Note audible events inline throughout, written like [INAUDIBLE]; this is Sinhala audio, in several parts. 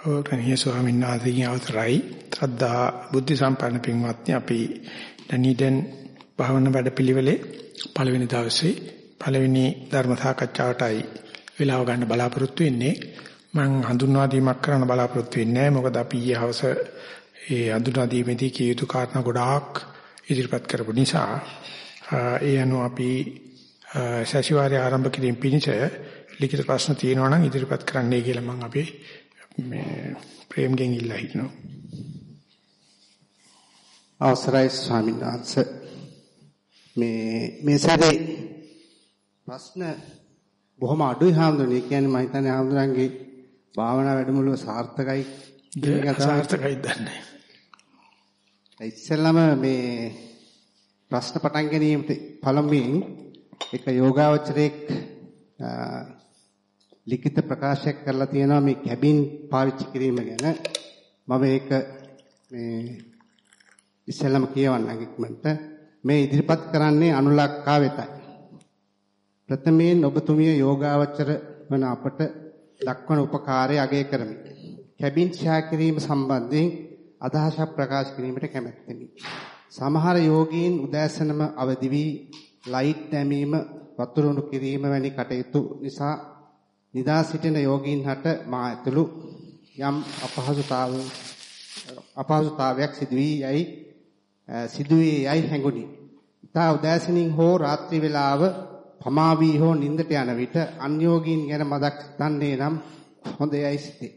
ගෞරවනීය ස්වාමීන් වහන්සේගේ අවසරයි. ශ්‍රද්ධා බුද්ධ සම්පන්න පින්වත්නි අපි දැනීදෙන් භාවනා වැඩපිළිවෙලේ පළවෙනි දවසේ පළවෙනි ධර්ම සාකච්ඡාවටයි වෙලාව ගන්න බලාපොරොත්තු වෙන්නේ. මම හඳුන්වා දීමක් කරන්න බලාපොරොත්තු වෙන්නේ මොකද අපි ඊයේ හවස ඒ හඳුන්වා දීමේදී කිය යුතු කාරණා ගොඩාක් ඉදිරිපත් කරපු නිසා ඒ අනුව අපි සතිವಾರය ආරම්භ කිරීම පිණිස ලිඛිත ප්‍රශ්න තියෙනවා නම් ඉදිරිපත් කරන්නයි කියලා මම අපි මේ ප්‍රේමගෙන් ඉල්ලා හිටිනවා. අවසරයි ස්වාමීන් වහන්සේ මේ මේ සැරේ ප්‍රශ්න බොහොම අඩුයි හාමුදුරනේ. කියන්නේ මම හිතන්නේ හාමුදුරන්ගේ භාවනා වැඩමුළුව සාර්ථකයි කියන එක සාර්ථකයි දන්නේ. ඉස්සෙල්ලාම මේ ප්‍රශ්න පටන් ගැනීමට පළමුවෙන් එක යෝගාවචරයක් ලිඛිත ප්‍රකාශයක් කරලා තියෙනවා මේ කැබින් පාවිච්චි කිරීම ගැන. මම ඒක මේ ඉස්සෙල්ලාම කියවන්නම් ඉක්මනට. මේ ඉදිරිපත් කරන්නේ අනුලක්කා වෙතයි ප්‍රථමයෙන් ඔබතුමිය යෝගාවචර වන අපට දක්වන උපකාරය අගය කරමි. කැබින් ෂෙයා කිරීම සම්බන්ධයෙන් අදහසක් ප්‍රකාශ කිරීමට කැමැත්තෙමි. සමහර යෝගීන් උදෑසනම අවදි වී ලයිට් දැමීම වතුරුණු කිරීම වැනි කටයුතු නිසා නිදා සිටින යෝගීන් හට මා ඇතුළු යම් අපහසුතාව අපහසුතාවයක් සිදුවී යයි සිදුවේ යයි හැඟුනි. ඊතා උදෑසනින් හෝ රාත්‍රී වේලාව පමා වී හෝ නිින්දට යන විට අන්‍යෝගීන් ගැන මදක් දන්නේ නම් හොඳයයි සිතේ.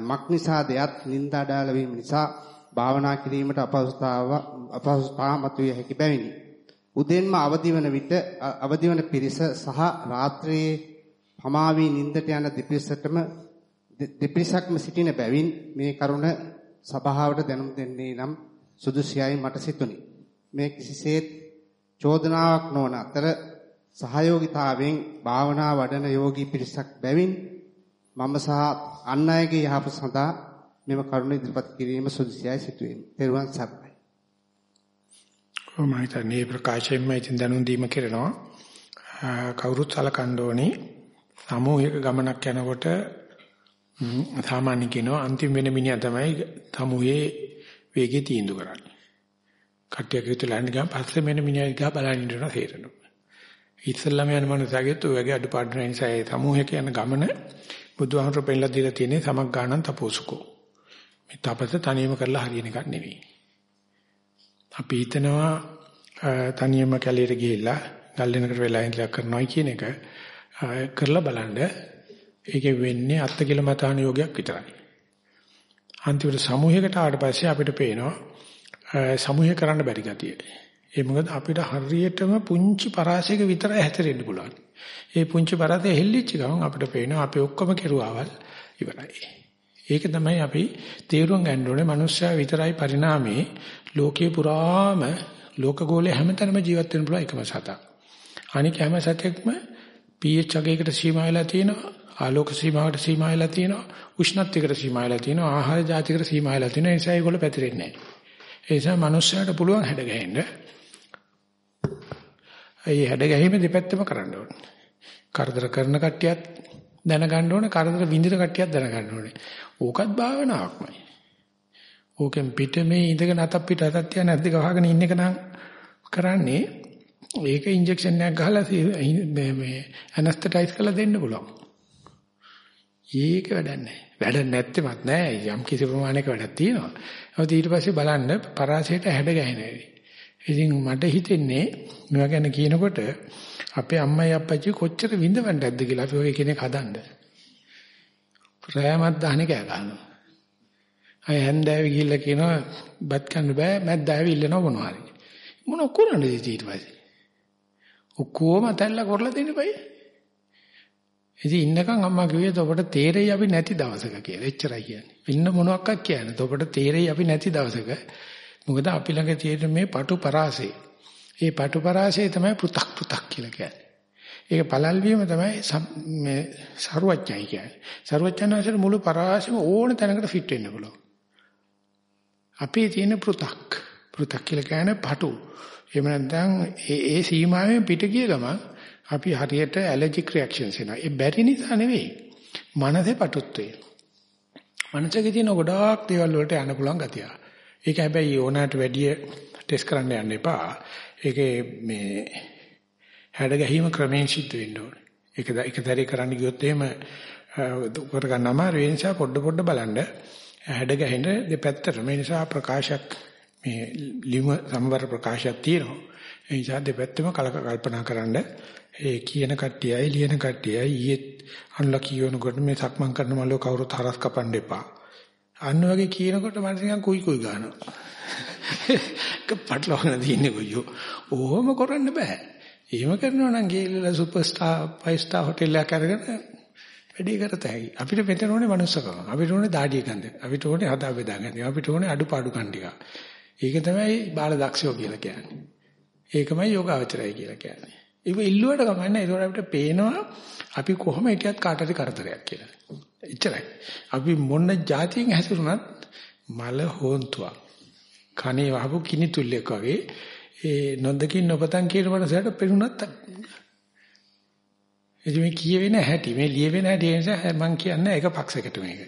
මක් නිසාද යත් නිින්ද අඩාල වීම නිසා භාවනා කිරීමට අපහසුතාව අපහසුතාව මතුවේ හැකි බැවිනි. උදෙන්ම අවදි වන විට අවදි වන පිරිස සහ රාත්‍රියේ පමාවී නින්දට යන දෙපිරිසටම දෙපිරිසක්ම සිටින බැවින් මේ කරුණ සභාවට දැනුම් දෙන්නේ නම් සුදුසියයි මට සිතුනි. මේ කිසිසේත් චෝදනාවක් නොවන අතර සහයෝගිතාවෙන් භාවනා වඩන යෝගී පිරිසක් බැවින් මම සහ අන් අයගේ යහපත සඳහා මෙම කරුණ ඉදිරිපත් කිරීම සුදුසියයි සිතුවෙමි. ත්වන් සරණයි. කොහොම හිතන්නේ ප්‍රකාශයෙන්ම ඉතින් දැනුම් දීම කරනවා. කවුරුත් සලකන්න ඕනේ සමූහික ගමනක් යනකොට සාමාන්‍ය කියනවා අන්තිම වෙන මිනිහා තමයි සමූහයේ වේගය තීන්දුව කරන්නේ. කට්ටිය කිව්තුලා යන ගමන් පස්සේ මෙන්න මිනිහා දිහා බලන් ඉන්නවා තේරෙනවා. ඉස්සල්ලාම යන මනුස්සයගෙත් ඔය වගේ අඩුපාඩු නිසා ඒ සමූහයක යන ගමන බුදුහාමර පෙන්නලා දීලා තියෙන්නේ සමක් ගානන් තපෝසුකෝ. මේ තපස තනියම කරලා හරියන එකක් නෙවෙයි. අපි හිතනවා තනියම කැලේට ගිහිල්ලා ගල් වෙනකට වෙලා ඉඳලා කරනවා කියන එක කරලා බලන්න ඒකේ වෙන්නේ අත්ති කියලා මතාන යෝගයක් විතරයි. අන්තිමට සමූහයකට ආවට පස්සේ අපිට පේනවා සමූහය කරන්න බැරි ගතිය. ඒ මොකද අපිට හරියටම පුංචි පරාසයක විතරයි හැතරෙන්න පුළුවන්. ඒ පුංචි පරාසය හෙල්ලිච්ච ගමන් අපිට පේනවා අපි ඔක්කොම කෙරුවාවල් ඉවරයි. ඒක තමයි අපි තේරුම් ගන්න ඕනේ මනුස්සයා විතරයි පරිණාමේ ලෝකේ පුරාම ලෝකගෝලයේ හැමතැනම ජීවත් වෙන්න පුළුවන් එකම සතා. අනික හැම සතෙක්ම pH අගයකට සීමා වෙලා තියෙනවා ආලෝක සීමාවකට සීමා වෙලා තියෙනවා උෂ්ණත්වයකට සීමා වෙලා තියෙනවා ආහාර ජාතිකට සීමා වෙලා තියෙනවා. ඒ නිසා ඒගොල්ලෝ පැතිරෙන්නේ නැහැ. ඒ නිසා මනුස්සයාට පුළුවන් හැඩ ගැහෙන්න. ඒ හැඩ ගැහිම දෙපැත්තම කරන්න ඕනේ. කරදර කරන කට්ටියත් දැනගන්න ඕනේ කරදර විඳින කට්ටියත් දැනගන්න ඕනේ. ඕකත් භාවනාවක්මයි. ඕකෙන් පිට මේ ඉඳගෙන අතක් පිට අතක් තියන නැද්ද ගහගෙන ඉන්න එක නම් කරන්නේ ඒක ඉන්ජෙක්ෂන් එකක් ගහලා මේ මේ ඇනස්තටයිස් කරලා දෙන්න පුළුවන්. ඒක වැඩක් නැහැ. වැඩක් නැත්තේමත් නෑ. යම් කිසි ප්‍රමාණයක වැඩක් තියෙනවා. ඒත් ඊට පස්සේ බලන්න පරාසයට හැඩ ගැහෙනවා. ඉතින් මට හිතෙන්නේ මේවා ගැන කියනකොට අපේ අම්මයි අප්පච්චි කොච්චර විඳවන්නද කියලා අපි ඔය කෙනෙක් හදන්න. රෑමත් දහනේ කෑ ගන්නවා. අය හැන්දෑවේ ගිහිල්ලා කියනවා බත් කන්න බෑ මැද්දාවේ ඉල්ලනවා මොනවා හරි. මොන කරන්නේද ඊට පස්සේ? ඔක්කොම අතල්ලා කරලා දෙන්න බෑ. ඉතින් ඉන්නකම් අම්මා කිව්වේ ඔබට තේරෙයි අපි නැති දවසක කියලා. එච්චරයි කියන්නේ. වෙන මොනවාක්වත් කියන්නේ. ඔබට තේරෙයි අපි නැති දවසක. මොකද අපි ළඟ තියෙන මේ පටු පරාසය. ඒ පටු පරාසය තමයි පු탁 පු탁 කියලා කියන්නේ. ඒක පළල් වීම තමයි මේ ਸਰුවඥයි කියන්නේ. ਸਰුවඥාන්සේට මුළු පරාසෙම ඕන තැනකට ෆිට වෙන්න පුළුවන්. අපේ තියෙන පු탁 පු탁 කියලා කියන්නේ පටු එහෙම නැත්නම් ඒ ඒ සීමාවෙන් පිට ගිය ගමන් අපි හරියට ඇලර්ජික් රියැක්ෂන්ස් එනවා. ඒ බැරි නිසා නෙවෙයි. මනසේ පටුත්වේ. මනසකේ තියෙන ගොඩාක් දේවල් වලට යන්න පුළුවන් ගතිය. ඒක හැබැයි ඕනෑමට වැඩිය ටෙස්ට් කරන්න යන්න එපා. ඒකේ මේ හැඩ ගැහිම ක්‍රමයෙන් සිද්ධ වෙන්න ඕනේ. ඒක එක දරේ කරන්න ගියොත් එහෙම කර ගන්න අමාරු ඒ නිසා පොඩ පොඩ බලන්න හැඩ ගැහෙන දෙපැත්තට මේ නිසා ප්‍රකාශයක් මේ ලිම සමබර ප්‍රකාශයක් තියෙනවා. ඒ නිසා දෙපැත්තම කලක කල්පනා කරන්න ඒ කියන කට්ටියයි ලියන කට්ටියයි ඊයේ අන්ලා කියනකොට මේ සක්මන් කරන මල්ලෝ කවුරුත් හරස් කපන්න එපා. අන්න වගේ කියනකොට මට නිකන් කුයි කුයි ගන්නවා. කපටලවන දින්නේ කොයියෝ. ඕවම කරන්න බෑ. එහෙම කරනවා නම් ගිහලා super star five star hotel එකක් අරගෙන වැඩි කරත හැකි. අපිට මෙතන ඕනේ මනුස්සකම. අපිට ඕනේ දාඩිය ගන්න. අපිට ඕනේ හදා බෙදා ගන්න. අපිට ඕනේ අඩුපාඩු කන් ටික. ඒක තමයි බාල දක්ෂයෝ කියලා කියන්නේ. ඒකමයි යෝගාවචරය කියලා කියන්නේ. ඒක ඉල්ලුවට කමන්නේ. ඒකෝර අපිට පේනවා අපි කොහොම හිටියත් කාට හරි කරදරයක් කියලා. එච්චරයි. අපි මොන જાතියෙන් හැසිරුණත් මල හොන්තුවක්. කනේ වහපු කිනිතුල්ලෙක් වගේ ඒ නොදකින් නොපතන් කියන මනසට පෙරුණත් එදි මේ කියවෙන හැටි මේ ලියවෙන හැටි නිසා මම කියන්නේ එක පක්ෂයකට මේක.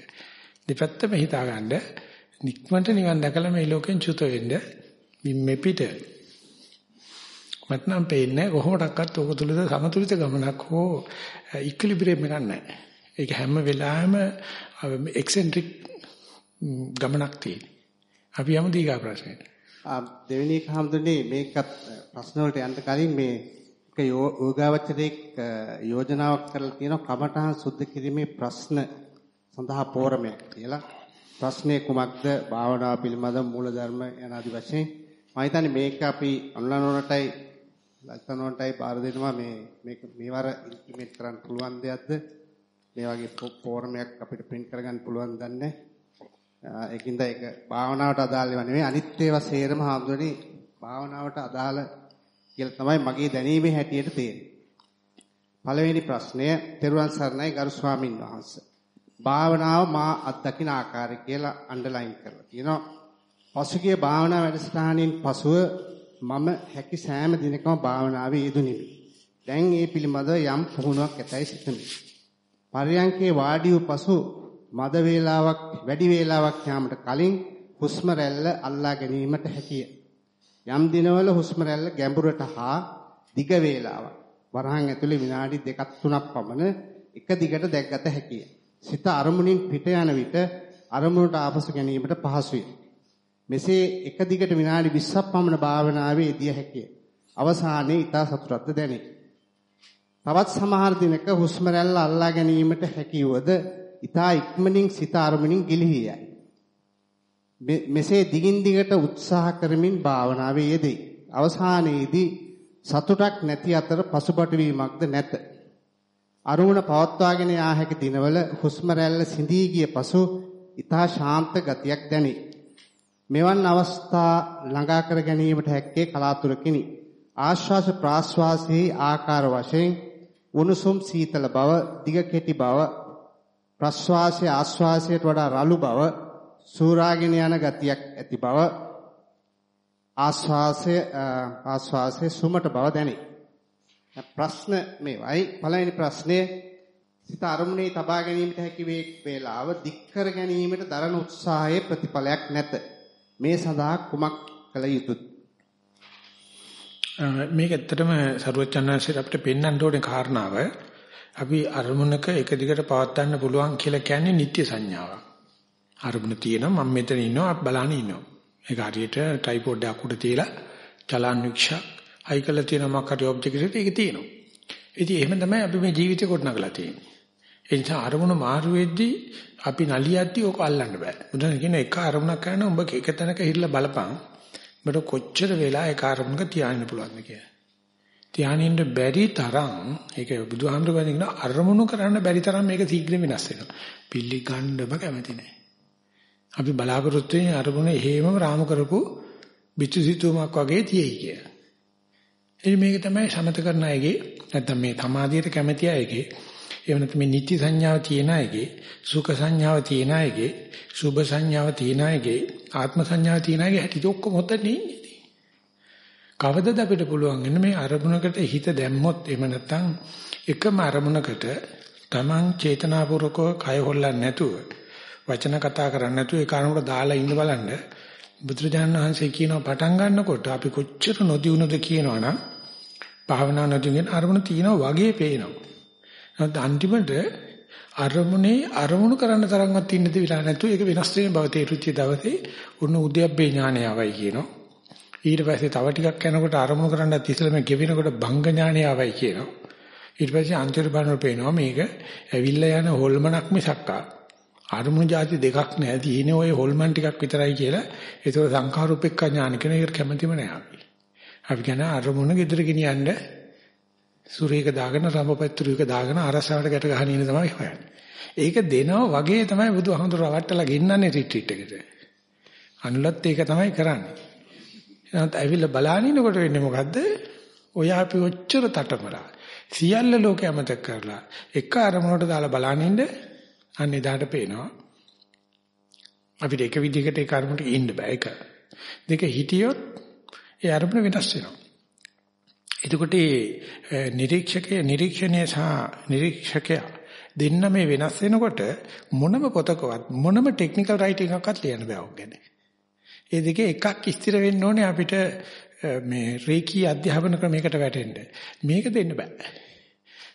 දෙපැත්තම හිතා ගන්න නික්මන්ට නිවන් දැකලා මේ ලෝකෙන් චුත වෙන්න මේ පිට මත්නම් පේන්නේ කොහොමඩක්වත් ඔක තුලද සමතුලිත ගමනක් හෝ ඉක්විලිබ්‍රියම් එකක් නැහැ. ඒක හැම වෙලාවෙම එක්සෙන්ට්‍රික් ගමනක් තියෙන. අපි යමු දීගා ප්‍රශ්නෙට. දෙවෙනි එක හම්දුනේ මේකත් ප්‍රශ්න වලට යන්න කලින් මේ එක යෝගාවචරයේ යෝජනාවක් කරලා තියෙනවා කමඨහන් සුද්ධ කිරීමේ ප්‍රශ්න සඳහා පෝරමයක් කියලා. ප්‍රශ්නේ කුමක්ද? භාවනාව පිළිබඳ මූලධර්ම යන ආදි වශයෙන් මම හිතන්නේ මේක අපි ඔන්ලයින් වලටයි ලස්සනටයි බාර දෙනවා මේ මේක මේවර ඉම්ප්ලිමන්ට් කරන්න පුළුවන් දෙයක්ද මේ වගේ ෆෝරමයක් අපිට print කරගන්න පුළුවන් දන්නේ ඒකින්ද ඒක භාවනාවට අදාළ ඒවා නෙමෙයි අනිත් ඒවා සේරම හාමුදුරනේ භාවනාවට අදාළ කියලා තමයි මගේ දැනීමේ හැටියට තේරෙන්නේ. පළවෙනි ප්‍රශ්නය තෙරුවන් සරණයි ගරු ස්වාමින් වහන්සේ. භාවනාව මා අත්දකින ආකාරය කියලා අන්ඩර්ලයින් කරලා තියෙනවා. පසුගිය භාවනා වැඩසටහනින් පසුව මම හැකි සෑම දිනකම භාවනාවේ යෙදුණෙමි. දැන් ඒ පිළිබඳව යම් පුහුණුවක් ඇතයි සිතමි. පරියංකේ වාඩි වූ පසු මද වේලාවක් වැඩි වේලාවක් යාමට කලින් හුස්ම රැල්ල අල්ලා ගැනීමට හැකිය. යම් දිනවල හුස්ම රැල්ල ගැඹුරට හා දිග වේලාවක් වරහන් ඇතුලේ විනාඩි දෙකක් තුනක් පමණ එක දිගට දැක්ගත හැකිය. සිත අරමුණින් පිට යන විට අරමුණට ආපසු ගැනීමට පහසුය. මෙසේ එක දිගට විනාඩි 20ක් පමණ භාවනාවේ යෙදිය හැකිය. අවසානයේ ඊට සතුටක්ද දැනේ. තවත් සමහර දිනක හුස්ම රැල්ල අල්ලා ගැනීමට හැකියවද ඊතා ඉක්මනින් සිත අරමුණින් ගිලිහි යයි. මෙසේ දිගින් දිගට උත්සාහ කරමින් භාවනාවේ යෙදේ. අවසානයේදී සතුටක් නැති අතර පසුබට වීමක්ද නැත. අරුණ පවත්වාගෙන යා හැකි දිනවල හුස්ම රැල්ල සිඳී ගිය පසු ඊතා ශාන්ත ගතියක් දැනේ. මෙවන් අවස්ථා ළඟා කර ගැනීමට හැක්කේ කලාතුරකිනි. ආශ්වාස ප්‍රාශ්වාසයේ ආකාර වශයෙන් උණුසුම් සීතල බව, දිග කෙටි බව, ප්‍රශ්වාසයේ ආශ්වාසයට වඩා රළු බව, සූරාගෙන යන ගතියක් ඇති බව, ආශ්වාසය ආශ්වාසයේ සුමට බව දැනේ. ප්‍රශ්න මේවයි. පළවෙනි ප්‍රශ්නේ සිත අරමුණේ තබා ගැනීමට හැකි වේලාව දික් කර ගැනීමට දරන උත්සාහයේ ප්‍රතිඵලයක් නැත. මේ සඳහා කුමක් කළ යුතුද? මේක ඇත්තටම සරුවචනාංශයට අපිට පෙන්වන්න ඕනේ කාරණාව අපි අරමුණක එක දිගට පවත්වන්න පුළුවන් කියලා කියන්නේ නිත්‍ය සංඥාවක්. අරමුණ තියෙනවා මම මෙතන ඉන්නවා බලන්න ඉන්නවා. ඒක හරියට ටයිපෝඩ් එකක් උඩ තියලා චලන් වික්ෂ හයි කළා තියෙන මොකක් හරි ඔබ්ජෙක්ට් එකක් ඒක තියෙනවා. ඉතින් එහෙම තමයි අපි මේ ජීවිතේ කොටනගලා තියෙන්නේ. ඒ නිසා අරමුණ මාරු වෙද්දී අපි නලියද්දී ඕක අල්ලන්න බෑ. බුදුන් කියන එක අරමුණක් කරන උඹ එක තැනක හිරලා බලපන්. උඹට කොච්චර වෙලා ඒක අරමුණක තියාගෙන පුළුවන්ද කියලා. තියානින්න බැරි තරම් ඒක බුදුහාමුදුරුවෝ කියන අරමුණු කරන්න බැරි තරම් මේක ශීඝ්‍ර වෙනස් වෙනවා. පිළිගන්නම කැමති නැහැ. අපි බලාපොරොත්තු වෙන අරමුණ එහෙමම රාම කරපු පිටුසිතුමක් වගේ තියෙයි කියලා. එනි මේක තමයි සමත කරන අයගේ නැත්නම් මේ සමාධියට කැමති අයගේ එහෙම නැත්නම් මේ නිත්‍ය සංඥාව තියෙන අයගේ සුඛ සංඥාව තියෙන අයගේ සුභ සංඥාව තියෙන අයගේ ආත්ම සංඥාව තියෙන අයගේ හැටි ඔක්කොම හොතන්නේ ඉන්නේ. කවදද අපිට පුළුවන් වෙන්නේ මේ අරමුණකට හිත දැම්මොත් එහෙම නැත්නම් එකම අරමුණකට Taman චේතනාපූර්වකව කය හොල්ලන්නේ නැතුව වචන කතා කරන්නේ නැතුව ඒ කාරණුට දාලා ඉන්න බලන්න බුදුරජාණන් වහන්සේ කියනවා පටන් ගන්නකොට අපි කොච්චර නොදියුණුද කියනවනම් භාවනා නොදියුණු අරමුණ තියෙනවා වගේ පේනවා. නමුත් අන්තිමට අරමුණේ අරමුණු කරන්න තරම්වත් ඉන්න දෙවිලා නැතුව ඒක වෙනස් වෙන බව තේරුච්ච දවසේ උන්න උද්‍යප්පේ ඥානය ආවයි කියනවා. ඊට පස්සේ තව ටිකක් යනකොට අරමුණු කරන්නත් ඉස්සෙල්ලාම ගෙවෙනකොට භංග ඥානය ආවයි කියනවා. ඊට පස්සේ අන්තිම බලනකොට පේනවා මේක ඇවිල්ලා යන හොල්මනක් මිසක්කා අරමුණු જાති දෙකක් නැහැ. තියෙන්නේ ওই හොල්මන් ටිකක් විතරයි කියලා. ඒතර සංඛාරූපෙක්ක ඥාන කියන එක කැමැතිම නෑ අපි. අපි කියන අරමුණ gedera ගෙනියන්න සූර්යයක දාගෙන රඹපැතුරුයක දාගෙන අරසාවට ගැට ගහන ඉන්න තමයි හොයන්නේ. ඒක දෙනවා වගේ තමයි බුදුහමඳුර රවට්ටලා ගෙන්නන්නේ රිට්‍රීට් එකට. අනුලත් ඒක තමයි කරන්නේ. එහෙනම් ඇවිල්ලා බලනිනකොට වෙන්නේ මොකද්ද? ඔය අපි ඔච්චර තටමලා සියල්ල ලෝකේ අමතක කරලා එක අරමුණට දාලා බලනින්නේ අන්න එදාට පේනවා අපිට එක විදිහකට ඒ කර්මකට ඉන්න බෑ ඒක. දෙක හිටියොත් ඒ අරමුණ වෙනස් වෙනවා. එතකොට මේ නිරීක්ෂකයේ නිරීක්ෂණය සහ නිරීක්ෂකයා දෙන්න මේ වෙනස් වෙනකොට මොනම පොතකවත් මොනම ටෙක්නිකල් රයිටින් එකක්වත් ලියන්න බෑ ඔක් ගැන. ඒ දෙකේ එකක් ස්ථිර වෙන්න ඕනේ අපිට මේ රේකී අධ්‍යාපන ක්‍රමයකට වැටෙන්න. මේක දෙන්න බෑ.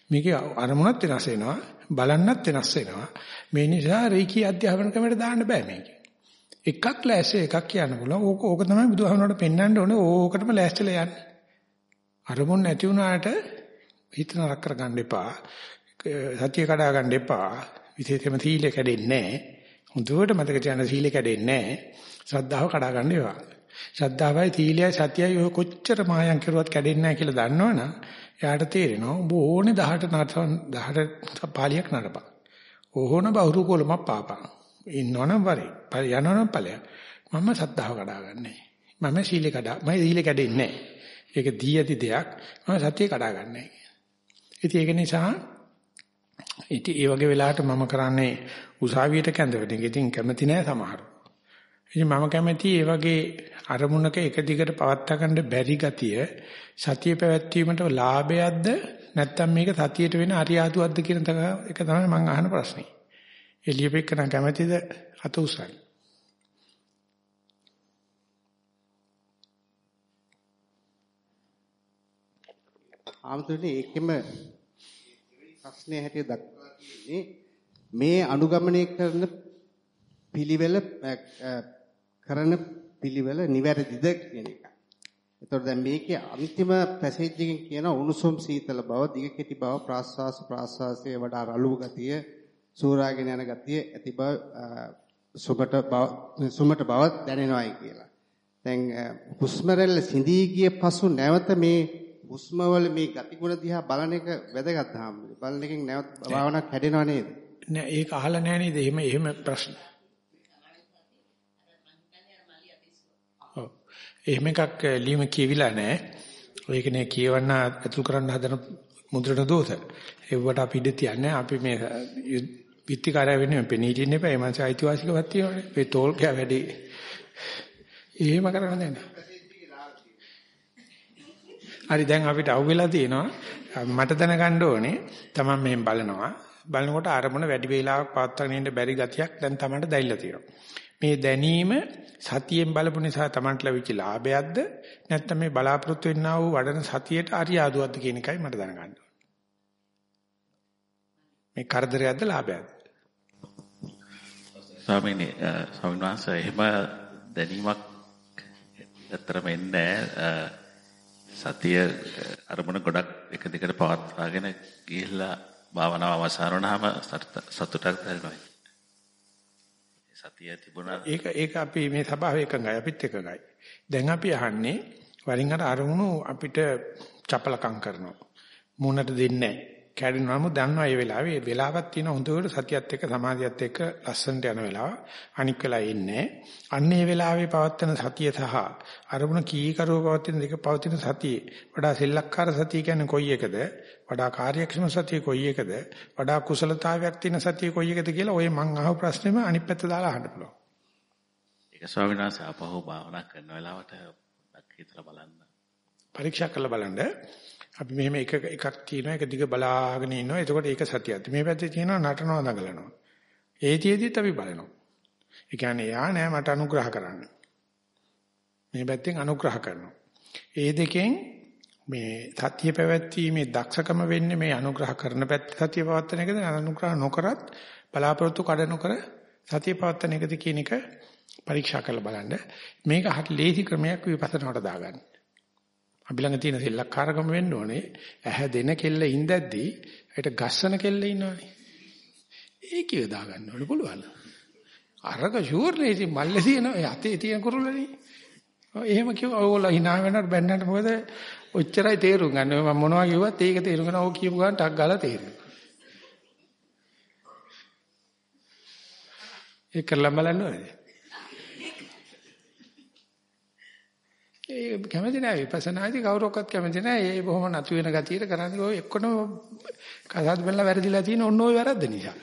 මේකේ අරමුණත් වෙනස් වෙනවා, බලන්නත් වෙනස් වෙනවා. මේ නිසා රේකී අධ්‍යාපන ක්‍රමයට දාන්න බෑ මේක. එකක් ලෑස්ති එකක් කියන්න පුළුවන්. ඕක ඕක තමයි බුදුහාමනට පෙන්වන්න ඕනේ. ඕකටම ලෑස්තිලා යන්න. අරමුණ නැති වුණාට හිත නරක කරගන්න එපා. සතිය කඩා ගන්න එපා. විශේෂයෙන්ම සීලය කැඩෙන්නේ නැහැ. හොඳට මතක තියාගන්න සීලය කැඩෙන්නේ නැහැ. ශ්‍රද්ධාව කඩා ගන්න එපා. ශ්‍රද්ධාවයි සීලයයි සතියයි ඔය කොච්චර මායම් කරුවත් කැඩෙන්නේ නැහැ කියලා දන්නවනම් එයාට තේරෙනවා ඔබ ඕනේ 18 නටන 18 පාලියක් නඩපන්. ඕහොන බහුරු කොලමක් පාපන්. ඉන්නවනම් වරේ. යනවනම් ඵලයක්. මම ශ්‍රද්ධාව කඩා ගන්නෑ. මම සීලය කඩා මම සීලය කැඩෙන්නේ නැහැ. ඒක දී ඇති දෙයක්. මම සතිය කඩා ගන්නෑ. ඉතින් ඒක නිසා ඉතින් ඒ වගේ වෙලාවට මම කරන්නේ උසාවියට කැඳවෙන එක. ඉතින් කැමති නෑ සමහරව. ඉතින් මම කැමති ඒ වගේ අරමුණක එක දිගට පවත්වා ගන්න බැරි ගතිය සතිය පැවැත්වීමට ලාභයක්ද නැත්නම් මේක සතියට වෙන අරියාදුවක්ද කියන එක තමයි මම අහන ප්‍රශ්නේ. එළියපෙන්න කැමතිද අත උසන්. ආමතුනේ ඒකෙම ප්‍රශ්නය හැටියට දක්වලා තියෙන්නේ මේ අනුගමනය කරන පිළිවෙල කරන පිළිවෙල නිවැරදිද කියන එක. එතකොට දැන් මේකේ අන්තිම පැසේජ් එකෙන් කියන උණුසුම් සීතල බව, දිග කෙටි බව, ප්‍රාශ්වාස ප්‍රාශ්වාසයේ වඩා රළු ගතිය, සූරාගෙන යන ගතිය ඇති බව සුමට බව සුමට බව දැනෙනවායි කියලා. දැන් හුස්ම රැල්ල සිඳී ගිය පසු නැවත මේ හුස්ම වල මේ ගතිගුණ දිහා බලන එක වැදගත් හාමුදුරුවෝ. බලන එකෙන් නැවත භාවනාවක් හැදෙනව නේද? නෑ ඒක අහලා නෑ නේද? එහෙම එහෙම ප්‍රශ්න. ඔව්. එහෙම එකක් eh, ලියුම කියවිලා නෑ. ඒකනේ කියවන්න අතුල් කරන්න හදන මුද්‍රණ දෝෂ. ඒවට අපි ඉඳ තියන්නේ අපි මේ eh, විත්තිකාරය වෙන්නේ පෙනී ඉන්නේ බෑ. එමන්ස අයිතිවාසිකමක් තියෙනවනේ. මේ තෝල් කෑ වැඩි. එහෙම කරන්න නෑ. හරි දැන් අපිට අහුවෙලා තියෙනවා මට දැනගන්න ඕනේ තමන් මෙහෙම බලනවා බලනකොට අරමුණ වැඩි වේලාවක් පවත්වාගෙන ඉන්න බැරි ගතියක් දැන් තමන්ට දැයිලා තියෙනවා මේ දැනීම සතියෙන් බලපු නිසා තමන්ට ලැබිච්ච ලාභයක්ද? නැත්නම් මේ බලාපොරොත්තු වෙන්නා වූ වඩන සතියට අරියාදුවක්ද කියන එකයි මට දැනගන්න මේ කරදරයක්ද ලාභයක්ද? ස්වාමීනි ස්වාමීන් වහන්සේ එහෙම දැනීමක් ඇත්තටම එන්නේ සතිය අරමුණ ගොඩක් එක දිගට පවත්වාගෙන ගිහිල්ලා භාවනාව අවසන් වුණාම සතුටක් දැනෙනවා. සතිය තිබුණා. ඒක ඒක අපි මේ සභාවේ එකඟයි අපිත් එකඟයි. දැන් අපි අහන්නේ වරින් අර අරමුණු අපිට චපලකම් කරනවා. මුණට දෙන්නේ නැහැ. කැඩෙනවම දන්නවා මේ වෙලාවේ මේ වෙලාවක් තියෙන හොඳට සතියත් එක්ක සමාධියත් එක්ක ලස්සනට යන වෙලාව අනික් වෙලා ඉන්නේ අන්න ඒ වෙලාවේ පවත්තන සතිය සහ අරමුණ කීකරුව පවතින දෙක පවතින සතිය වඩා සෙල්ලක්කාර සතිය කියන්නේ කොයි එකද වඩා කාර්යක්ෂම සතිය කොයි එකද වඩා කුසලතාවයක් තියෙන සතිය කොයි එකද කියලා ඔය මං අහපු ප්‍රශ්නේම අනිත් පැත්ත දාලා අහන්න පුළුවන් ඒක ස්වාමීන් වහන්සේ අපහු භාවනා කරන වෙලාවට හිතලා බලන්න පරීක්ෂා කරලා බලන්න අපි මෙහෙම එක එකක් තියෙනවා එක දිග බලාගෙන ඉන්නවා. එතකොට ඒක සතියක්ද. මේ පැත්තේ තියෙනවා නටනවා නගලනවා. ඒතියෙදිත් අපි බලනවා. ඒ කියන්නේ යා නෑ මට අනුග්‍රහ කරන්න. මේ පැත්තෙන් අනුග්‍රහ කරනවා. ඒ දෙකෙන් මේ සත්‍ය පැවැත්වීමේ දක්ෂකම වෙන්නේ මේ අනුග්‍රහ කරන පැත්ත සත්‍ය පවත්තන එකද අනුග්‍රහ නොකරත් බලාපොරොත්තු කඩ නොකර සත්‍ය පවත්තන එකද කියන එක පරීක්ෂා කරලා බලන්න. මේක හරි ලේසි ක්‍රමයක් විපස්සනාවට දාගන්න. අපි ළඟ තියෙන සෙල්ලක්කාරකම වෙන්න ඕනේ. ඇහැ දෙන කෙල්ල ඉඳද්දී ඒකට ගස්සන කෙල්ල ඉන්නවනේ. ඒකිය දාගන්න ඕනේ පුළුවන්. අරක ෂුවර් ලේසි මල්ලේ තියෙන යතේ තියෙන කුරුල්ලනේ. එහෙම කිව්වා ඕගොල්ලෝ hina වෙනවට බැන්නට මොකද ඔච්චරයි තේරුම් ගන්න. මම මොනවා කිව්වත් ඒක තේරුම් ගන්න ඕක කියපු ගමන් ටක් ගාලා තේරෙනවා. ඒක කරලා බලන්න ඕනේ. ඒ කැමති නෑ විපස්සනාදී කවුරක්වත් කැමති නෑ. ඒ බොහොම නතු වෙන ගතියට කරන්නේ ඔය එක්කම කසාද බෙල්ල වැරදිලා තියෙන ඔන්න ඔය වැරද්ද නිසා.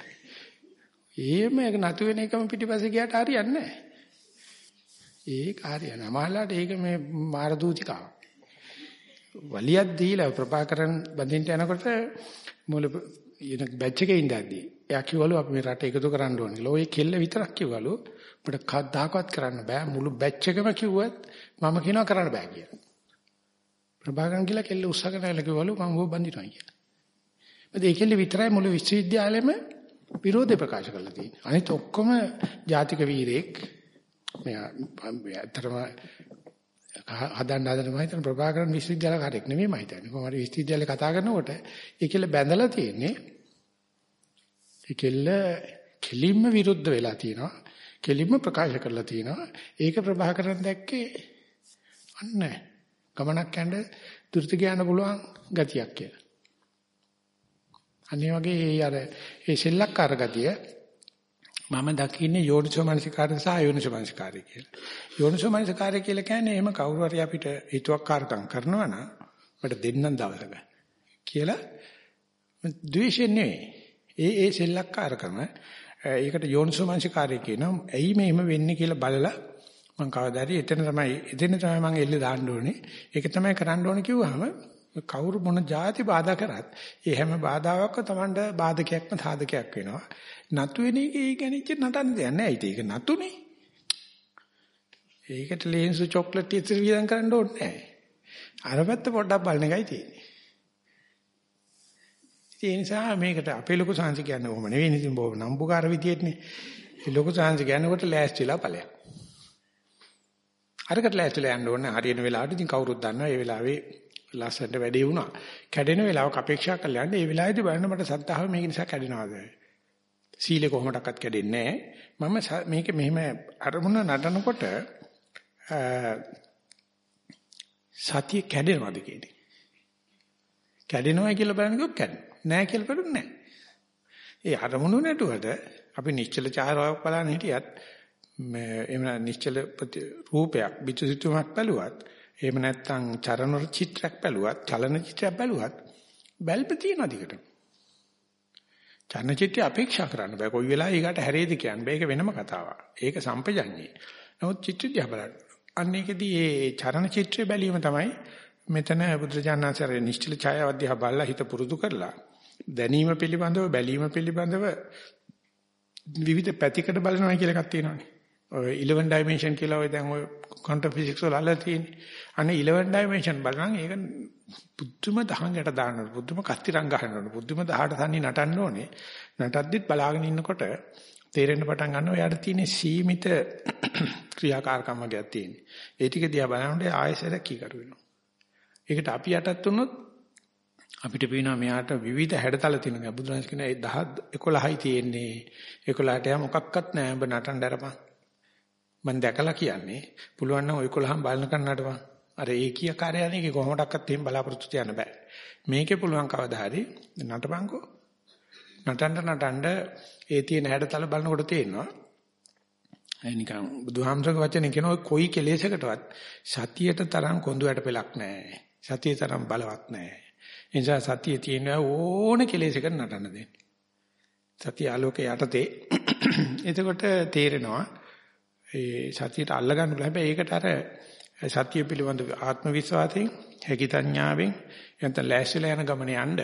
එහෙම ඒක නතු වෙන එකම පිටිපස්සේ ගියාට හරියන්නේ නෑ. ඒක හරියන්නේ. අමහලාට ඒක මේ මාර දූතිකාව. වලියක් දීලා ප්‍රභාකරන් බඳින්න යනකොට මුල යන බැච් එකේ ඉඳද්දී එයා කිව්වලු අපි මේ රට එකතු කරන්න ඕනේ කියලා. ඔය කෙල්ල විතරක් කිව්වලු අපිට කවදාකවත් කරන්න බෑ. මුළු බැච් එකම කිව්වත් මම කියනවා කරන්න බෑ කියලා. ප්‍රභාකරන් කියලා කෙල්ල උස්සගෙන ඇවිල්ලා කිව්වලු මම ඕක බඳිනවා කියලා. මොකද ඒ කෙල්ල විතරයි මුළු විශ්වවිද්‍යාලෙම විරෝධය ප්‍රකාශ කරලා තියෙන්නේ. අනිත ඔක්කොම ජාතික වීරයෙක් මෙයා ඇත්තටම හදන්න හදන මම හිතන ප්‍රභාකරන් විශ්වවිද්‍යාල කාර්යයක් නෙමෙයි මම හිතන්නේ. කොහොමද විශ්වවිද්‍යාලේ කතා කරනකොට ඒකෙල්ල බැඳලා තියෙන්නේ ඒකෙල්ල කෙලින්ම විරුද්ධ වෙලා තියෙනවා. කෙලින්ම ප්‍රකාශ කරලා තියෙනවා. ඒක ප්‍රභාකරන් දැක්කේ අන්න ගමනක් යන්න දුර්ති ගියන්න පුළුවන් ගතියක් කියලා. අනිත් වගේ අර ඒ සෙල්ලක්කාර ගතිය මම දකින්නේ යෝනිසෝ මනසිකාරය සහ අයෝනිසෝ මනසිකාරය කියලා. යෝනිසෝ මනසිකාරය කියලා කියන්නේ එහෙම කවුරු හරි අපිට හිතුවක්කාරකම් කරනවා නම් මට දෙන්නම් දවසක කියලා ද්වේෂයෙන් නෙවෙයි. ඒ ඒ සෙල්ලක්කාරකම ඒකට යෝනිසෝ මනසිකාරය කියනවා. ඇයි මේම වෙන්නේ කියලා බලලා මම කවදාද එතන තමයි එතන තමයි මම එල්ල දාන්න ඕනේ. ඒක තමයි කරන්න ඕනේ කිව්වහම කවුරු මොන જાති බාධා කරත් ඒ හැම බාධාවක්ම Tamanට බාධකයක්ම සාධකයක් වෙනවා. නතු වෙන එක ඒ ගැනීච්ච නටන්න දෙයක් නැහැ. ඒක නතුනේ. ඒකට ලේන්සු චොක්ලට් ඉතිරි වියදම් කරන්න ඕනේ නැහැ. අර පැත්ත පොඩ්ඩක් බලන එකයි තියෙන්නේ. ඒ නිසා මේකට අපේ ලොකු සංසි කියන්නේ ඕම නෙවෙයි ඉතින් බොහොම නම්බුකාර විදියටනේ. ඒ ලොකු සංසි කියනකොට ලෑස්තිලා ඵලයක්. අරකට ලෑස්තිලා යන්න ඕනේ හරියන වෙලාවට ඉතින් කවුරුත් දන්නවා ඒ වෙලාවේ ලස්සනට වැඩේ වුණා. කැඩෙන වෙලාවක අපේක්ෂා කරලා යන්න ඒ වෙලාවේදී බලන්න මට සත්‍තාව මේක නිසා කැඩෙනවද? සීලේ කොහොමඩක්වත් කැඩෙන්නේ නැහැ. මම මේක මෙහෙම අරමුණ නටනකොට සතිය කැඩෙනවද කියන්නේ. කැඩෙනවා කියලා බලනකොට කැඩෙනවා. නැහැ කියලා බලන්නේ නැහැ. ඒ අරමුණු නැටුවට අපි නිශ්චල චාරාවක් බලන්න හිටියත් මේ එහෙම නිශ්චල රූපයක් පිටුසිතුමක් බැලුවත් එහෙම නැත්නම් චරණ චිත්‍රයක් බැලුවත් චලන චිත්‍රයක් බැලුවත් බැල්ප තියෙනවා දිගට. චලන චිත්‍රය අපේක්ෂා කරන්න බෑ. කොයි වෙලාවෙ ඊකට හැරෙයිද කියන්න බෑ. ඒක වෙනම කතාවක්. ඒක සම්පජඤ්ඤේ. නමුත් චිත්‍ර දිහා බලන්න. අන්න ඒකදී මේ චරණ චිත්‍රය බැලීම තමයි මෙතන බුදුරජාණන්සේගේ නිශ්චල ඡායාව දිහා බලලා හිත පුරුදු කරලා දැනීම පිළිබඳව බැලීම පිළිබඳව විවිධ පැතිකඩ බලනවා කියලා එකක් තියෙනවානේ. ඔය 11 dimension කියලා ඔය දැන් ඔය quantum physics වල අල්ලලා තියෙන්නේ. අනේ 11 dimension බලනනම් ඒක බුද්ධම දහංගට දාන්න ඕනේ. බුද්ධම කස්තිරං ගහන්න ඕනේ. බුද්ධම දහහට තන්නේ නටන්න ඕනේ. නටද්දිත් බලාගෙන ඉන්නකොට තේරෙන්න පටන් ගන්නවා එයාට තියෙන සීමිත [COUGHS] ක්‍රියාකාරකම් වර්ගයක් තියෙන්නේ. ඒ ටික දිහා බලනකොට ආයෙසර කීකරු වෙනවා. ඒකට අපි යටත් වුණොත් අපිට පේනවා මෙයාට විවිධ හැඩතල තියෙනවා. බුදුරජාණන් කියන ඒ 10 11යි තියෙන්නේ. 11ට යා මොකක්වත් නැහැ. ඔබ නටන්න අරපන්. මම දැකලා කියන්නේ පුළුවන් නම් ඔය 11න් බලනකන් නටපන්. අර ඒ කිය කාර්යයනේ කොහොමඩක්වත් එහෙම බලාපොරොත්තු තියන්න බෑ. මේකේ පුළුවන් කවදා හරි නටපන්කෝ. නටන්න නටන්න ඒ තියෙන හැඩතල බලනකොට තේරෙනවා. ඒ නිකන් බුදුහාමසගේ වචනේ කියන ඔය කොයි කෙලෙසකටවත් සතියට තරම් කොඳු වැට පෙලක් නැහැ. සතිය තරම් බලවත් නැහැ. ඒ නිසා සතිය තියෙන ඕන කෙලෙසකට නටන්න දෙන්න. සතිය ආලෝකයේ යටතේ එතකොට තේරෙනවා ඒ සතියට අල්ල ගන්න පුළුවන්. හැබැයි ඒකට අර සතිය පිළිබඳ ආත්ම විශ්වාසයෙන්, හැකිතඥාවෙන් නැත්නම් ලෑස්තිලා යන ගමනේ යන්න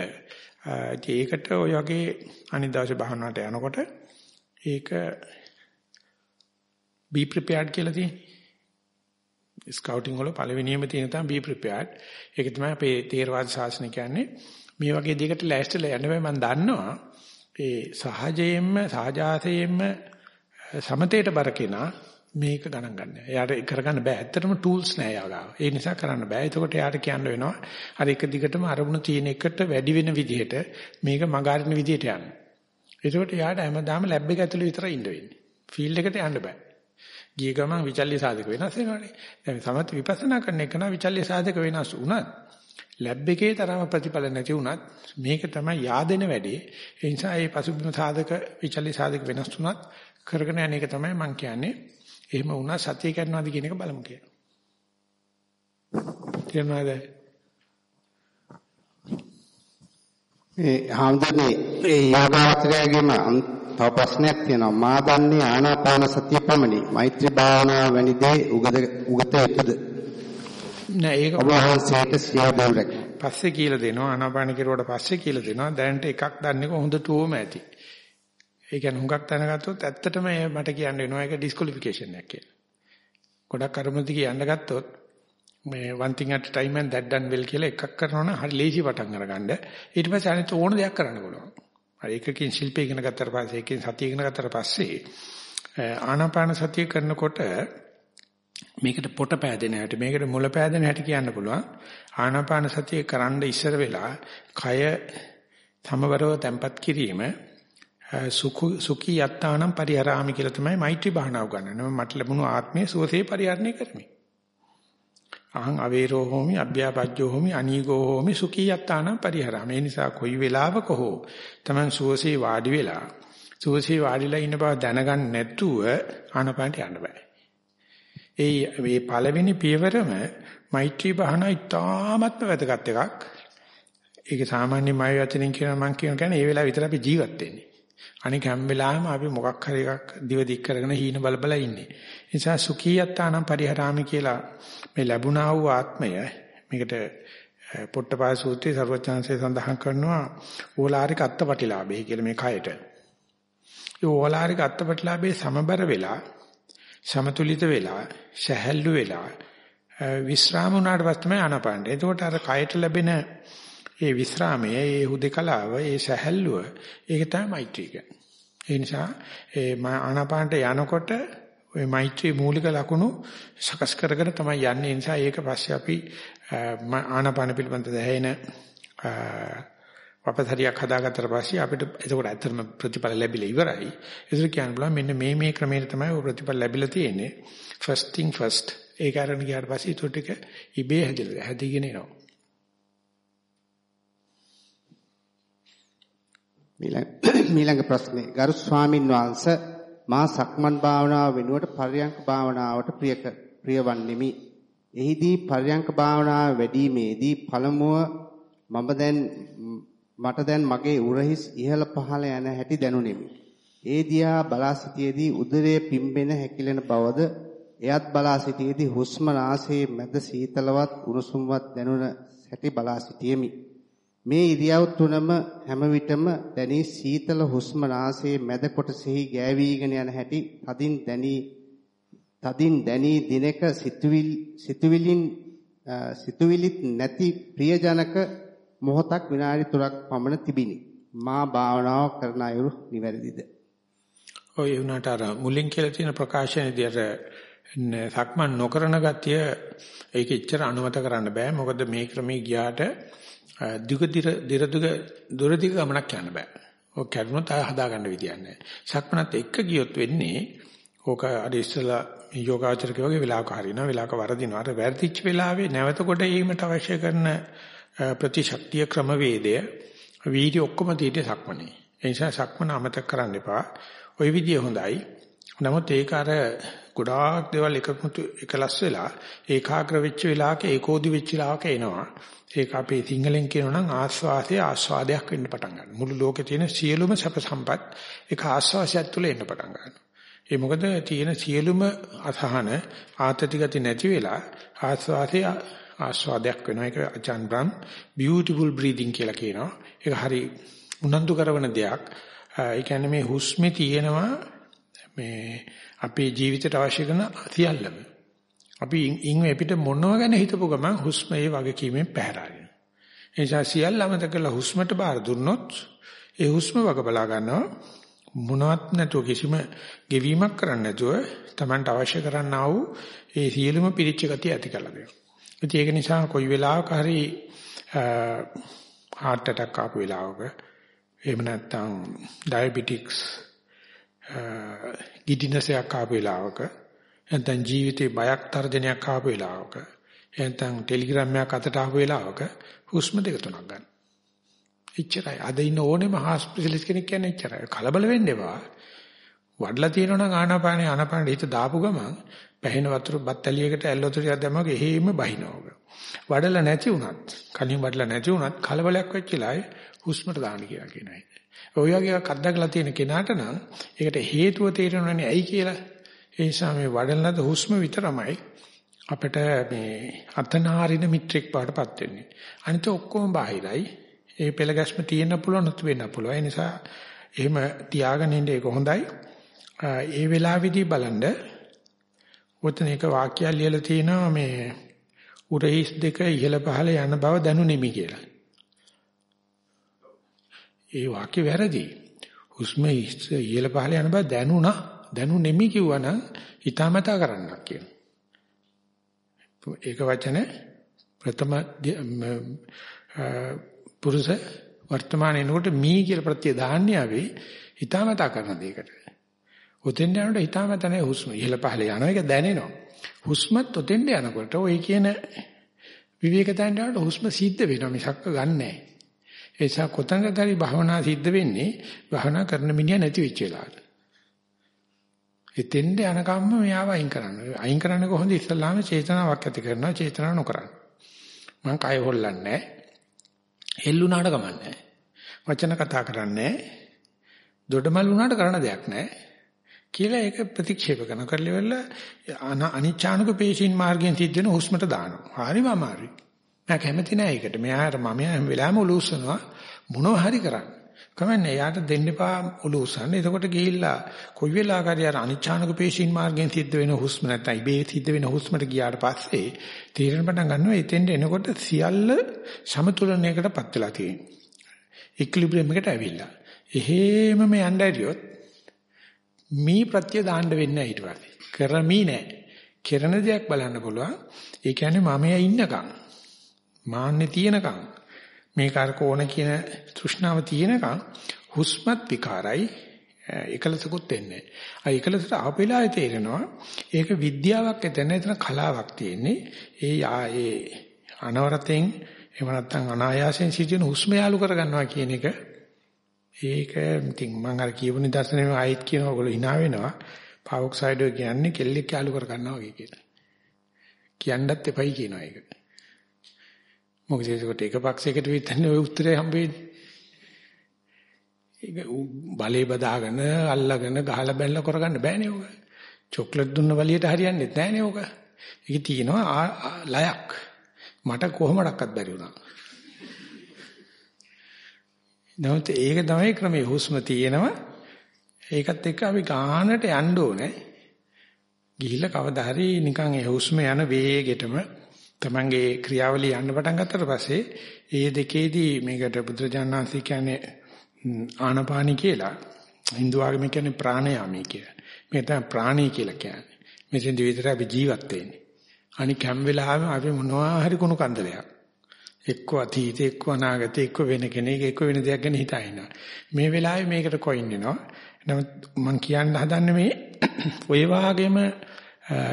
ඒකට ඔය වගේ අනිත් දවසේ භාවනාවට යනකොට ඒක be prepared කියලා තියෙන්නේ. ස්කවුටින් වල පළවෙනියම තියෙන තමයි be prepared. ඒක තමයි අපේ තේරවාද ශාසනය කියන්නේ. මේ වගේ දෙයකට ලෑස්තිලා යන්න බෑ මම දන්නවා. ඒ සහජයෙන්ම සහජාතයෙන්ම සමතේට බර කෙනා මේක ගණන් ගන්න. එයාට කරගන්න බෑ. ඇත්තටම ටූල්ස් නෑ යාගාව. ඒ නිසා කරන්න බෑ. එතකොට එයාට කියන්න වෙනවා අර එක දිගටම අරමුණු තියෙන එකට වැඩි වෙන විදිහට මේක මගහරින විදිහට යන්න. එතකොට එයාට හැමදාම ලැබ් එක ඇතුළේ විතරයි ඉන්න වෙන්නේ. ෆීල්ඩ් එකට යන්න බෑ. ගිය ගමන් විචල්්‍ය සාධක වෙනස් වෙනවනේ. දැන් සමත් විපස්සනා කරන එක නම් විචල්්‍ය සාධක වෙනස් වුණත් ලැබ් එකේ තරම ප්‍රතිඵල නැති වුණත් මේක තමයි yaadෙන වැඩේ. ඒ නිසා මේ පසුබිම සාධක විචල්්‍ය සාධක වෙනස් වුණත් කරගෙන යන එක තමයි මම කියන්නේ. එහෙම වුණා සතිය කරනවාද කියන එක බලමු කියලා. තේරුණාද? ඒ හාමුදුරනේ ඒ යෝගාවචරයේම තව ප්‍රශ්නයක් තියෙනවා. මා දන්නේ ආනාපාන සතිය පමණි. මෛත්‍රී භාවනාව වැනි දේ උගත උගත යුතුද? නෑ ඒක ඔබ වහන්සේට සියවදම් රැක. පස්සේ කියලා දෙනවා ආනාපාන කිරුවට පස්සේ කියලා දෙනවා දැනට එකක් දන්නේ හොඳටම ඇති. ඒ කියන්නේ හුඟක් දැනගත්තොත් ඇත්තටම මට කියන්න වෙනවා ඒක ඩිස්කොලිෆිකේෂන් එකක් කියලා. ගොඩක් අරමුණු කියන්න ගත්තොත් මේ one thing at a time and that done well කියලා එකක් කරනවා නම් හරි ලේසි පටන් අරගන්න. ඊට පස්සේ අනිත් ඕන දෙයක් කරන්න පුළුවන්. හරි එකකින් ශිල්පය ඉගෙන ගත්තට පස්සේ එකකින් සතිය ඉගෙන ගත්තට පස්සේ ආනාපාන සතිය කරනකොට මේකට පොට පෑදෙන හැටි මේකට මුල පෑදෙන හැටි කියන්න පුළුවන්. ආනාපාන සතිය කරන්න ඉස්සර වෙලා කය සමවරව තැම්පත් කිරීම සුඛී යත්තානම් පරිහරාමි කියලා තමයි මෛත්‍රී භාවනාව ගන්නනවා. මට ලැබුණු ආත්මයේ සුවසේ පරිහරණය කරමි. අහං අවේරෝ හෝමි අභ්‍යාපජ්ජෝ හෝමි අනීගෝ හෝමි සුඛී යත්තානම් පරිහරාමි. ඒ නිසා කොයි වෙලාවක හෝ Taman සුවසේ වාඩි වෙලා සුවසේ වාඩිලා ඉන්න බව දැනගන්න නැතුව ආනපනට යන්න බෑ. ඒ මේ පළවෙනි පියවරම මෛත්‍රී භාවනා ඉතාමත්ම වැදගත් එකක්. ඒක සාමාන්‍ය මය වචනෙන් කියන මම කියන කියන්නේ ඒ වෙලාව විතර අපි ජීවත් වෙන්නේ. අනික හැම වෙලාවෙම අපි මොකක් හරි එකක් දිව දික් කරගෙන හීන බල බල ඉන්නේ. ඒ නිසා සුඛීයත්තානම් පරිහරාමි කියලා මේ ලැබුණා වූ ආත්මය මේකට පොට්ටපාය සූත්‍රයේ ਸਰවඥාන්සේ සඳහන් කරනවා ඕලාරික අත්පටිලාභය කියලා මේ කයට. ඒ ඕලාරික අත්පටිලාභයේ සමබර වෙලා සමතුලිත වෙලා සැහැල්ලු වෙලා විස්්‍රාම වුණාට පස්සේ තමයි ආනපානට. එතකොට අර කයට ලැබෙන ඒ විස්රාමය, ඒ හුදකලාව, ඒ සැහැල්ලුව ඒක තමයි මෛත්‍රී කියන්නේ. ඒ නිසා ඒ ආනාපානට යනකොට ওই මෛත්‍රී මූලික ලක්ෂණු සකස් කරගෙන තමයි යන්නේ. ඒ නිසා ඒක පස්සේ අපි ආනාපාන පිළිබඳ දැහැෙන වපතරියක් හදාගත්තට පස්සේ අපිට එතකොට ඇත්තටම ප්‍රතිඵල ලැබිලා ඉවරයි. ඒක කියන්න බලන්න මෙන්න මේ මේ ක්‍රමයට තමයි ඔය ප්‍රතිඵල ලැබිලා තියෙන්නේ. first thing first. ඒක අරගෙන ගියාට පස්සේ ඊට ටික ඉබේ හැදිලා හැදිගෙන එනවා. [CLEARS THROAT] මීළඟ ප්‍රශ්නේ ගරු ස්වාමින් වහන්සේ මා සක්මන් භාවනාව වෙනුවට පර්යංක භාවනාවට ප්‍රිය ප්‍රියවන්නෙමි. එහිදී පර්යංක භාවනාව වැඩිීමේදී පළමුව මම දැන් මට දැන් මගේ උරහිස් ඉහළ පහළ යන හැටි දැනුනිමි. ඒ දිහා බලා සිටියේදී උදරයේ පිම්බෙන හැකිලෙන බවද එයත් බලා සිටියේදී හුස්ම නාසයේ මැද සීතලවත් උණුසුම්වත් දැනුන හැටි බලා සිටියෙමි. මේ ඉරියව් තුනම හැම විටම දැනී සීතල හුස්ම නාසයේ මැද කොටසෙහි ගෑවිගෙන යන හැටි තදින් දැනී තදින් දැනී දිනක සිතුවිලි සිතුවිලින් සිතුවිලිත් නැති ප්‍රියජනක මොහොතක් විනාඩි 3ක් පමණ තිබිනි. මා භාවනාව කරන අයුරු නිවැරදිද? ඔය උනාට අර මුලින් කියලා තියෙන ප්‍රකාශනයේදී අර සක්මන් නොකරන ගතිය ඒක එච්චර අනුමත කරන්න බෑ. මොකද මේ ක්‍රමේ ගියාට දුක දිර දුක දුර දිග ගමනක් යන්න බෑ. ඔක කරුණොත් ආය හදාගන්න විදියක් නැහැ. සක්මනත් එක්ක ගියොත් වෙන්නේ ඕක අර ඉස්සලා යෝගාචරකේ වගේ වෙලාවක හරිනවා වෙලාවක වරදිනවා. අර වැරදිච්ච වෙලාවේ නැවත කොට ඒකට අවශ්‍ය කරන ප්‍රතිශක්තිය ක්‍රමවේදය වීඩියෝ ඔක්කොම තියෙන්නේ සක්මනේ. ඒ නිසා සක්මන අමතක කරන්න එපා. ওই විදිය හොඳයි. නමුත් ඒක අර ගොඩාක් දේවල් එකමුතු එකලස් වෙලා ඒකාග්‍ර වෙච්ච වෙලාවක ඒකෝදි වෙච්ච වෙලාවක එනවා. ඒක අපේ සිංහලෙන් කියනවා නම් ආස්වාදයේ ආස්වාදයක් වෙන්න පටන් ගන්නවා. මුළු ලෝකේ තියෙන සියලුම සැප සම්පත් ඒක ආස්වාසයත් තුළ එන්න පටන් ගන්නවා. ඒ මොකද තියෙන සියලුම අසහන ආතති ගති නැති වෙලා ආස්වාදයේ ආස්වාදයක් වෙනවා. ඒක අචාන් බ්‍රම් beautiful breathing කියලා කියනවා. ඒක හරි උනන්දු කරන දෙයක්. ඒ කියන්නේ මේ හුස්මේ තියෙනවා මේ අපේ ජීවිතයට අවශ්‍ය කරන සියල්ලම. අපි ඉන් එපිට මොනව ගැන හිතපු ගමන් හුස්ම ඒ වගකීමෙන් පැහැරගෙන. ඒ නිසා සියල්ල අමතක කරලා හුස්මට බාර දුන්නොත් ඒ හුස්ම වග බලා ගන්නවා මොනවත් නැතුව කිසිම ගෙවීමක් කරන්න නැතුව Tamanට අවශ්‍ය කරන්නා වූ ඒ සියලුම පිරිච්ච ගතිය ඇති කරලා දෙනවා. ඉතින් ඒක නිසා කොයි වෙලාවක හරි heart attack ආපු වෙලාවක එහෙම නැත්නම් ඩයබටික්ස් ගිඩිනස් එකක් ආපු වෙලාවක නැත්නම් ජීවිතේ බයක් තර්ජනයක් ආපු වෙලාවක නැත්නම් ටෙලිග්‍රෑම් එකක් අතට ආපු වෙලාවක හුස්ම දෙක තුනක් ගන්න. එච්චරයි. අද ඉන්න ඕනෙම හොස්පිටලිස් කෙනෙක් කියන්නේ එච්චරයි. කලබල වෙන්න එපා. වඩලා තියෙනවා නම් ආනාපානේ ආනාපානේ හිත දාපු ගමන් පැහෙන වතුර බත් ඇලියකට ඇල් වතුරක් දැම්මම එහෙම බහිනවා. වඩලා නැති වුණත්, කලින් වඩලා නැති වුණත් කලබලයක් වෙච්ච ඉලයි හුස්මට දාන්න කියලා කියනවා. ඔය වගේ එකක් අත්දකලා තියෙන කෙනාට නම් ඒකට හේතුව තේරෙන්නේ ඇයි කියලා. ඒ නිසා මේ වඩලනද හුස්ම විතරමයි අපිට මේ අතනාරින මිත්‍රෙක් පාටපත් වෙන්නේ. අනිත ඔක්කොම බාහිරයි. ඒ පෙළ ගැස්ම තියෙන්න පුළුවන් නැතු වෙන්න පුළුවන්. ඒ නිසා එහෙම තියාගෙන ඉන්න ඒක හොඳයි. ඒ වෙලාවේදී බලන්න ඔතන එක වාක්‍යයක් ලියලා තියෙනවා මේ උරහිස් දෙක ඉහළ පහළ යන බව දැනුනෙමි කියලා. ඒ වාක්‍ය වැරදි. හුස්ම ඉහළ පහළ යන බව දැනුණා. දැනුනෙමි කිව්වනම් හිතාමතා කරන්නක් කියනවා. ඒක වචන ප්‍රථම පුරුෂ වර්තමානයේ නෝට මී කියලා ප්‍රත්‍ය දාන්නේ ආවේ හිතාමතා කරන දෙයකට. ඔතෙන් යනකොට හිතාමතා නැහැ හුස්ම ඉහළ පහළ යනවා ඒක දැනෙනවා. හුස්මත් ඔතෙන් යනකොට ඔය කියන විවේක තැන්ට හුස්ම සිද්ධ වෙනවා මිසක් ගන්නෑ. ඒ නිසා කොතනකදී භවනා සිද්ධ වෙන්නේ භවනා කරන මිනිහා නැති වෙච්ච වෙලාවට. එතෙන්ද යනකම්ම මෙයාව අයින් කරන්න. අයින් කරන්නේ කොහොමද? ඉස්ලාම චේතනාවක් ඇති කරනවා චේතනාව නොකරන. මං කය හොල්ලන්නේ නැහැ. හෙල්ලුණාට කමන්නේ වචන කතා කරන්නේ දොඩමල් වුණාට කරන්න දෙයක් නැහැ. කියලා ඒක ප්‍රතික්ෂේප කරන කරලිවල අනිච්ඡානුක පේශීන් මාර්ගයෙන් සිද්ධ වෙන හුස්මට දානවා. හරිම අමාරුයි. මම කැමති නෑ ඒකට. මෙයාට මම හැම වෙලාවෙම උලුස්සනවා මොනව හරි කරන්න. කමන්නේ එයාට දෙන්න එපා උලුස්සන්න. එතකොට ගිහිල්ලා කොයි වෙලාවකරි අර අනිච්ඡානක පේශීන් මාර්ගයෙන් සිද්ධ වෙන හුස්ම නැත්නම් ඉබේ සිද්ධ වෙන හුස්මට ගියාට පස්සේ තීරණ පටන් ගන්නවා එතෙන්ට එනකොට සියල්ල සමතුලනයකටපත් වෙලා තියෙනවා. ඉක්ලිබ්‍රියම් එකට ඇවිල්ලා. එහෙම මේ යන්න ඇරියොත් මේ ප්‍රත්‍ය දාන්න වෙන්නේ ඊට පස්සේ. කරමි නෑ. කරන දෙයක් බලන්න පුළුවන්. ඒ කියන්නේ මමයා ඉන්නකම් මාන්නේ තියෙනකම් මේ කරකෝණ කියන තෘෂ්ණාව තියෙනකම් හුස්මත් විකාරයි එකලසකුත් වෙන්නේ. ආ එකලසට ආපෙලාවේ තේරෙනවා ඒක විද්‍යාවක් එතන එතන කලාවක් තියෙන්නේ. ඒ ඒ අනවරතෙන් එහෙම නැත්නම් අනායාසයෙන් සිදුවෙන හුස්ම යාලු කරගන්නවා කියන එක ඒක ඉතින් මම අර කියපු නිදර්ශනෙම ආයෙත් කියනවා ඔයගොල්ලෝ hina වෙනවා. පාවොක්සයිඩ් කියන්නේ කෙල්ලෙක් යාලු කර ගන්නවා වගේ කියලා. කියන්නත් එපයි කියනවා ඒක. මොකද ඒකට එක පක්ෂයකට විතරනේ ওই උත්තරේ හම්බෙන්නේ. ඒක බලේ බදාගෙන අල්ලගෙන ගහලා බැලලා කරගන්න බෑනේ ඕක. චොක්ලට් දුන්න වලියට හරියන්නේ නැහැනේ ඕක. ඒක තියෙනවා ලයක්. මට කොහොමඩක්වත් බැරි වුණා. නමුත් ඒක තමයි ක්‍රමයේ හුස්ම තියෙනවා. ඒකත් එක්ක අපි ගානට යන්න ඕනේ. ගිහිල්ලා කවදා හරි නිකන් ඒ හුස්ම යන වේගෙටම තමන්ගේ ක්‍රියාවලිය යන්න පටන් ගත්තට පස්සේ ඒ දෙකේදී මේකට බුදුරජාණන්සේ කියන්නේ ආනපානි කියලා. Hindu ආගමේ කියන්නේ ප්‍රාණයාමී කියලා. මේ තමයි ප්‍රාණී කියලා කියන්නේ. මෙතෙන්දි විතර අපි ජීවත් වෙන්නේ. අනික හැම වෙලාවෙම අපි මොනවා හරි කුණු කන්දලයක්. එක්ක අතීතේ එක්ක අනාගතේ එක්ක වෙන කෙනෙක් එක්ක වෙන දෙයක් ගැන හිතා ඉන්නවා. මේ වෙලාවේ මේකට කොයින් වෙනවා. නමුත් මම කියන්න හදන්නේ මේ [CLEARS THROAT] ඔය වාගේම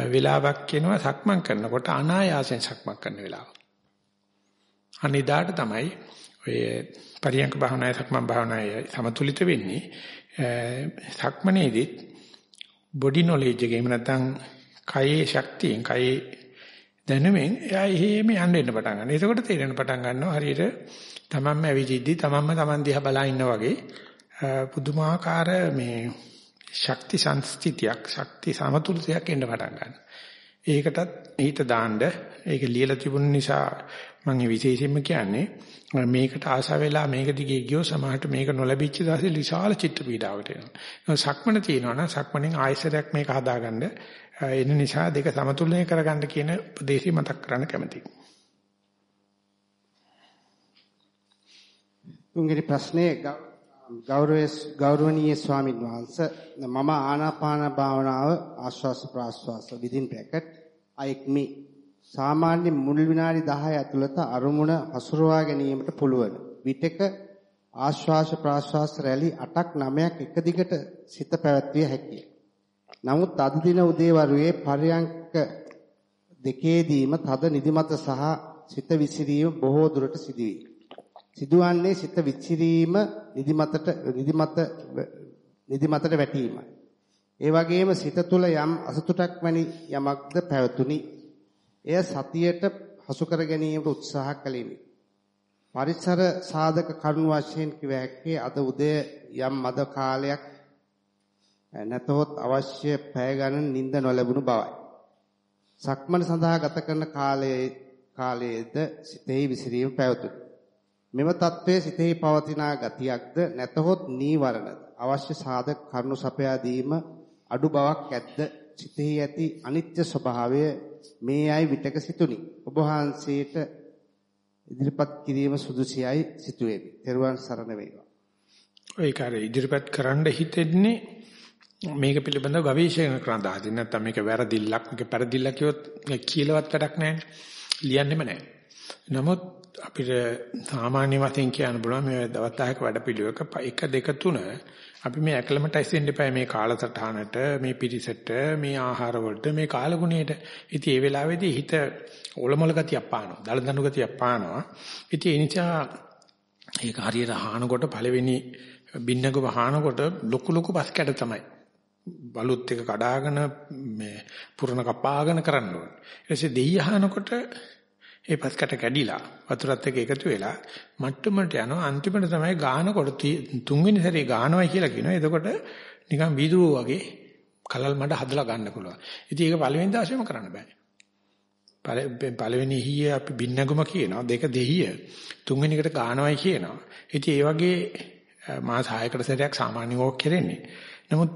වෙලාවක් කියනවා සක්මන් කරනකොට අනායාසයෙන් සක්මන් කරන වෙලාව. අනිදාට තමයි ඔය පරියන්ක භාවනාවේ සක්මන් භාවනාවේ සමතුලිත වෙන්නේ. සක්මනේදී බොඩි නොලෙජ් එක එහෙම නැත්නම් කයේ ශක්තියෙන් කයේ දැනුමෙන් එයා එහෙම යන්න එන්න පටන් ගන්නවා. එතකොට තේරෙන පටන් ගන්නවා හරියට තමන්ම ඇවිදිද්දි තමන්ම තමන් දිහා බලා ඉන්නා වගේ පුදුමාකාර මේ ශක්ති සංස්ථිතියක් ශක්ති සමතුලිතයක් එන්න පටන් ගන්නවා. ඒකටත් හිත දාන්න ඒක ලියලා තිබුණ නිසා මම විශේෂයෙන්ම කියන්නේ මේකට ආසා වෙලා මේක දිගේ ගියෝ සමහරට මේක නොලැබිච්ච දාසේ විශාල චිත්ත පීඩාවකට එනවා. සක්මන තියෙනවා නම් සක්මණෙන් ආයසරයක් මේක හදාගන්න එන නිසා දෙක සමතුලනය කරගන්න කියන උපදේශي මතක් කරන්න කැමතියි. තුන්වෙනි ප්‍රශ්නේ ගෞරවයේ ගෞරවනීය ස්වාමින් වහන්සේ මම ආනාපාන භාවනාව ආශ්වාස ප්‍රාශ්වාස within bracket අයෙක්මි සාමාන්‍ය මුල් විනාඩි 10 ඇතුළත අරමුණ හසුරවා ගැනීමට පුළුවන්. විටක ආශ්වාස ප්‍රාශ්වාස රැලි 8ක් 9ක් එක දිගට සිත පැවැත්විය හැකිය. නමුත් අද දින උදේවරුේ පරයන්ක දෙකේදීම තද නිදිමත සහ සිත විසිරීම බොහෝ දුරට සිදුවේ. සිදුවන්නේ සිත විචිරීම නිදිමතට නිදිමත නිදිමතට වැටීමයි. ඒ වගේම සිත තුළ යම් අසතුටක් වැනි යමක්ද පැවතුනි. එය සතියට හසු කර ගැනීමට උත්සාහ කළෙමි. පරිසර සාධක කරුණු වශයෙන් කිව හැක්කේ අද උදේ යම් මද කාලයක් නැතහොත් අවශ්‍ය පැය ගණන් නිින්ද නොලැබුණු බවයි. සක්මන සඳහා ගත කරන කාලයේ කාලයේද සිතෙහි විසිරීම පැවතුණි. මෙම తත්වයේ සිතෙහි පවතිනා ගතියක්ද නැතහොත් නීවරණද අවශ්‍ය සාධක කරුණු සපයා දීම අඩු බවක් ඇද්ද සිතෙහි ඇති අනිත්‍ය ස්වභාවය මේ අයි විතක සිතුනි. ඔබ වහන්සේට ඉදිරිපත් කිරීම සුදුසියයි සිතුවේමි තෙරුවන් සරණ වේවා. ඒක අර ඉදිරිපත් කරන්න හිතෙන්නේ මේක පිළිබඳව ගවේෂණ කරන්න දාදී නැත්නම් මේක වැරදිල්ලක් මේක පෙරදිල්ලක් කියොත් කියලාවත් වැඩක් නැහැ. ලියන්නෙම නැහැ. නමුත් අපිට සාමාන්‍ය වශයෙන් කියන්න පුළුවන් මේ දවස් 10ක වැඩපිළිවෙලක 1 2 3 අපි මේ ඇක්ලමටයිස් වෙන්න එපා මේ කාලසටහනට මේ පිරිසට මේ ආහාර වලට මේ කාලගුණයට. ඉතින් ඒ වෙලාවේදී හිත ඔලොමල ගතියක් පානවා. දලදනු ගතියක් පානවා. ඉතින් ඒ නිසා ඒක හරියට අහනකොට පළවෙනි බින්නකව අහනකොට ලොකු ලොකු බස් කැඩ තමයි. බලුත් එක කඩාගෙන මේ පුරණ කපාගෙන කරන්න ඕනේ. ඊට පස්සේ දෙයි අහනකොට ඒ පස්කට කැඩිලා වතුරත් එක්ක එකතු වෙලා මට්ටමට යනවා අන්තිමට තමයි ගානකොට තුන්වෙනි සැරේ ගානවයි කියලා කියනවා. එතකොට නිකන් වීදුරුව වගේ කලල් මඩ හදලා ගන්න පුළුවන්. ඉතින් ඒක පළවෙනි දවසේම කරන්න බෑ. පළවෙනි හිය අපි බින්නගම කියනවා දෙක දෙහිය තුන්වෙනි එකට ගානවයි කියනවා. ඉතින් ඒ වගේ මාස 6කට සැරයක් සාමාන්‍ය වෝක් කරන්නේ. නමුත්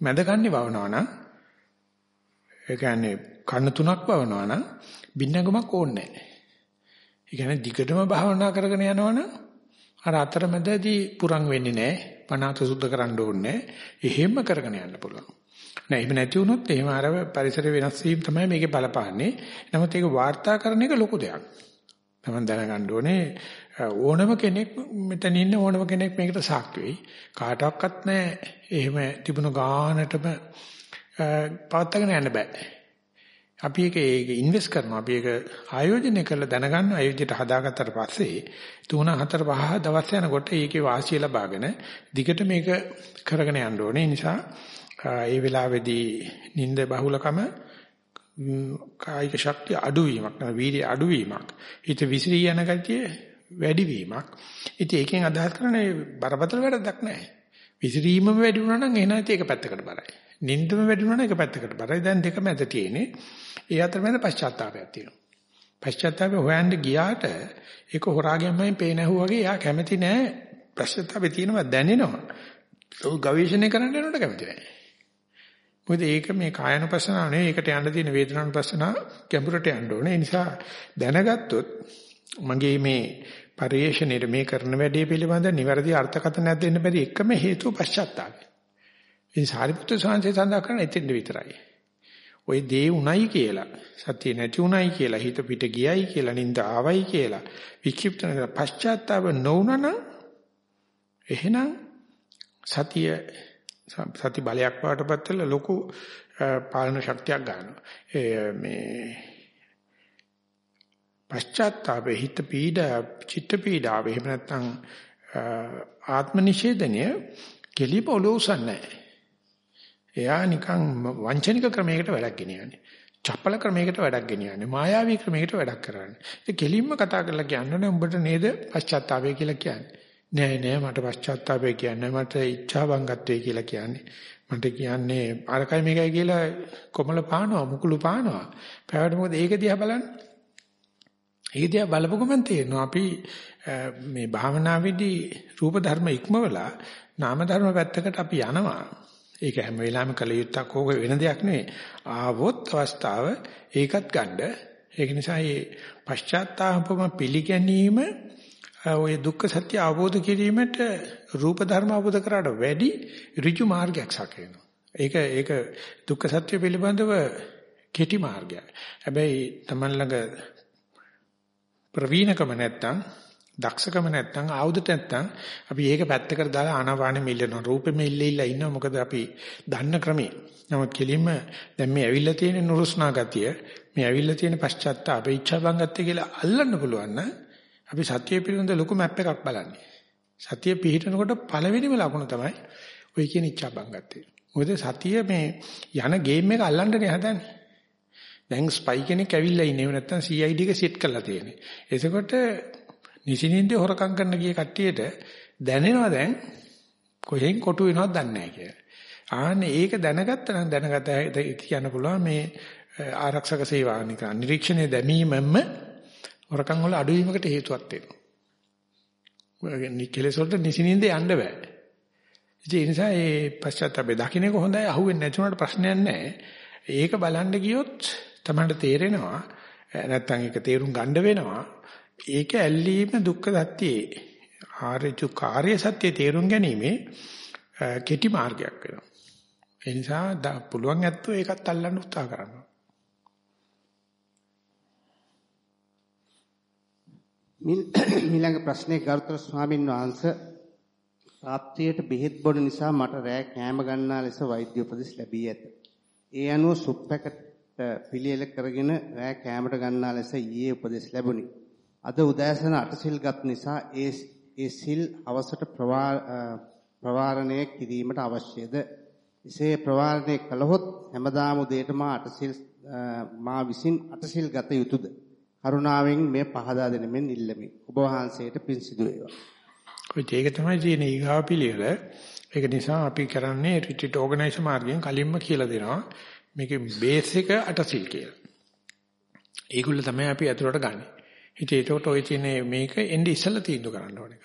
මැද ගන්නේ වවනවා නම් ඒ කියන්නේ කන්න තුනක් වවනවා නම් බින්නගමක් ඕනේ නැහැ. ඒ කියන්නේ දිගටම භාවනා කරගෙන යනවනම් අර අතරමැදදී පුරන් වෙන්නේ නැහැ. පනාත සුද්ධ කරන්න ඕනේ එහෙම කරගෙන යන්න පුළුවන්. නෑ එහෙම නැති වුණොත් එහෙම අර පරිසර වෙනස් වීම තමයි මේකේ බලපාන්නේ. නමුත් ඒක වාර්තා කරන එක ලොකු දෙයක්. තමන් දැනගන්න ඕනේ ඕනම කෙනෙක් මෙතන ඉන්න ඕනම කෙනෙක් මේකට සාක්ෂි වෙයි. කාටවත් නැහැ එහෙම තිබුණ ගානටම පවත්වාගෙන යන්න බෑ. අපි ඒක ඒක ඉන්වෙස්ට් කරනවා. අපි ඒක ආයෝජනය කරලා දැනගන්නවා. ඒ විදිහට හදාගත්තට පස්සේ 3 4 5 දවස් යනකොට ඒකේ වාසිය ලබාගෙන දිගට මේක කරගෙන යන්න ඕනේ. නිසා ඒ වෙලාවේදී නිින්ද බහුලකම කායික ශක්තිය අඩුවීමක් නෙවෙයි වීර්ය අඩුවීමක්. හිත විසිරී යන ගතිය වැඩිවීමක්. ඉතින් ඒකෙන් අදහස් කරන්නේ බරපතල වැඩක් නැහැ. විසිරීමම වැඩි වුණා නම් එහෙනම් ඒක පැත්තකට බලයි. නින්දම වැඩි වුණා නම් ඒක පැත්තකට බලයි. දැන් දෙක මැද තියෙන්නේ. ඒ අතරමැද පශ්චාත්තාපයක් තියෙනවා. පශ්චාත්තාපය හොයන්න ගියාට ඒක හොරාගෙන්මයි පේන වගේ එයා කැමති නෑ පශ්චාත්තාපේ තියෙනවා දැනෙනවා. ඒක ගවේෂණය කරන්න යනකොට කැමති නෑ. මොකද ඒක මේ කායනුපස්සනාව නෙවෙයි ඒකට යන්න තියෙන වේදනානුපස්සනාව ගැඹුරට යන්න ඕනේ. ඒ නිසා දැනගත්තොත් මගේ මේ පරිේශණයට මේ කරන වැඩේ පිළිබඳ නිවැරදි අර්ථකථනයක් දෙන්න බැරි එකම හේතුව පශ්චාත්තාපය. ඉතින් සාරිපුත්‍ර සාංශය සඳහන් කරන එතෙන්ද විතරයි. ওই දේ උණයි කියලා සතිය නැති උණයි කියලා හිත පිට ගියයි කියලා නින්ද ආවයි කියලා වික්ෂිප්ත පශ්චාත්තාව නොවුනනම් එහෙනම් සතිය සති බලයක් වඩටපත් වෙලා ලොකු පාලන ශක්තියක් ගන්නවා මේ පශ්චාත්තාපේ හිත පීඩා චිත්ත පීඩාව එහෙම නැත්නම් ආත්ම නිෂේධනය කෙලිප ඔලෝසන්නේ එයා නිකන් වංචනික ක්‍රමයකට වැඩක් ගෙනියන්නේ. චපල ක්‍රමයකට වැඩක් ගෙනියන්නේ. මායාවී ක්‍රමයකට වැඩක් කරන්නේ. ඒ කෙලින්ම කතා කරලා කියන්නේ උඹට නේද පශ්චාත්තාපය කියලා කියන්නේ. නෑ නෑ මට පශ්චාත්තාපය කියන්නේ මට ඉච්ඡා වංගත්වය කියලා කියන්නේ. මට කියන්නේ අරකයි මේකයි කියලා කොමල පානවා මුකුළු පානවා. පැවට මොකද ඒක දිහා බලන්න. ඒක දිහා බලපු ගමන් තේරෙනවා අපි මේ භාවනාවේදී රූප ධර්ම ඉක්මවලා නාම ධර්ම පැත්තකට අපි යනවා. ඒක හැම වෙලාවෙම කල යුත්තක් ඕක වෙන දෙයක් නෙවෙයි. ආවොත් අවස්ථාව ඒකත් ගන්න. ඒක නිසා මේ පශ්චාත්තාපම පිළිගැනීම ඔය දුක්ඛ සත්‍ය අවබෝධ කිරීමට රූප ධර්ම අවබෝධ කරාට වැඩි ඍජු මාර්ගයක් සැකේනවා. ඒක ඒක දුක්ඛ සත්‍ය පිළිබඳව කෙටි මාර්ගයක්. හැබැයි Taman ළඟ ප්‍රවීණකම නැත්තම් දක්ෂකම නැත්තම් ආයුධ නැත්තම් අපි ඒක පැත්තකට දාලා ආනාපානෙ මිල්ලන රූපෙම ඉල්ලilla ඉන්නවා මොකද අපි දන්න ක්‍රමේ. නමුත් කෙලින්ම දැන් මේ ඇවිල්ලා තියෙන නුරුස්නා ගතිය මේ ඇවිල්ලා තියෙන පශ්චාත්තාප ඉච්ඡා බංගත්ය කියලා අල්ලන්න පුළුවන් නම් අපි සත්‍ය පිළිබඳ ලොකු මැප් එකක් බලන්නේ. සතිය පිහිටනකොට පළවෙනිම ලකුණ තමයි ඔය කියන ඉච්ඡා බංගත්ය. මොකද සතිය මේ යන ගේම් එක අල්ලන්නනේ හදන්නේ. දැන් ස්පයි කෙනෙක් ඇවිල්ලා ඉන්නේ නැත්තම් CID එක සෙට් කරලා තියෙන්නේ. එතකොට නිසින්ින්ද හොරකම් කරන්න ගිය කට්ටියට දැනෙනවා දැන් කොහෙන් කොටු වෙනවද දන්නේ නැහැ කියලා. ආන්නේ ඒක දැනගත්තා නම් දැනගත කියන්න පුළුවන් මේ ආරක්ෂක සේවා නිරීක්ෂණය දැමීමම හොරකම් වල අඩුවීමකට හේතුවක් වෙනවා. කෙලෙස් වලට නිසින්ින්ද යන්න බෑ. ඒ නිසා මේ පශ්චාත්තාපේ දකින්න එක හොඳයි අහුවෙන්නේ නැති උනට ප්‍රශ්නයක් නැහැ. ඒක බලන්න ගියොත් තමයි තේරෙනවා නැත්තම් ඒක තේරුම් ගන්න වෙනවා. ඒක ඇල්ලීම දුක්ඛ සත්‍යයේ ආර්යචු කාර්ය සත්‍ය තේරුම් ගැනීමේ කෙටි මාර්ගයක් වෙනවා. ඒ නිසා පුළුවන් ඇත්තෝ ඒකත් අල්ලන්න උත්සාහ කරනවා. ඊළඟ [COUGHS] ප්‍රශ්නේ ගරුතර ස්වාමින් වහන්සේ රාත්‍රියට බෙහෙත් බොන නිසා මට රෑ කෑම ගන්නා ලෙස වෛද්‍ය උපදෙස් ලැබී ඇත. ඒ අනුව සුප් පැකට් පිළියෙල කරගෙන රෑ කෑමට ගන්නා ලෙස ඊයේ උපදෙස් ලැබුණි. අද උදෑසන අටසිල්ගත් නිසා ඒ ඒ සිල් අවසට ප්‍රවාරණය කිරීමට අවශ්‍යද? එසේ ප්‍රවාරණය කළහොත් හැමදාම උදේට මා අටසිල් මා විසින් අටසිල් ගත යුතුයද? කරුණාවෙන් මේ පහදා දෙන මෙන් ඉල්ලමි. ඔබ වහන්සේට පින් සිදු වේවා. ඔය ඒක තමයි තියෙන ඊගාව පිළිවෙල. ඒක නිසා අපි කරන්නේ රිට්‍රීට් ඕගනයිසර් මාර්ගයෙන් කලින්ම කියලා දෙනවා. මේකේ බේස් එක අටසිල් කියලා. ඒගොල්ල තමයි අපි අතුරට ගන්නෙ. ඉතින් ඒකට ඔය තියෙන මේක එන්නේ ඉස්සලා තීන්දුව කරන්න ඕනේ.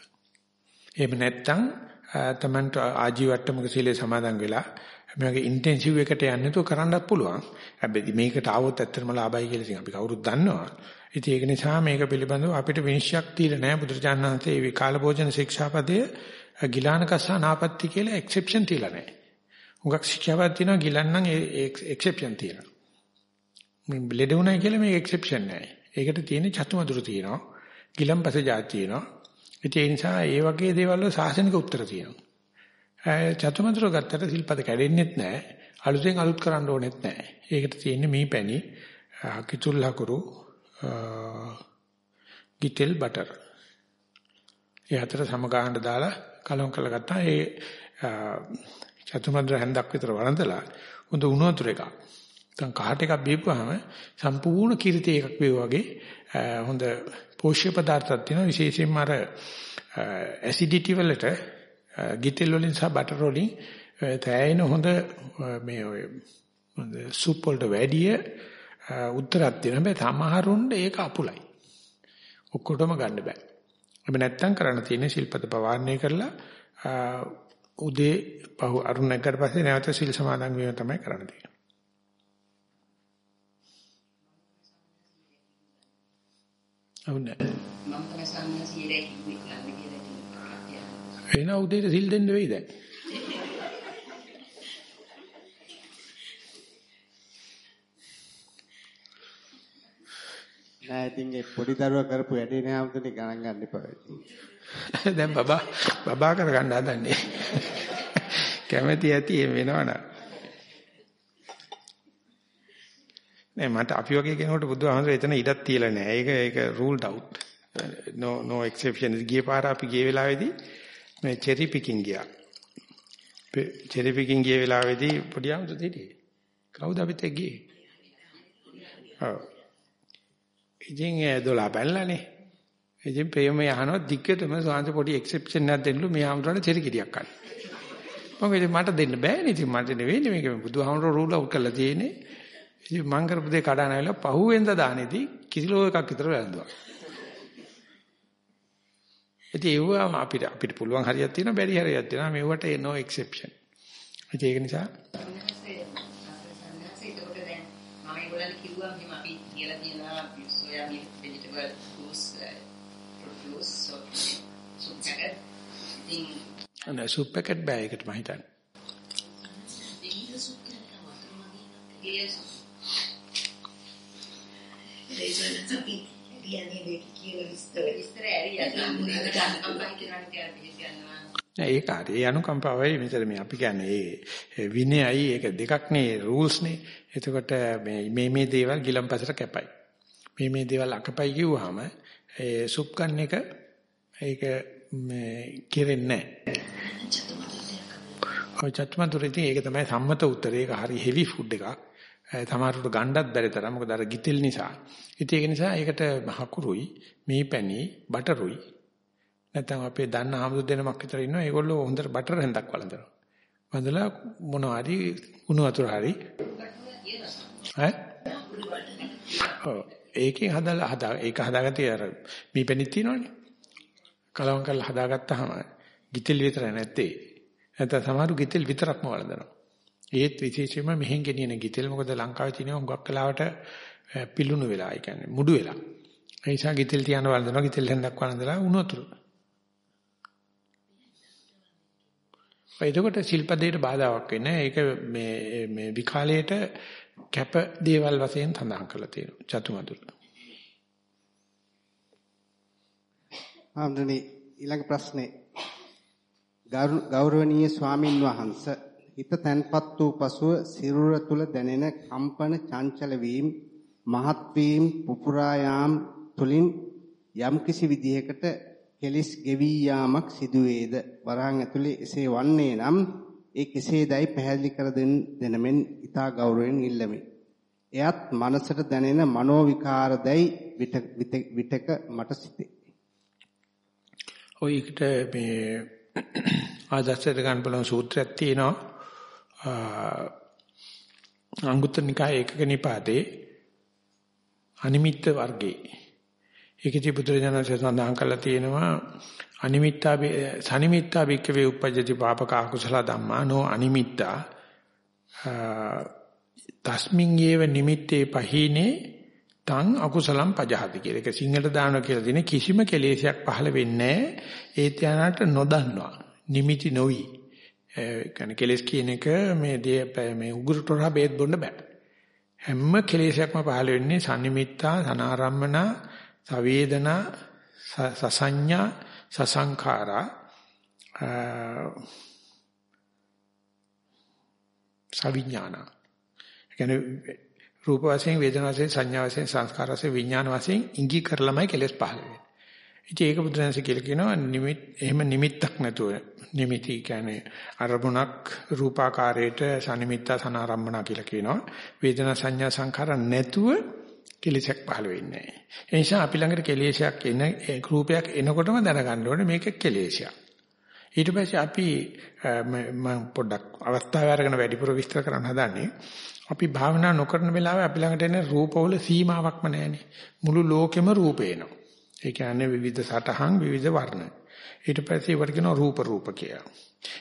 එහෙම නැත්නම් තමන්ට ආජීවට්ටමක සීලේ සමාදන් වෙලා මේකේ ඉන්ටෙන්සිව් එකට යන්නේ නැතුව කරන්නත් පුළුවන්. හැබැයි මේකට ආවොත් ඇත්තටම ලාභයි කියලා ඉතින් අපි කවුරුත් දන්නවා. ඉතින් ඒක නිසා මේක පිළිබඳව අපිට විනිශ්චයක් තියලා නැහැ බුදුරජාණන් වහන්සේ මේ කාල භෝජන ශික්ෂාපදයේ ගිලානකසා නාපත්ති කියලා එක්සෙප්ෂන් තියලා නැහැ. හුඟක් ශික්ෂාපද තියෙනවා ගිලන්නම් එක්සෙප්ෂන් තියෙනවා. මේ බ්ලෙඩ් උනායි කියලා මේක එක්සෙප්ෂන් නැහැ. ඒකට තියෙන චතුමදුරු තියෙනවා. ගිලම්පස જાති තියෙනවා. ඒ නිසා ඒ වගේ දේවල් වල සාසනික උත්තර තියෙනවා. චතුමදුරු ගත්තට සිල්පද කැඩෙන්නෙත් නැහැ. අලුතෙන් අලුත් කරන්න ඕනෙත් නැහැ. ඒකට තියෙන්නේ මේ පැණි කිතුල් හකුරු ගිතෙල් බටර්. ඒ අතර සමගාහන්න දාලා කලවම් කරලා ගත්තා. ඒ චතුමද්‍ර හැන්දක් විතර වළඳලා හොඳ උණු වතුර එකක්. දැන් කහට එකක් බීපුවාම සම්පූර්ණ කිරිතේ එකක් වගේ වගේ හොඳ පෝෂ්‍ය පදාර්ථයක් තියෙනවා විශේෂයෙන්ම අර ඇසිඩිටි වලට ගිතෙල් වලින් සහ බටර් වලින් තෑයින හොඳ මේ ඔය සුප් වලට වැඩිය උත්තරයක් තියෙනවා. හැබැයි සමහරුන්ට ඒක අපුලයි. ඔක්කොටම ගන්න බෑ. එහෙම නැත්තම් කරන්න තියෙන්නේ ශිල්පත පවාරණය කරලා උදේ පහු අරුණ නැගකට පස්සේ නැවත සිල් සමාදන් වීම තමයි කරන්න තියෙන්නේ. අවුනේ. මම තමයි සම්මාසියේ කිව්වේ කියලා. එන උදේට සිල් දෙන්න වෙයි දැන්. [LAUGHS] නෑ ඉතින් ඒ පොඩි දරුවා කරපු වැඩේ නෑ 아무තේ ගණන් ගන්න එපා. දැන් බබා බබා කරගන්න හදන්නේ. [LAUGHS] කැමැති ඇති එම් වෙනවනම්. නෑ මට අපි වගේ කෙනෙකුට බුදුහාමර එතන ඉඩක් තියලා නෑ. ඒක ඒක ruled out. no no exception. ගියේ පාර අපි ගිය වෙලාවේදී මේ cherry picking ගියා. cherry picking ගිය වෙලාවේදී පොඩි ආමුද හිටියේ. කවුද අපිට ගියේ? ඔව්. ඉතින් 12 පැනලානේ. ඉතින් ප්‍රේමය අහනවා දිග්ගටම සාංශ පොඩි එක්සෙප්ෂන් එකක් දෙන්නලු මේ ආමතුරට චෙරි කිරියක් ගන්න. මොකද මට දෙන්න බෑනේ ඉතින් මට නෙවෙයි මේක බුදුහාමරෝ රූල් අවුට් කරලා තියෙන්නේ. ඉතින් මං කරපු දේ කඩන ඇවිල්ලා පහුවෙන්ද දානේදී කිලෝ එකක් විතර වැළඳුවා. ඉතින් ඒව අපිට අපිට පුළුවන් හරියක් තියෙනවා බැරි හරියක් තියෙනවා මේවට no exception. ඒක නිසා ජූස් සුප් පැකට් ඉතින් අනේ සුප් පැකට් බෑ ඒකට මම හිතන්නේ. ඒක සුප් කියලා වතුර මගේ ඒක ඒක අපි කියන්නේ මේක කියලා විස්තර විස්තර ඇරියා ඒක හරි. ඒ අනුකම්පාවයි මෙතන මේ අපි කියන්නේ ඒ විනයයි ඒක දෙකක් නේ රූල්ස් නේ. එතකොට මේ මේ මේ දේවල් ගිලම්පසට කැපයි. මේ මේ දේවල් අකපයි කිව්වහම ඒ සුප් ගන්න එක ඒක මේ කෙරෙන්නේ නැහැ. ඔය චත්මතුරේදී ඒක තමයි සම්මත උත්තරේ. ඒක හරි හෙවි ෆුඩ් එකක්. තමාරුට ගණ්ඩත් බැරි තරම් මොකද අර ගිතෙල් නිසා. ඉතින් ඒක නිසා ඒකට හකුරුයි, මේ පැණි, බටරුයි නැත්නම් අපේ දන්න ආමුදු දෙනමක් විතර ඉන්නවා. ඒගොල්ලෝ හොඳට බටර් හැන්දක් වළඳනවා. වඳලා මොනවා හරි උණු වතුර හරි ඈ ඔව් ඒකෙන් හදලා හදා ඒක හදාගත්තේ අර මීපෙනිත් තියෙනවනේ. කලවම් කරලා හදාගත්තාම ගිතෙල් විතර නැත්තේ. නැත්නම් සමහරු ගිතෙල් විතරක්ම වළඳනවා. ඒත් විශේෂයෙන්ම මෙහෙන් ගෙනියන ගිතෙල් මොකද ලංකාවේ තියෙන හුඟක් වෙලාවට පිලුණු වෙලා, ඒ කියන්නේ මුඩු වෙලා. ඒ නිසා ගිතෙල් තියන වළඳනවා ගිතෙල් හැන්දක් වළඳලා උණු වතුර. එතකොට ශිල්පදේට බාධාවක් වෙන්නේ ඒක මේ මේ විකාලයට කැප දේවල් වශයෙන් සඳහන් කරලා තියෙනවා චතුමදුර. ආම්දනි ඊළඟ ප්‍රශ්නේ ගෞරවනීය ස්වාමින් වහන්සේ හිත තැන්පත් වූ පසුව සිරුර තුල දැනෙන කම්පන චංචල වීම මහත් වීම පුපුරා යාම් තුලින් යම්කිසි විදිහකට කෙලිස් ගෙවී යාමක් සිදුවේද වරහන් ඇතුලේ එසේ වන්නේ නම් ඒ කෙසේදයි පැහැදිලි කර දෙනමෙන් ඊතා ගෞරවයෙන් ඉල්ලමි. එයත් මනසට දැනෙන මනෝ විකාරදයි විතක මට සිතේ. ඔය එකට මේ [CLEARS THROAT] ආදර්ශයට ගන්න බලන සූත්‍රයක් තියෙනවා. අංගුත්තර නිකායේ ඒකක නිපාතේ අනිමිත්ත වර්ගයේ ඒකදී බුදුරජාණන්සේ සඳහන් කරලා තියෙනවා අනිමිත්තා සනිමිත්තා භික්කවේ උපජ්ජති පාපක අකුසල ධම්මා නෝ අනිමිත්තා තස්මින් යේව නිමිත්තේ පහිනේ තං අකුසලම් පජහති කියලා. ඒක සිංහලට දානවා කියලා දින කිසිම කෙලෙසයක් පහළ වෙන්නේ නැහැ. ඒ ධානයට නොදන්නවා. නිමිති නොවි. ඒ කෙලෙස් කියන එක මේ මේ උගුරට හොරා බේත් බොන්න බෑ. හැම කෙලෙසයක්ම පහළ වෙන්නේ සනිමිත්තා සනාරම්මනා සවේදනා සසඤ්ඤා සසංඛාරා සවිඥාන කියන්නේ රූප වශයෙන් වේදනා වශයෙන් සංඥා වශයෙන් සංස්කාර වශයෙන් විඥාන වශයෙන් ඉඟි කරලමයි කෙලස් පහළ වෙන්නේ. ඉතින් ඒක බුදුරජාණන්සේ කියලා කියනවා නිමිත් එහෙම නිමිත්තක් නැතුව නිමිති කියන්නේ අරමුණක් රූපාකාරයට සනිමිත්ත සනාරම්මනා කියලා කියනවා. වේදනා සංඥා සංඛාර නැතුව කෙලෙසක් පහළ වෙන්නේ නැහැ. ඒ නිසා අපි ළඟට කෙලෙසයක් එන රූපයක් එනකොටම දැනගන්න ඕනේ මේක කෙලෙසයක්. ඊට පස්සේ අපි මම පොඩ්ඩක් අවස්ථාව අරගෙන වැඩිපුර විස්තර කරන්න හදන්නේ. අපි භාවනා නොකරන වෙලාවේ අපි ළඟට එන රූපවල සීමාවක්ම නැහැනේ. මුළු ලෝකෙම රූපේනවා. ඒ කියන්නේ විවිධ සටහන් විවිධ වර්ණ. ඊට පස්සේ ඒවට කියනවා රූප රූප කියලා.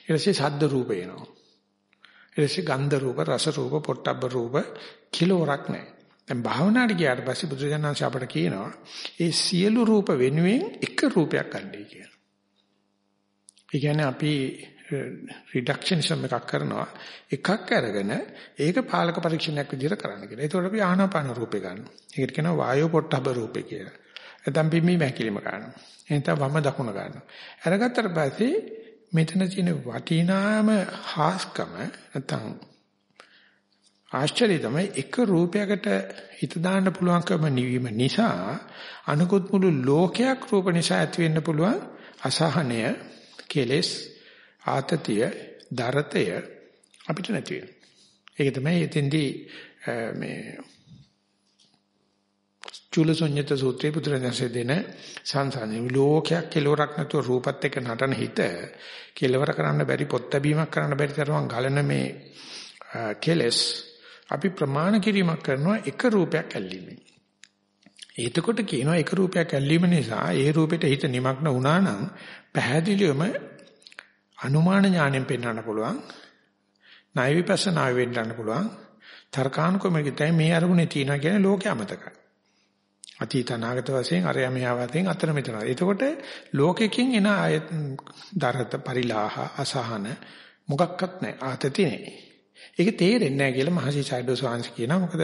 ඊට පස්සේ ශබ්ද රූප එනවා. ඊට පස්සේ ගන්ධ රූප, රස රූප, පොට්ටබ්බ රූප කිලෝරක් නැහැ. දැන් භාවනාවට ගියාට පස්සේ බුදුරජාණන්සේ අපට කියනවා ඒ සියලු රූප වෙනුවෙන් එක රූපයක් ගන්නයි කියලා. ඒ කියන්නේ අපි රිඩක්ෂනිසම් එකක් කරනවා එකක් අරගෙන ඒක පාලක පරීක්ෂණයක් විදිහට කරන්න කියලා. ඒතකොට අපි ආනාපාන රූපේ ගන්නවා. ඒකට කියනවා වායෝ පොට්ටබ රූපේ කියලා. නැත්නම් පිම්මි මැකිලිම ගන්නවා. එතන වම දකුණ ගන්නවා. අරගත්තට පස්සේ මෙතන තියෙන වටිනාම හාස්කම නැත්නම් ආශ්චර්යය තමයි එක රූපයකට හිත දාන්න පුළුවන්කම නිවීම නිසා අනුකුත් මුළු ලෝකයක් රූප නිසා ඇති වෙන්න පුළුවන් අසහනය කෙලෙස් ආතතිය දරතය අපිට නැති වෙනවා. ඒක තමයි එතෙන්දී මේ චූලසොඤ්ඤත සූත්‍රයේ පුත්‍රයන්සේ දෙන සංසාරේ ලෝකයක් කෙලවරක් නැතුව රූපත් එක්ක නටන හිත කෙලවර කරන්න බැරි පොත් බැීමක් කරන්න බැරි තරම් ගලන මේ කෙලස් අපි ප්‍රමාණ කිරීමක් කරනවා එක රූපයක් ඇල්ලීමෙන්. එතකොට කියනවා එක රූපයක් ඇල්ලීම නිසා ඒ රූපෙට හිත නිමග්න වුණා නම් පැහැදිලිවම අනුමාන ඥාණයෙන් පෙන්වන්න පුළුවන්. ණය විපස්සනා වෙන්නන්න පුළුවන්. තර්කානුකමකිතයි මේ අරමුණේ තියෙනවා කියන ලෝකය අමතකයි. අතීත අනාගත වශයෙන් අරය මෙහා වශයෙන් අතර මෙතන. එතකොට ලෝකෙකින් එන ආය දරත පරිලාහ අසහන මොකක්වත් නැහැ. ආතති නැහැ. ඒක තේරෙන්නේ නැහැ කියලා මහසි සයිඩෝ ස්වාමීන් කියනවා. මොකද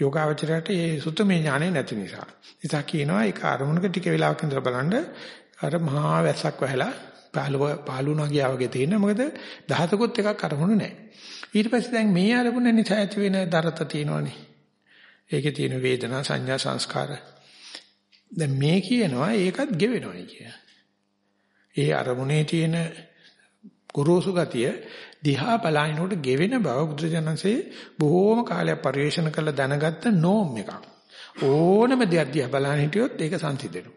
යෝගාවචරයට ඒ සුතමේ ඥානෙ නැති නිසා. නිසා කියනවා ඒක අරමුණක ටික වෙලාවක් ඉඳලා බලන්න අර මහා වැස්සක් වැහලා පාළුව පාළුණා ගියා වගේ තේින්න. මොකද දහතකොත් එකක් අරමුණු නැහැ. ඊට පස්සේ දැන් මේ අරමුණ නිසා ඇති වෙන දරත තියෙනවනේ. ඒකේ තියෙන වේදනා සංඥා සංස්කාර. දැන් මේ කියනවා ඒකත් ගෙවෙනවයි කිය. ඒ අරමුණේ තියෙන ගොරෝසු ගතිය දිහා බලනකොට ගෙවෙන බව බුදුජනන්සේ බොහෝම කාලයක් පරිශන කළ දැනගත්ත නෝම් එකක්. ඕනම දෙයක් දිහා බලන හිටියොත් ඒක සංසිඳෙනවා.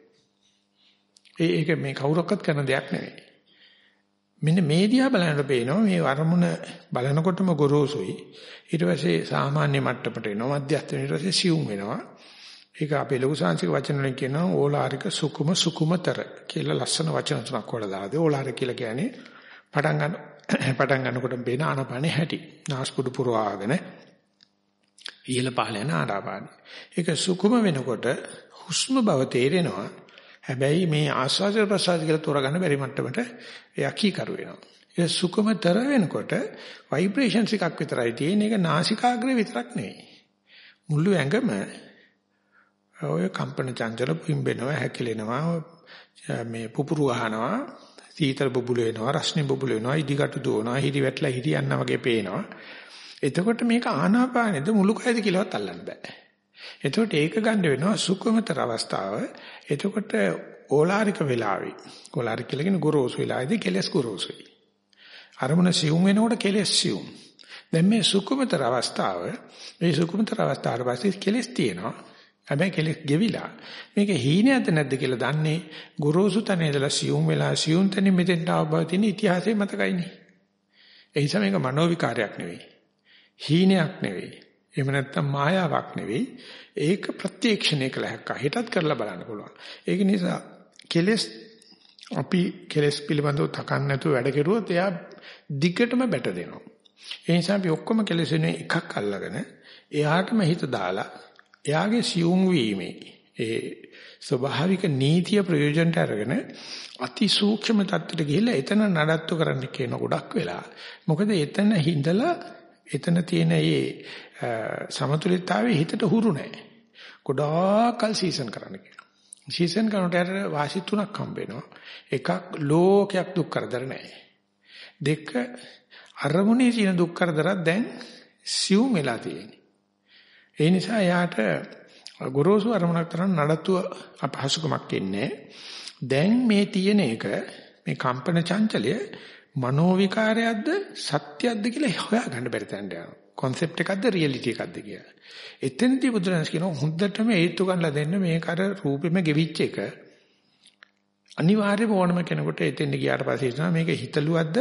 ඒ ඒක මේ කවුරක්වත් කරන දෙයක් නෙවෙයි. මෙන්න මේ දිහා බලනකොට පේනවා මේ අරමුණ බලනකොටම ගොරෝසුයි. ඊට පස්සේ සාමාන්‍ය මට්ටමට එනවා මධ්‍යස්ථ ඊට පස්සේ සියුම් වෙනවා. ඒක අපේ ලඝු සංසික වචන වලින් කියනවා ඕලාරික සුකුම සුකුමතර කියලා ලස්සන වචන තුනක් වල දාලා. ඕලාරික කියලා කියන්නේ පටන් ගන්න [CLEARS THROAT] පටන් ගන්නකොට බේන ආනපානේ හැටි. නාස්පුඩු පුරවාගෙන ඉහළ පහළ යන ආනාපාන. ඒක සුකුම වෙනකොට හුස්ම බව තේරෙනවා. හැබැයි මේ ආස්වාද ප්‍රසාද කියලා තෝරගන්න බැරි මට්ටමට එයා කීකරු වෙනවා. ඒ සුකුමතර වෙනකොට ভাইබ්‍රේෂන්ස් එකක් විතරයි තියෙන. ඒක නාසිකාග්‍රේ විතරක් නෙවෙයි. මුළු ඇඟම ඔය කම්පන චංචල පිම්බෙනවා හැකිලෙනවා මේ පුපුරු අහනවා සීතල බුබුලු වෙනවා රස්නේ බුබුලු වෙනවා ඉදිකට දුවනවා හිරි වැටලා හිරියන්න වගේ පේනවා එතකොට මේක ආනාපානෙද මුළු කයද කියලාවත් අල්ලන්න බෑ එතකොට ඒක ගන්න වෙනවා සුඛමතර අවස්ථාව එතකොට ඕලාරික වෙලාවේ ඕලාරික කියලා කියන ගොරෝසු වෙලාවේදී කෙලස් ගොරෝසුයි අරමුණ සියුම් වෙනකොට කෙලස් සියුම් දැන් මේ සුඛමතර අවස්ථාව මේ සුඛමතර අවස්ථාවට පස්සේ කෙලස් තියෙනවා හැබැයි කෙලෙස් ගෙවිලා මේක හීනයක්ද නැද්ද කියලා දන්නේ ගොරෝසු තැන ඉඳලා සියුම් වෙලා සියුම් තැනින් මෙතෙන්ට ආව බව තියෙන ඉතිහාසයේ මතකයිනේ. ඒ නිසා මේක මනෝ විකාරයක් නෙවෙයි. හීනයක් නෙවෙයි. එහෙම නැත්නම් මායාවක් නෙවෙයි. ඒක ප්‍රත්‍යක්ෂණය කළ හැක්කා. හිතත් කරලා බලන්න පුළුවන්. ඒක නිසා කෙලෙස් අපි කෙලෙස් පිළිබඳව තකන්න නැතුව වැඩ කෙරුවොත් එයා දිගටම බැට දෙනවා. ඒ නිසා අපි ඔක්කොම කෙලෙසෙනේ එකක් අල්ලගෙන එයාටම හිත දාලා එයාගේ සියුම් වීමේ ඒ ස්වභාවික නීතිය ප්‍රයෝජනට අරගෙන අති සූක්ෂම තත්ත්වයට ගිහිල්ලා එතන නඩත්තු කරන්න කියන ගොඩක් වෙලා. මොකද එතන හිඳලා එතන තියෙන මේ සමතුලිතතාවයේ හිතට හුරු නැහැ. ගොඩාක්කල් සීසන් කරන්න කියනවා. සීසන් කරනකොට වාසි තුනක් හම්බ වෙනවා. එකක් ලෝකයක් දුක් කරදර නැහැ. දෙක අරමුණේ තියෙන දුක් කරදරක් දැන් සියුම් වෙලා තියෙන්නේ. ඒ නිසා එයාට ගොරෝසු අරමුණක් තරම් නඩත්තුව අපහසුකමක් එන්නේ. දැන් මේ තියෙන එක මේ කම්පන චංචලය මනෝ විකාරයක්ද සත්‍යයක්ද කියලා හොයාගන්න බැරි තැනට යනවා. Concept එකක්ද reality එකක්ද කියලා. එතනදී බුදුරජාණන් කියනවා හොඳටම හේතු ගන්නලා දෙන්න මේක අර රූපෙම ගෙවිච්ච එක. අනිවාර්යයෙන්ම ඕනම කෙනෙකුට එතෙන් ගියාට පස්සේ හිතනවා මේක හිතලුවක්ද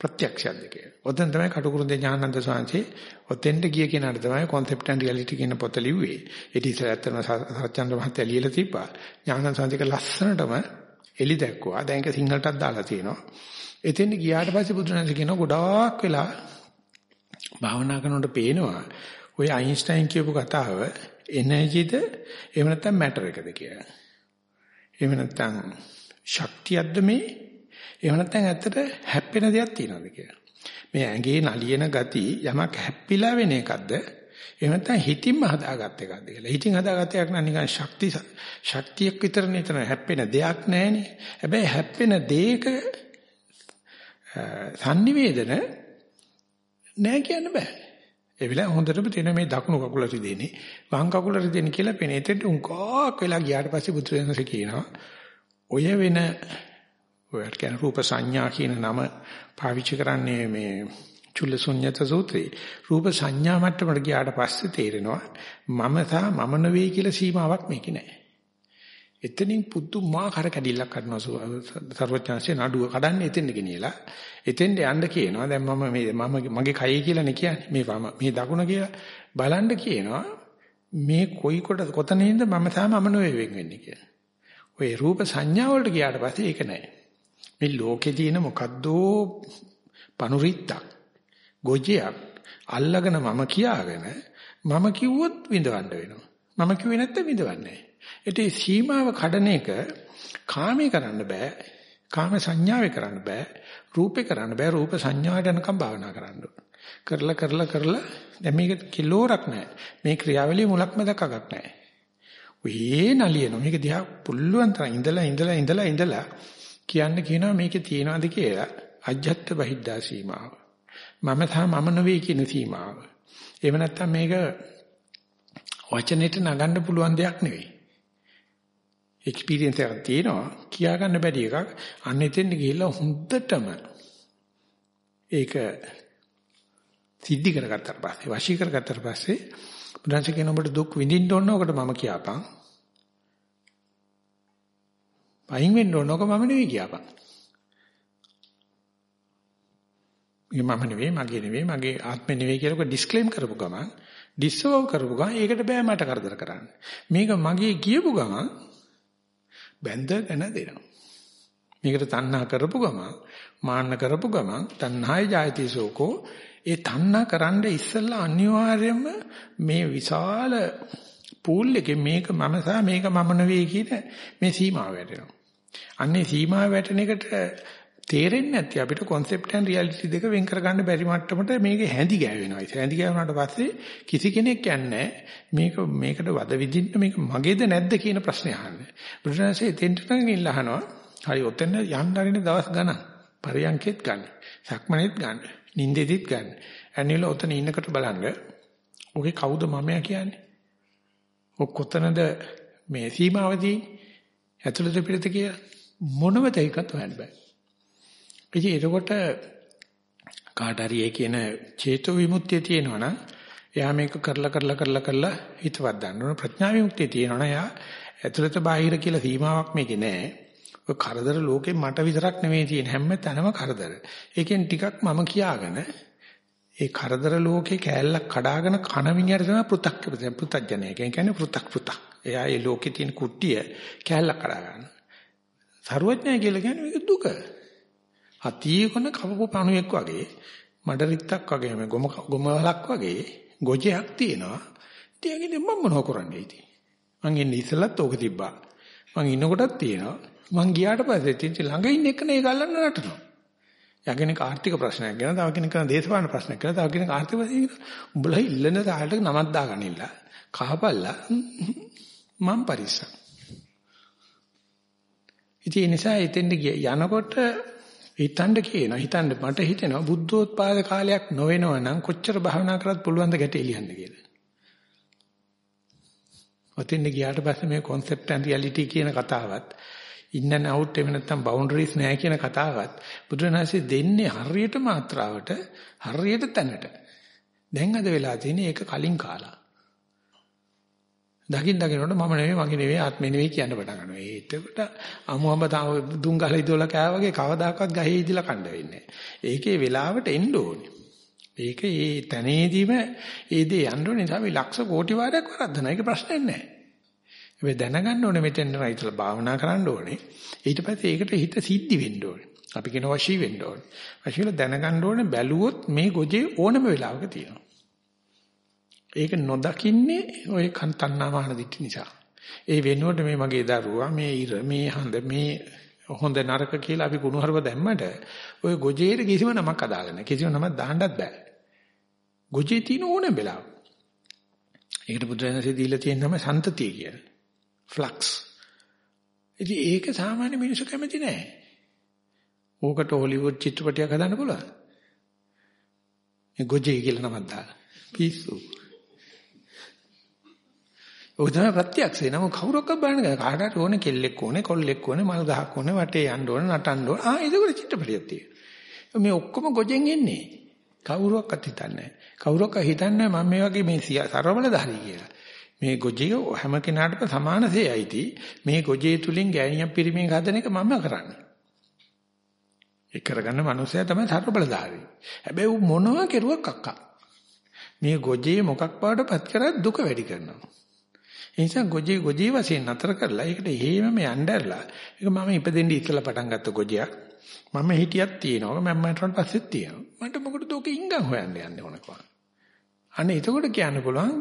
ප්‍රත්‍යක්ෂයක්ද කියලා. ඔතෙන් තමයි කටුකුරුන්දේ ඥානන්ද සාංශේ ඔතෙන්ට ගිය කෙනාට තමයි concept and reality කියන පොත ලිව්වේ. ඊට ඉස්සර ඇත්තම සත්‍යචන්ද්‍ර මහත්තයා ලියලා තිබ්බා. ඥානන්ද සාංශික ලස්සනටම එලි දැක්කුවා. දැන් ඒක සිංහලටත් දාලා තියෙනවා. එතෙන් ගියාට පස්සේ බුදුරජාණන් කියනවා ගොඩාක් වෙලා භාවනා කරනකොට පේනවා ඔය අයින්ස්ටයින් කියපු කතාව එනර්ජිද එහෙම නැත්නම් මැටර් එකද කියලා. එහෙම නැත්නම් ශක්තියක්ද මේ එහෙම නැත්නම් ඇත්තට හැප්පෙන දෙයක් තියනවද කියලා. මේ ඇඟේ නලියන ගති යමක් හැප්පිලා වෙන එකක්ද? එහෙම නැත්නම් හිතින්ම හදාගත්ත එකක්ද කියලා. හිතින් හදාගත්ත එකක් නම් නිකන් ශක්ති ශක්තියක් විතර නේතන හැප්පෙන දෙයක් නැහැනේ. හැබැයි හැප්පෙන දෙයක sannivedana නෑ කියන්න බෑ. ඒ වෙලාව හොඳටම තියෙන මේ දකුණු කකුල රිදෙන්නේ වම් කකුල රිදෙන්නේ කියලා පෙනේ. ඒත් උන්කක් වෙලා ගියාට පස්සේ බුදුරජාණන්සේ කියනවා ඔය වෙන ඔයාලට කියන රූප සංඥා කියන නම පාවිච්චි කරන්නේ මේ චුල්ලසුඤ්ඤත සූත්‍රේ රූප සංඥා මට්ටමට ගියාට පස්සේ තේරෙනවා මම සහ මම නෙවෙයි කියලා සීමාවක් මේකේ නැහැ. එතනින් පුදුමාකාර කැඩිල්ලක් කරනවා සර්වඥාන්සේ නඩුව කඩන්නේ එතෙන්ද ගෙනියලා. එතෙන්ද යන්න කියනවා. දැන් මම මේ මම මගේ කයයි කියලා නේ කියන්නේ. මේ වම මේ දකුණ කියලා බලන්න කියනවා. මේ කොයි කොට කොතනින්ද මම සහ මම නෙවෙයි වෙන්නේ කියලා. ඔය රූප සංඥා වලට ගියාට පස්සේ ඒක නැහැ. මේ ලෝකේ තියෙන මොකද්දෝ පනුරිත්තක් ගොජයක් අල්ලගෙන මම කියාගෙන මම කිව්වොත් විඳවන්න වෙනවා. මම කිව්වේ නැත්නම් විඳවන්නේ නැහැ. ඒටි සීමාව කඩන එක කාමේ කරන්න බෑ. කාම සංඥාවේ කරන්න බෑ. රූපේ කරන්න බෑ. රූප සංඥාවට යනකම් භාවනා කරන්න කරලා කරලා කරලා දැන් මේක කිලෝරක් නෑ. මේ ක්‍රියාවලිය මුලක් මැදක් අගක් නෑ. ඔයේ නලියන මේක දිහා පුල්ලුවන් තරම් ඉඳලා ඉඳලා ඉඳලා ඉඳලා කියන්න කියනවා මේකේ තියනවාද කියලා අජ්ජත් බහිද්දා සීමාව. මම සහ මම නෙවෙයි කියන සීමාව. එහෙම නැත්නම් මේක වචනෙට නගන්න පුළුවන් දෙයක් නෙවෙයි. එක්ස්පීරියන්ස් එකක් තියෙනවා කියා ගන්න බැරි එකක්. අන්න එතෙන් ගිහිල්ලා හොඳටම ඒක සිද්ධි කරගත්තාට පස්සේ වශී කරගත්තාට පස්සේ බුදුන්ස කියන ඔබට දුක් විඳින්න ඕන ඔකට මම කියපන්. පයින් වෙන්න ඕන ඔක මම නෙවෙයි කියපන්. මේ මම නෙවෙයි මගේ නෙවෙයි මගේ ආත්මෙ නෙවෙයි කියලා ඔක ඩිස්ක්ලේම් කරපු ගමන් ඩිස්සෝව් කරපු ගමන් ඒකට බෑ මට කරදර කරන්න. මේක මගේ කියපු ගමන් බැඳගෙන දෙනවා. මේකට තණ්හා කරපු ගමන් මාන්න කරපු ගමන් තණ්හාය ජායති සෝකෝ ඒ තණ්හා කරන්න ඉස්සෙල්ලා අනිවාර්යයෙන්ම මේ විශාල පූල් එකේ මේක මම සහ මේක මම නෙවෙයි කියන මේ සීමාව වැටෙනවා. අන්නේ සීමාව වැටෙන එකට තේරෙන්නේ නැති අපිට concept and reality දෙක වෙන් කරගන්න බැරි මට්ටමට මේක හැඳි ගෑවෙනවා. ඒ හැඳි ගෑවුනාට පස්සේ කිසි කෙනෙක් යන්නේ මේක මේකට වද විදින්න මේක මගේද නැද්ද කියන ප්‍රශ්නේ අහන්නේ. බුදුරජාණන්සේ එතෙන්ට නගින්න අහනවා. හරි ඔතෙන් යන්න හරින දවස් ගණන්. පරියන්කෙත් ගන්න. සක්මනේත් ගන්න. නින්දෙදිත් ගන්න. ඇනිල ඔතන ඉන්නකොට බලන්න. ඔගේ කවුද මමයා කියන්නේ? ඔක් කොතනද මේ සීමාවදී ඇතුළත පිටත කියලා මොනම දෙයක්වත් හොයන්න බෑ. ඉතින් එතකොට කාට හරි ඒ කියන චේතෝ විමුක්තිය තියෙනවා නම් එයා මේක කරලා කරලා කරලා කරලා හිතවත් ගන්න ඕන ප්‍රඥා විමුක්තිය තියෙනවා නම් එයා ඇතුළත බාහිර කියලා සීමාවක් මේකේ නැහැ. ඔය කරදර ලෝකේ මට විතරක් නෙමෙයි තියෙන හැම තැනම කරදර. ඒකෙන් ටිකක් මම කියාගෙන ඒ කරදර ලෝකේ කෑල්ලක් කඩාගෙන කන විඤ්ඤාණය තමයි පෘ탁 පෘ탁ජනය. ඒ කියන්නේ පෘ탁 පෘ탁. එයා ඒ ලෝකේ තියෙන කුට්ටිය කෑල්ලක් කඩා ගන්න. සරුවඥය කියලා කියන්නේ මේක දුක. අතීකොන කවපු පණුවෙක් වගේ මඩ රිත්තක් වගේ මේ ගොම ගොමලක් වගේ ගොජයක් තියෙනවා. ඉතින් මම මොනව කරන්නේ ඉතින්. මං ඉන්නේ ඉස්සලත් ඕක තිබ්බා. මං ඉන්නකොටත් තියෙනවා. මං ගියාට පස්සේ ඉතින් ළඟ ඉන්න එක නේ ගල්ලන්න නටනවා. යගෙනෙක් ආර්ථික ප්‍රශ්නයක් ගැන තව කෙනෙක් කරන දේශපාලන ප්‍රශ්නයක් ගැන තව කෙනෙක් ආර්ථික ප්‍රශ්නයක් උඹලා ඉල්ලන තාලට නමක් දාගනින්න. කහපල්ලා මං පරිස්සම්. ඉතින් ඒ නිසා එතෙන්ට යනකොට හිතන්න කියනවා හිතන්න මට හිතෙනවා බුද්ධෝත්පාද කාලයක් නොවෙනව නම් කොච්චර භාවනා කරත් පුළුවන් ද ගැට එලියන්න කියලා. ඔතෙන් ගියාට පස්සේ මේ concept and reality කියන කතාවත් in and out එහෙම නැත්නම් boundaries නැහැ කියන කතාවත් බුදුරණාහි දෙන්නේ හරියට මාත්‍රාවට හරියට තැනට. දැන් අද වෙලා තියෙන්නේ ඒක කලින් කාලා. දකින් දකින්නකොට මම නෙවෙයි මගේ නෙවෙයි ආත්මෙ නෙවෙයි කියන්න පටන් ගන්නවා. ඒ එතකොට අමුඹ තාම දුම් ගහලා ඉදවලා කෑ වගේ කවදාකවත් ගහේ ඉදලා කණ්ඩ වෙන්නේ ඒකේ වෙලාවට එන්න ඕනේ. ඒක ඒ තැනේදීම ඒ දේ යන්න ඕනේ. නිසා මේ ලක්ෂ කෝටි වාරයක් වරද්දන එක ප්‍රශ්නයක් නැහැ. මේ දැනගන්න ඕනේ මෙතෙන් රයිතලා භාවනා කරන්න ඕනේ. ඊට පස්සේ ඒකට හිත සිද්ධි වෙන්න ඕනේ. අපි කියන වශී වෙන්න ඕනේ. වශීල දැනගන්න ඕනේ බැලුවොත් මේ ගොජේ ඕනම වෙලාවක තියෙනවා. ඒක නොදකින්නේ ওই තණ්හාමාන දිට්ඨි නිසා. ඒ වෙනුවට මේ මගේ දරුවා මේ ඉර මේ හඳ මේ හොඳ නරක කියලා අපි කුණුහරුව දැම්මට ওই ගොජේට කිසිම නමක් අදාගෙන කිසිම නමක් දාන්නත් බෑ. ගොජේ තියෙන ඕනෙ වෙලාව. ඒකට බුදුරජාණන්සේ දීලා තියෙන නම සන්තතිය කියලා. ෆ්ලක්ස්. ඉතින් ඒක සාමාන්‍ය මිනිස්සු කැමති නෑ. ඕකට හොලිවුඩ් චිත්‍රපටයක් හදන්න පුළුවන්. මේ ගොජේ කියලා නමක් දාලා. පිස්සු. ඔය තමයි ප්‍රත්‍යක්ෂේ. නම කවුරක්ක බලන්න ගෑ. කාට හරි ඕනේ කෙල්ලෙක් ඕනේ, කොල්ලෙක් ඕනේ, මල් ගහක් ඕනේ, වටේ යන්න ඕනේ, නටන්න ඕනේ. ආ ඒක චිත්‍රපටියක් තියෙනවා. මේ ඔක්කොම ගොජෙන් එන්නේ. කවුරුවක්වත් හිතන්නේ නැහැ. කවුරුවක්වත් හිතන්නේ මම මේ වගේ මේ සරවලදාරි කියලා. මේ ගොජේ හැම කෙනාටම සමාන සේයිති. මේ ගොජේ තුලින් ගෑණියක් පිරිමින් හදන එක මම කරන්නේ. ඒ කරගන්න මනුස්සයා තමයි සරවලදාරි. හැබැයි මොනවා කෙරුවක් අක්කා. මේ ගොජේ මොකක් පාටපත් කරත් දුක වැඩි කරනවා. ඒ නිසා ගොජේ ගොජේ වශයෙන් නතර කරලා ඒකට හේමම යnderලා ඒක මම ඉපදෙන්න ඉස්සලා පටන් ගත්ත ගොජයක්. මම හිටියක් තියෙනවා මම මට පස්සෙත් තියෙනවා. මට මොකටද ඔක ඉංගන් හොයන්න යන්නේ ඕනකම. අනේ එතකොට කියන්න පුළුවන්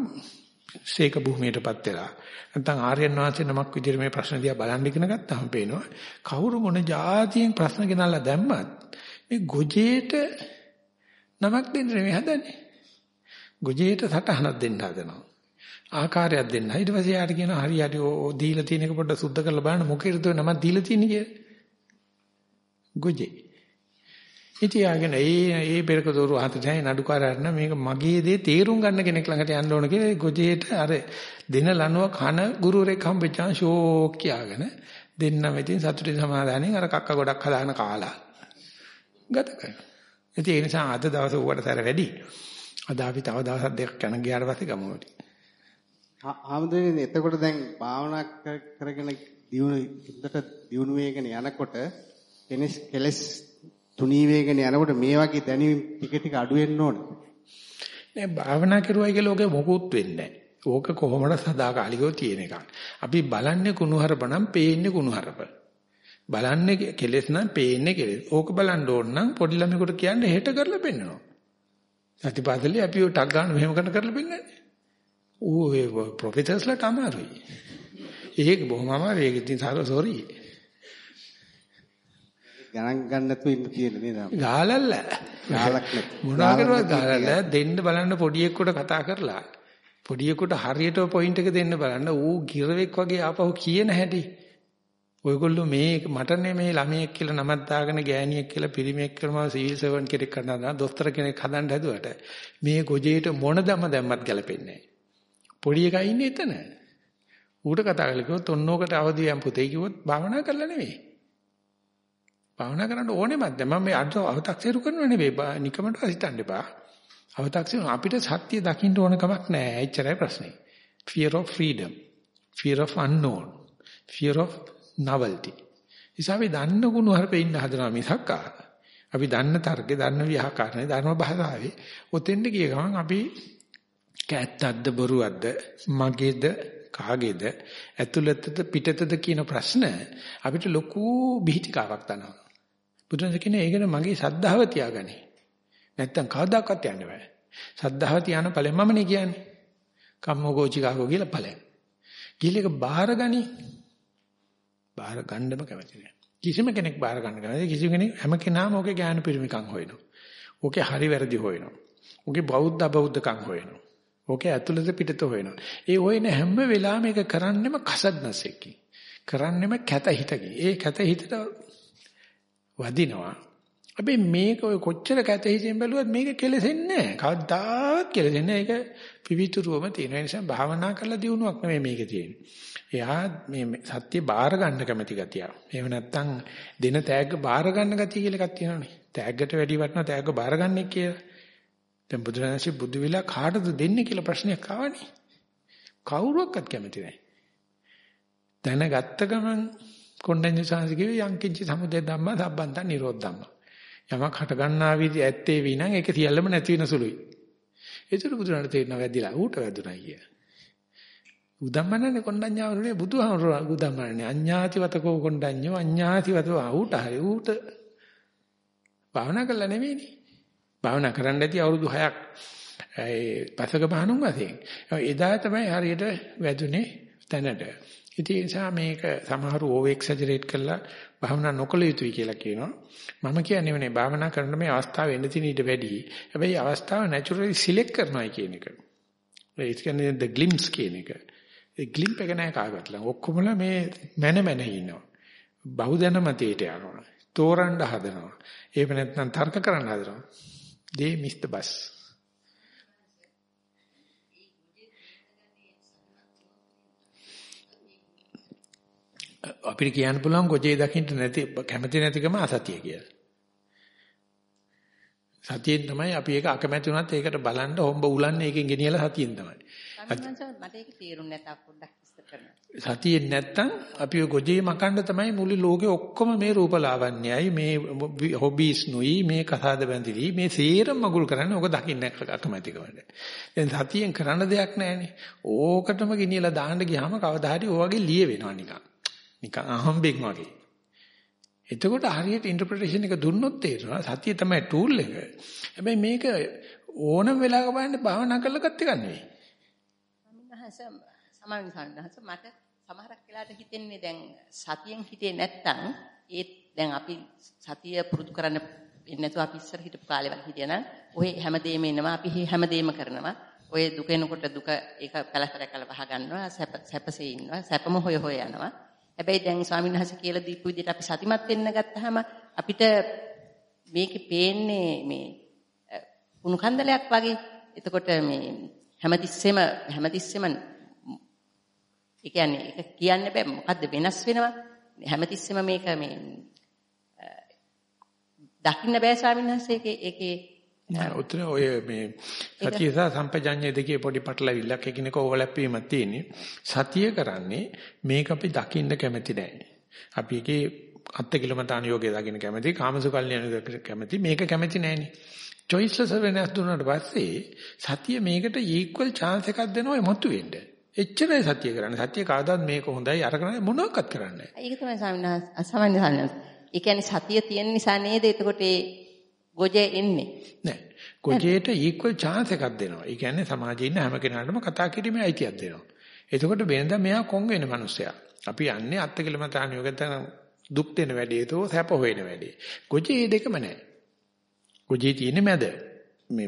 සීක භූමියටපත් වෙලා නැත්නම් ආර්යයන් වහන්සේ නමක් විදිහට මේ ප්‍රශ්න දිහා බලන් ඉගෙන ගත්තාම පේනවා කවුරු මොන જાතියෙන් ප්‍රශ්න ගෙනල්ලා දැම්මත් මේ ගොජේට නමක් දෙන්න නෙමෙයි හදන්නේ. ගොජේට සටහනක් දෙන්න හදනවා. ආකාරයක් දෙන්න. ඊට පස්සේ යාට කියනවා හරි හරි ඕ දීලා තියෙන එක පොඩ්ඩක් සුද්ධ කරලා බලන්න මොකේද නමක් දීලා තියෙන්නේ කියලා. ගොජේ. ඉතියාගෙන ඒ ඒ පෙරක දොරු හතටයි නඩුකාරයන් මේක මගේ දේ තේරුම් ගන්න කෙනෙක් ළඟට යන්න ඕන කියලා ගොජේට අර දෙන ලනුව කන ගුරුවරයෙක් හම්බෙච්චා ෂෝක් කියාගෙන දෙන්නම ඉතින් සතුටේ සමාදානෙන් අර කක්ක ගොඩක් හදාගෙන කාලා ගත කරනවා. ඉතින් ඒ නිසා අද දවසේ ඌට තර වැඩි. අද අපි තව දවස් දෙකක් යන ගියාට පස්සේ ගමුවට. ආමදෙනේ එතකොට දැන් භාවනා කරගෙන දියුණු ඉන්නට දියුණු වේගෙන යනකොට කෙනෙස් කෙලස් තුනී වේගෙන යනකොට මේ වගේ දැනීම් ටික ටික අඩු වෙන්න ඕන. නෑ භාවනා කරුවයි කියලා ඔගේ මොකුත් වෙන්නේ නෑ. ඕක කොහොමද සදාකාලිකව තියෙන එකක්. අපි බලන්නේ කුණුහරුප නම් පේන්නේ කුණුහරුප. බලන්නේ කෙලෙස් නම් පේන්නේ කෙලෙස්. ඕක බලන්න ඕන නම් පොඩි ළමයෙකුට කියන්නේ හෙට කරලා පෙන්නනවා. සතිපාසලේ අපි ඔය ටක් ගන්න මෙහෙම කරන කරලා පෙන්නන්නේ. ඌ ඒ ප්‍රොෆෙසර්ස්ලාට අමාරුයි. ඒක බොහොම අමාරුයි. ඒක ඉතින් සෝරි. ගණන් ගන්න නැතුව ඉන්න තියෙන නේද? ගාලල්ල. ගාලක් නැත්. මොනවා කරුවත් ගාලල්ල දෙන්න බලන්න පොඩියෙකුට කතා කරලා පොඩියෙකුට හරියට පොයින්ට් එක දෙන්න බලන්න ඌ ගිරවෙක් වගේ ආපහු කියන හැටි. ඔයගොල්ලෝ මේ මටනේ මේ ළමයෙක් කියලා නමක් දාගෙන ගෑණියෙක් කියලා පිරිමියෙක් කියලා මම සිවිල් සර්වන් කෙනෙක් කරනවා දොස්තර කෙනෙක් හදන්න හැදුවට මේ ගොජේට මොන දම දැම්මත් ගැලපෙන්නේ නැහැ. පොඩි එකා ඉන්නේ එතන. ඌට කතා කරලා කිව්වොත් ඔන්නෝකට අවදියම් පුතේ කිව්වොත් භාවනා කරලා නෙවෙයි. භාවනා කරන්න ඕනෙමත් දැන් මම මේ අව탁සිරු කරනව නෙවෙයි නිකමට හිතන්න එපා. අව탁සිරු අපිට සත්‍ය දකින්න ඕන කමක් නැහැ. එච්චරයි ප්‍රශ්නේ. fear of freedom, fear of unknown, fear of novelty. ඉතින් දන්න ගුණ හරපේ ඉන්න හදනවා මිසක් අපි දන්න තර්කේ දන්න ව්‍යාකරණේ ධර්ම භාෂාවේ ඔතෙන්ද ගිය ගමන් අපි කැත්තක්ද බොරුවක්ද මගේද කාගේද ඇතුළතද පිටතද කියන ප්‍රශ්න අපිට ලොකු බිහිතිකාවක් තනවා. බුදුන් කියන්නේ ඒකට මගේ ශ්‍රද්ධාව තියාගනි. නැත්තම් කවදාකවත් යන්න බෑ. ශ්‍රද්ධාව තියාන ඵලෙන් මමනේ කියන්නේ. කම්මෝගෝචිකාකෝ කියලා ඵලෙන්. කිලෙක බාහිරගනි. බාහිර ගන්නම කැමති නෑ. කිසිම කෙනෙක් බාහිර ගන්න කැමති කිසිම කෙනෙක් හැම කෙනාම ඔගේ ඥාන පිරිමිකම් හොයනවා. ඔකේ හරි වැරදි හොයනවා. ඔගේ බෞද්ධ අබෞද්ධකම් හොයනවා. ඕකේ ඇතුළත පිටත හොයනවා. ඒ හොයන හැම වෙලාවෙම ඒක කරන්නෙම කසද්නසෙක්කි. කරන්නෙම කැත හිතකි. ඒ කැත හිතට වදිනවා. අපි මේක ඔය කොච්චර කැත හිතෙන් බැලුවත් මේක කෙලෙසෙන්නේ නැහැ. කවදාවත් කෙලෙසෙන්නේ නැහැ. ඒක පිවිතුරුවම තියෙන නිසා භාවනා කරලා දිනුවක් නෙමෙයි මේක තියෙන්නේ. එයා මේ සත්‍ය බාර ගන්න කැමති ගතිය. එහෙම නැත්නම් දෙන තෑග්ග බාර ගන්න ගතිය කියලා එකක් තියෙනවනේ. තෑග්ගට වැඩි වටනවා තෑග්ග බාර ගන්න කියලා. දැන් බුදුරජාණන්සේ බුදු විලා කාටද දෙන්නේ කියලා ප්‍රශ්නයක් ආවනේ. කවුරුවක්වත් කැමති නැහැ. දැනගත්ත ගමන් කොණ්ඩඤ්ඤ සාංශ කිව්වේ යංකින්ච සමුදය ධම්ම සම්බන්ත නිරෝධ ධම්ම. යමක් හට ගන්නා විදි ඇත්තේ විනං ඒක සියල්ලම නැති වෙන සුළුයි. ඒතර බුදුරණ තේරෙනවා වැදිලා ඌට වැදුනා කිය. උදම්මනනේ කොණ්ඩඤ්ඤාවරුනේ බුදුහාමුදුරුවෝ උදම්මනනේ අඤ්ඤාතිවතකෝ කොණ්ඩඤ්ඤෝ අඤ්ඤාතිවතෝ ඌට හරි ඌට භාවනා කළා නෙවෙයිනේ. භාවනා කරන්න ඇති අවුරුදු 6ක් ඒ පසක බහනුම් වශයෙන්. එදා තමයි හරියට වැදුනේ තැනට. ඉතින් ඒ නිසා මේක සමහරු ඕව එක්සැජරේට් කරලා භාවනා නොකළ යුතුයි කියලා කියනවා. මම කියන්නේ නේ භාවනා කරන මේ අවස්ථාව එන්න තියෙන ඊට වැඩි. හැබැයි අවස්ථාව නැචරලි සිලෙක්ට් කරනවා කියන එක. ඒ කියන්නේ the glimpse කියන එක. ඒ glimpse එක නෑ කාගවත් ළඟ. ඔක්කොමලා මේ මන මන ඉන්නවා. බහුදන මතයට යනවා. තෝරන්න හදනවා. එහෙම නැත්නම් තර්ක කරන්න හදනවා. They missed the bus. අපිට කියන්න පුළුවන් ගොජේ දකින්න නැති කැමති නැතිකම අසතිය කියලා. සතියෙන් තමයි අපි ඒක අකමැති වුණත් ඒකට බලන්න හොම්බ උලන්නේ ඒකෙන් ගෙනියලා සතියෙන් තමයි. ස්වාමීන් වහන්සේ මට ඒක තේරුම් නැතා පොඩ්ඩක් විස්තර කරන්න. සතියෙන් නැත්තම් අපි ඔය ගොජේ මකන්න තමයි මුළු ලෝකෙ ඔක්කොම මේ රූපලාවන්‍යයි මේ හොබීස් නුයි මේ කසාද බැඳිලි මේ සේරම මගුල් කරන්නේ ඕක දකින්න අකමැතිකමද. දැන් සතියෙන් කරන්න දෙයක් නැහැනේ. ඕකටම ගෙනියලා දාන්න ගියාම කවදා හරි ඔය වගේ ලිය වෙනවා නිකන්. නිකන් අහම්බෙන් වගේ. එතකොට හරියට ඉන්ටර්ප්‍රිටේෂන් එක දුන්නොත් තේරෙනවා සතිය තමයි ටූල් එක. හැබැයි මේක ඕනම වෙලාවක බලන්න භාවනා කරලා ගත්ත එක නෙවෙයි. ස්වාමීන් වහන්සේ සමාවෙන් ස්වාමීන් වහන්සේ මට සමහරක් වෙලාවට හිතෙන්නේ දැන් සතියෙන් හිතේ නැත්තම් ඒත් දැන් අපි සතිය පුරුදු කරන්න වෙන්නේ නැතුව අපි ඉස්සර හිටපු කාලේ වල හිටියනම් ඔය හැමදේම එනවා අපි හැමදේම කරනවා. ඔය දුක එනකොට දුක ඒක පැලසර කළ වහ ගන්නවා සැප සැපසේ ඉන්නවා සැපම හොය හොය යනවා. හැබැයි දැන් ස්වාමීන් වහන්සේ කියලා දීපු විදිහට අපි සතිමත් වෙන්න ගත්තාම අපිට මේකේ පේන්නේ මේ කුණු කන්දලයක් වගේ. එතකොට මේ හැමතිස්සෙම හැමතිස්සෙම ඒ කියන්නේ ඒක කියන්න බෑ. මොකද්ද වෙනස් වෙනවා? හැමතිස්සෙම මේක මේ දකින්න බෑ ස්වාමීන් වහන්සේ ඒකේ ඒකේ නෑ උතන ඔය මේ සතිය සහ සම්පජඤ්ඤය දෙකේ පොඩි පටලවිල්ලක්. එකිනෙක ඕවර්ලැප් වීමක් තියෙන්නේ. සතිය කරන්නේ මේක අපි දකින්න කැමති නෑ. අපි ඒකේ අත්ති කිලමතාන යෝගය දකින්න කැමති කාමසුකල්යන කැමති මේක කැමති නෑනේ choiceless වෙනස් දුන්නාට පස්සේ සතිය මේකට equal chance එකක් දෙනවා එමුතු වෙන්න. එච්චරයි සතිය කරන්නේ. සතිය කවදාවත් මේක හොඳයි අර කරන්නේ මොනවාක්වත් කරන්නේ නැහැ. ඒක තමයි ස්වාමීන් වහන්සේ ස්වාමීන් ඒ කියන්නේ සතිය තියෙන නිසා නේද එතකොට ඒ ගොජේ එන්නේ. නෑ. ගොජේට equal chance එකක් දෙනවා. ඒ කියන්නේ සමාජයේ ඉන්න හැම කෙනාටම කතා කිරීමේ අයිතියක් දෙනවා. එතකොට වෙනදා මෙයා කොන් වෙන මිනිස්සයා. අපි යන්නේ අත්කලමතාන යෝගයෙන් දුක් දෙන වැඩේ තෝ සැප හොයන වැඩේ. ගොජේ දෙකම නෑ. ගොජේ තියෙන්නේ මැද. මේ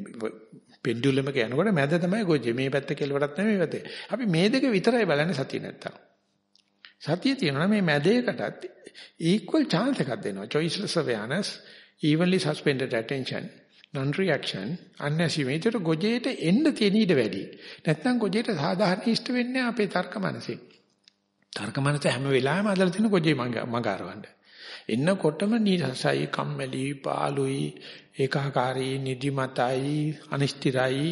පෙන්ඩුලම් එක යනකොට මැද තමයි ගොජේ. මේ පැත්ත කෙලවරක් නෙමෙයි පැත්තේ. අපි මේ දෙක විතරයි බලන්නේ සතිය නැත්තම්. සතිය තියෙනවා මේ මැද එකටත් equal chance එකක් දෙනවා. choiceless awareness, evenly suspended attention, non reaction, unassuming. ගොජේට එන්න තියෙන ඉඩ වැඩි. නැත්නම් ගොජේට සාධාරණ ඉෂ්ට වෙන්නේ අපේ තර්ක මනසෙන්. තර්ක මනස හැම වෙලාවෙම අදලා තියෙන ගොජේ මඟ අරවන්න. එන්නකොටම නිරසයි, කම්මැලි, පාළුයි, ඒකාකාරී, නිදිමතයි, අනිෂ්ටිරයි,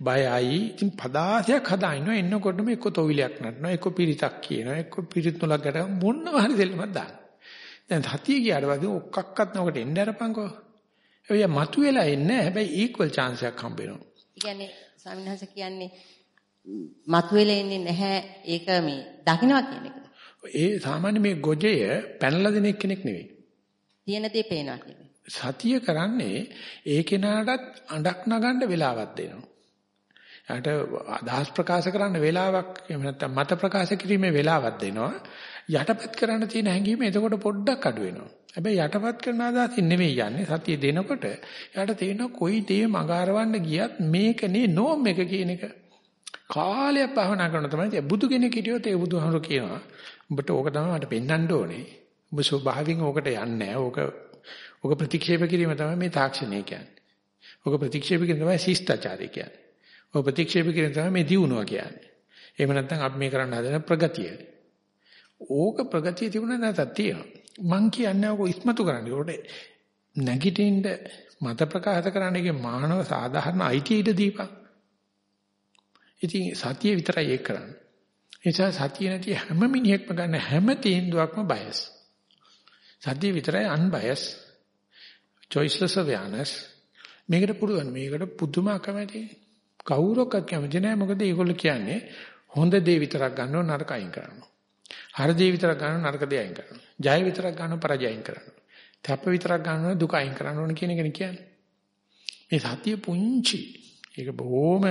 බයයි. ඉතින් පදාසයක් හදාිනවා එන්නකොටම එක්ක තොවිලයක් නටනවා, එක්ක පිරිතක් කියනවා, එක්ක පිරිත් නොලක් ගැට මොනව හරි දෙල්ලමක් දාන්න. දැන් හතිය ගියාට පස්සේ ඔක්කක්වත් නොකට එන්න අරපන්කෝ. එය මතුවෙලා එන්නේ හැබැයි equal chance එකක් හම්බ වෙනවා. ඒ කියන්නේ ස්වාමීන් වහන්සේ කියන්නේ මතුවෙලා එන්නේ නැහැ ඒක මේ දකින්නවා කියන එකද? ඒ සාමාන්‍ය මේ ගොජය පැනලා දෙන කෙනෙක් නෙවෙයි. තියෙන දේ පේනවා කියන්නේ. සතිය කරන්නේ ඒ කෙනාටත් අඬක් නගන්න වෙලාවක් දෙනවා. එයාට අදහස් ප්‍රකාශ කරන්න වෙලාවක් එහෙම නැත්නම් මත ප්‍රකාශ කිරීමේ වෙලාවක් දෙනවා. යටපත් කරන්න තියෙන හැඟීම එතකොට පොඩ්ඩක් අඩු වෙනවා. හැබැයි යටපත් කරන අදහසින් නෙවෙයි යන්නේ. සතිය දෙනකොට එයාට තේරෙනවා කොයි දේ මගාරවන්න ගියත් මේකනේ නෝම් එක කියන එක. කාලයක් භවනා කරන තමයි බුදු කෙනෙක් හිටියොත් ඒ බුදුහාමුදුරු කියනවා. උඹට ඕක තමයි මට පෙන්වන්න ඕනේ. උඹ ස්වභාවයෙන් ඕකට යන්නේ නැහැ. ඕක ඕක ප්‍රතික්ෂේප කිරීම තමයි මේ තාක්ෂණය කියන්නේ. ඕක ප්‍රතික්ෂේප කිරීම තමයි ශිෂ්ටාචාරය කියන්නේ. ඕක ප්‍රතික්ෂේප කිරීම තමයි මේ දියුණුව කියන්නේ. එහෙම නැත්නම් අපි මේ කරන්න හදන ප්‍රගතිය. ඕක ප්‍රගතිය තිබුණා නැත්නම් තියෙනවා. මං කියන්නේ ඕක ඉස්මතු කරන්න. ඒකට නැගිටින්න මත ප්‍රකාශ කරන්නගේ මානව සාධාරණ අයිතිය ඉද දීපන්. ඉතින් සතිය විතරයි ඒක කරන්නේ. ඒ නිසා සතිය නැති හැම මිනිහෙක්ම ගන්න හැම තීන්දුවක්ම බයස්. සතිය විතරයි අන්බයස්. choiceless awareness. මේකට පුරුදු මේකට පුදුම අකමැති. කවුරක්වත් කැමති නැහැ මොකද ඒගොල්ලෝ කියන්නේ හොඳ දේ විතරක් ගන්නව නරක අයින් කරනවා. හරි දේ විතරක් ගන්නව නරක දේ අයින් කරනවා. ජය විතරක් ගන්නව පරාජය අයින් කරනවා. තැප විතරක් ගන්නව දුක අයින් කරන්න ඕන කියන එකනේ කියන්නේ. මේ සතිය පුංචි. ඒක බොහොම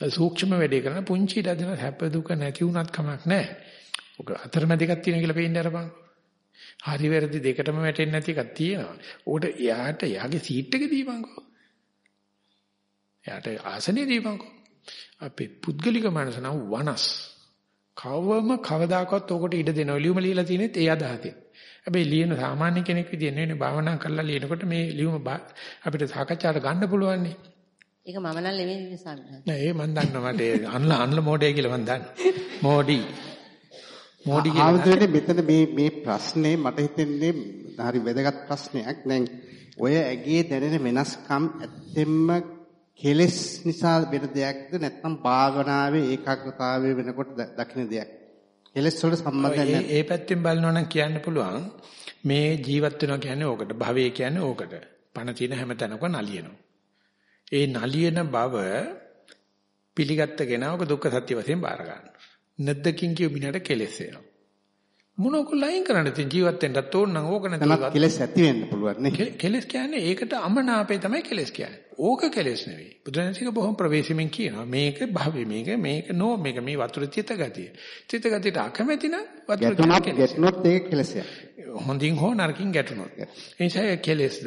සූක්ෂම වැඩේ කරන පුංචි දදෙන හැප දුක නැති වුණත් කමක් නැහැ. ඔක අතරමැද එකක් තියෙන කියලා පේන්න අරපන්. හරි වැරදි දෙකටම වැටෙන්නේ නැති එකක් තියෙනවා. උකට එයාට එයාගේ සීට් එක දීපන්කෝ. එයාට ආසනේ දීපන්කෝ. අපේ පුද්ගලික මනස නම් වනස්. කවවම කවදාකවත් ඔකට ඉඩ දෙනව ලියුම ලියලා තියෙනෙත් ඒ අදහසින්. හැබැයි ලියන සාමාන්‍ය කෙනෙක් විදිහ නෙවෙයි භාවනා කරලා ලියනකොට මේ ලියුම අපිට සාකච්ඡාට ගන්න පුළුවන් නේ. ඒක මම නම් නෙමෙයි ස්වාමීන් නෑ ඒ මන් දන්නවා මට අන්ල අන්ල මොඩේ කියලා මන් දන්නවා. මොඩි. මෝඩි කියලා. ආමතුනේ මෙතන මේ මේ ප්‍රශ්නේ මට හිතෙන්නේ හරි වැදගත් ප්‍රශ්නයක්. දැන් ඔය ඇගේ දැනෙන වෙනස්කම් ඇත්තෙන්ම කෙලෙස් නිසා වෙන දෙයක්ද නැත්නම් භාවනාවේ ඒකාග්‍රතාවය වෙනකොට දකින්න දෙයක්. කෙලෙස් වලට සම්බන්ධ ඒ නැහැ. ඒ පැත්තෙන් බලනවා නම් කියන්න පුළුවන් මේ ජීවත් වෙනවා කියන්නේ ඕකට භවය කියන්නේ ඕකට පණ තියෙන හැම තැනක නලියනවා ඒ නලියන බව පිළිගත්ත කෙනාවක දුක්ඛ සත්‍ය වශයෙන් බාර ගන්නවා නැද්දකින් කිය මිනට කෙලෙස් වෙනවා මොනක ලයින් කරන්න තියෙන ජීවත් වෙන්නත් ඕන නම් ඕක තනත් නැතුව කෙලෙස් ඇති වෙන්න පුළුවන් නේ. කෙලෙස් කියන්නේ ඒකට අමනාපේ තමයි කෙලෙස් කියන්නේ. ඕක කෙලෙස් නෙවෙයි. බුදුරජාණන්සේක බොහොම ප්‍රවේශමෙන් කියනවා මේක භවය මේක මේක නෝ මේක මේ වතුර තිත ගතිය. තිත ගතියට අකමැති නම් වතුර කෙලෙස්. ගැටුණොත් ඒක කෙලෙසයක්. හොඳින් හෝ නරකින් ගැටුණොත්. ඒ නිසා කෙලෙස්ද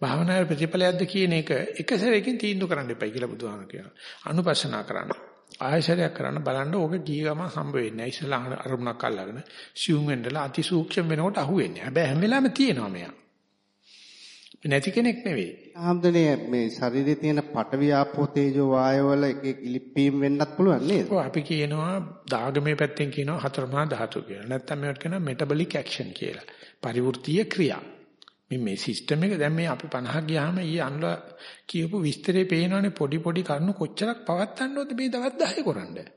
භාවනාවේ ප්‍රතිඵලයක්ද කියන එක එක සැරේකින් තීන්දුව කරන්න එපයි කියලා බුදුහාම කියනවා. අනුපස්සනා කරන්න. ආයශරයක් කරන්න බලන්න ඕක ගිය ගම හම්බ වෙන්නේ නැහැ. ඉස්සලා අරමුණක් අල්ලගෙන සිවුම් වෙන්නලා අති සූක්ෂම වෙනකොට අහුවෙන්නේ. හැබැයි හැම වෙලාවෙම තියෙනවා මෙයා. නැති කෙනෙක් නෙවෙයි. ආම්දනේ මේ ශරීරයේ තියෙන පටවි ආපෝ තේජෝ වායවල එක එක ඉලිප්පීම් වෙන්නත් පුළුවන් නේද? ඔව් අපි කියනවා දාගමේ පැත්තෙන් කියනවා හතරමහා ධාතු කියලා. නැත්නම් මේවට කියනවා මෙටබොලික් ඇක්ෂන් කියලා. පරිවෘත්තීය ක්‍රියා. මේ මේ සිස්ටම් එක දැන් මේ අපි 50 ගියාම ඊ අන්ල කියපු විස්තරේ පේනවනේ පොඩි පොඩි කරුණු කොච්චරක් පවත්තන්නවද මේ දවස් 10 කරන්නේ.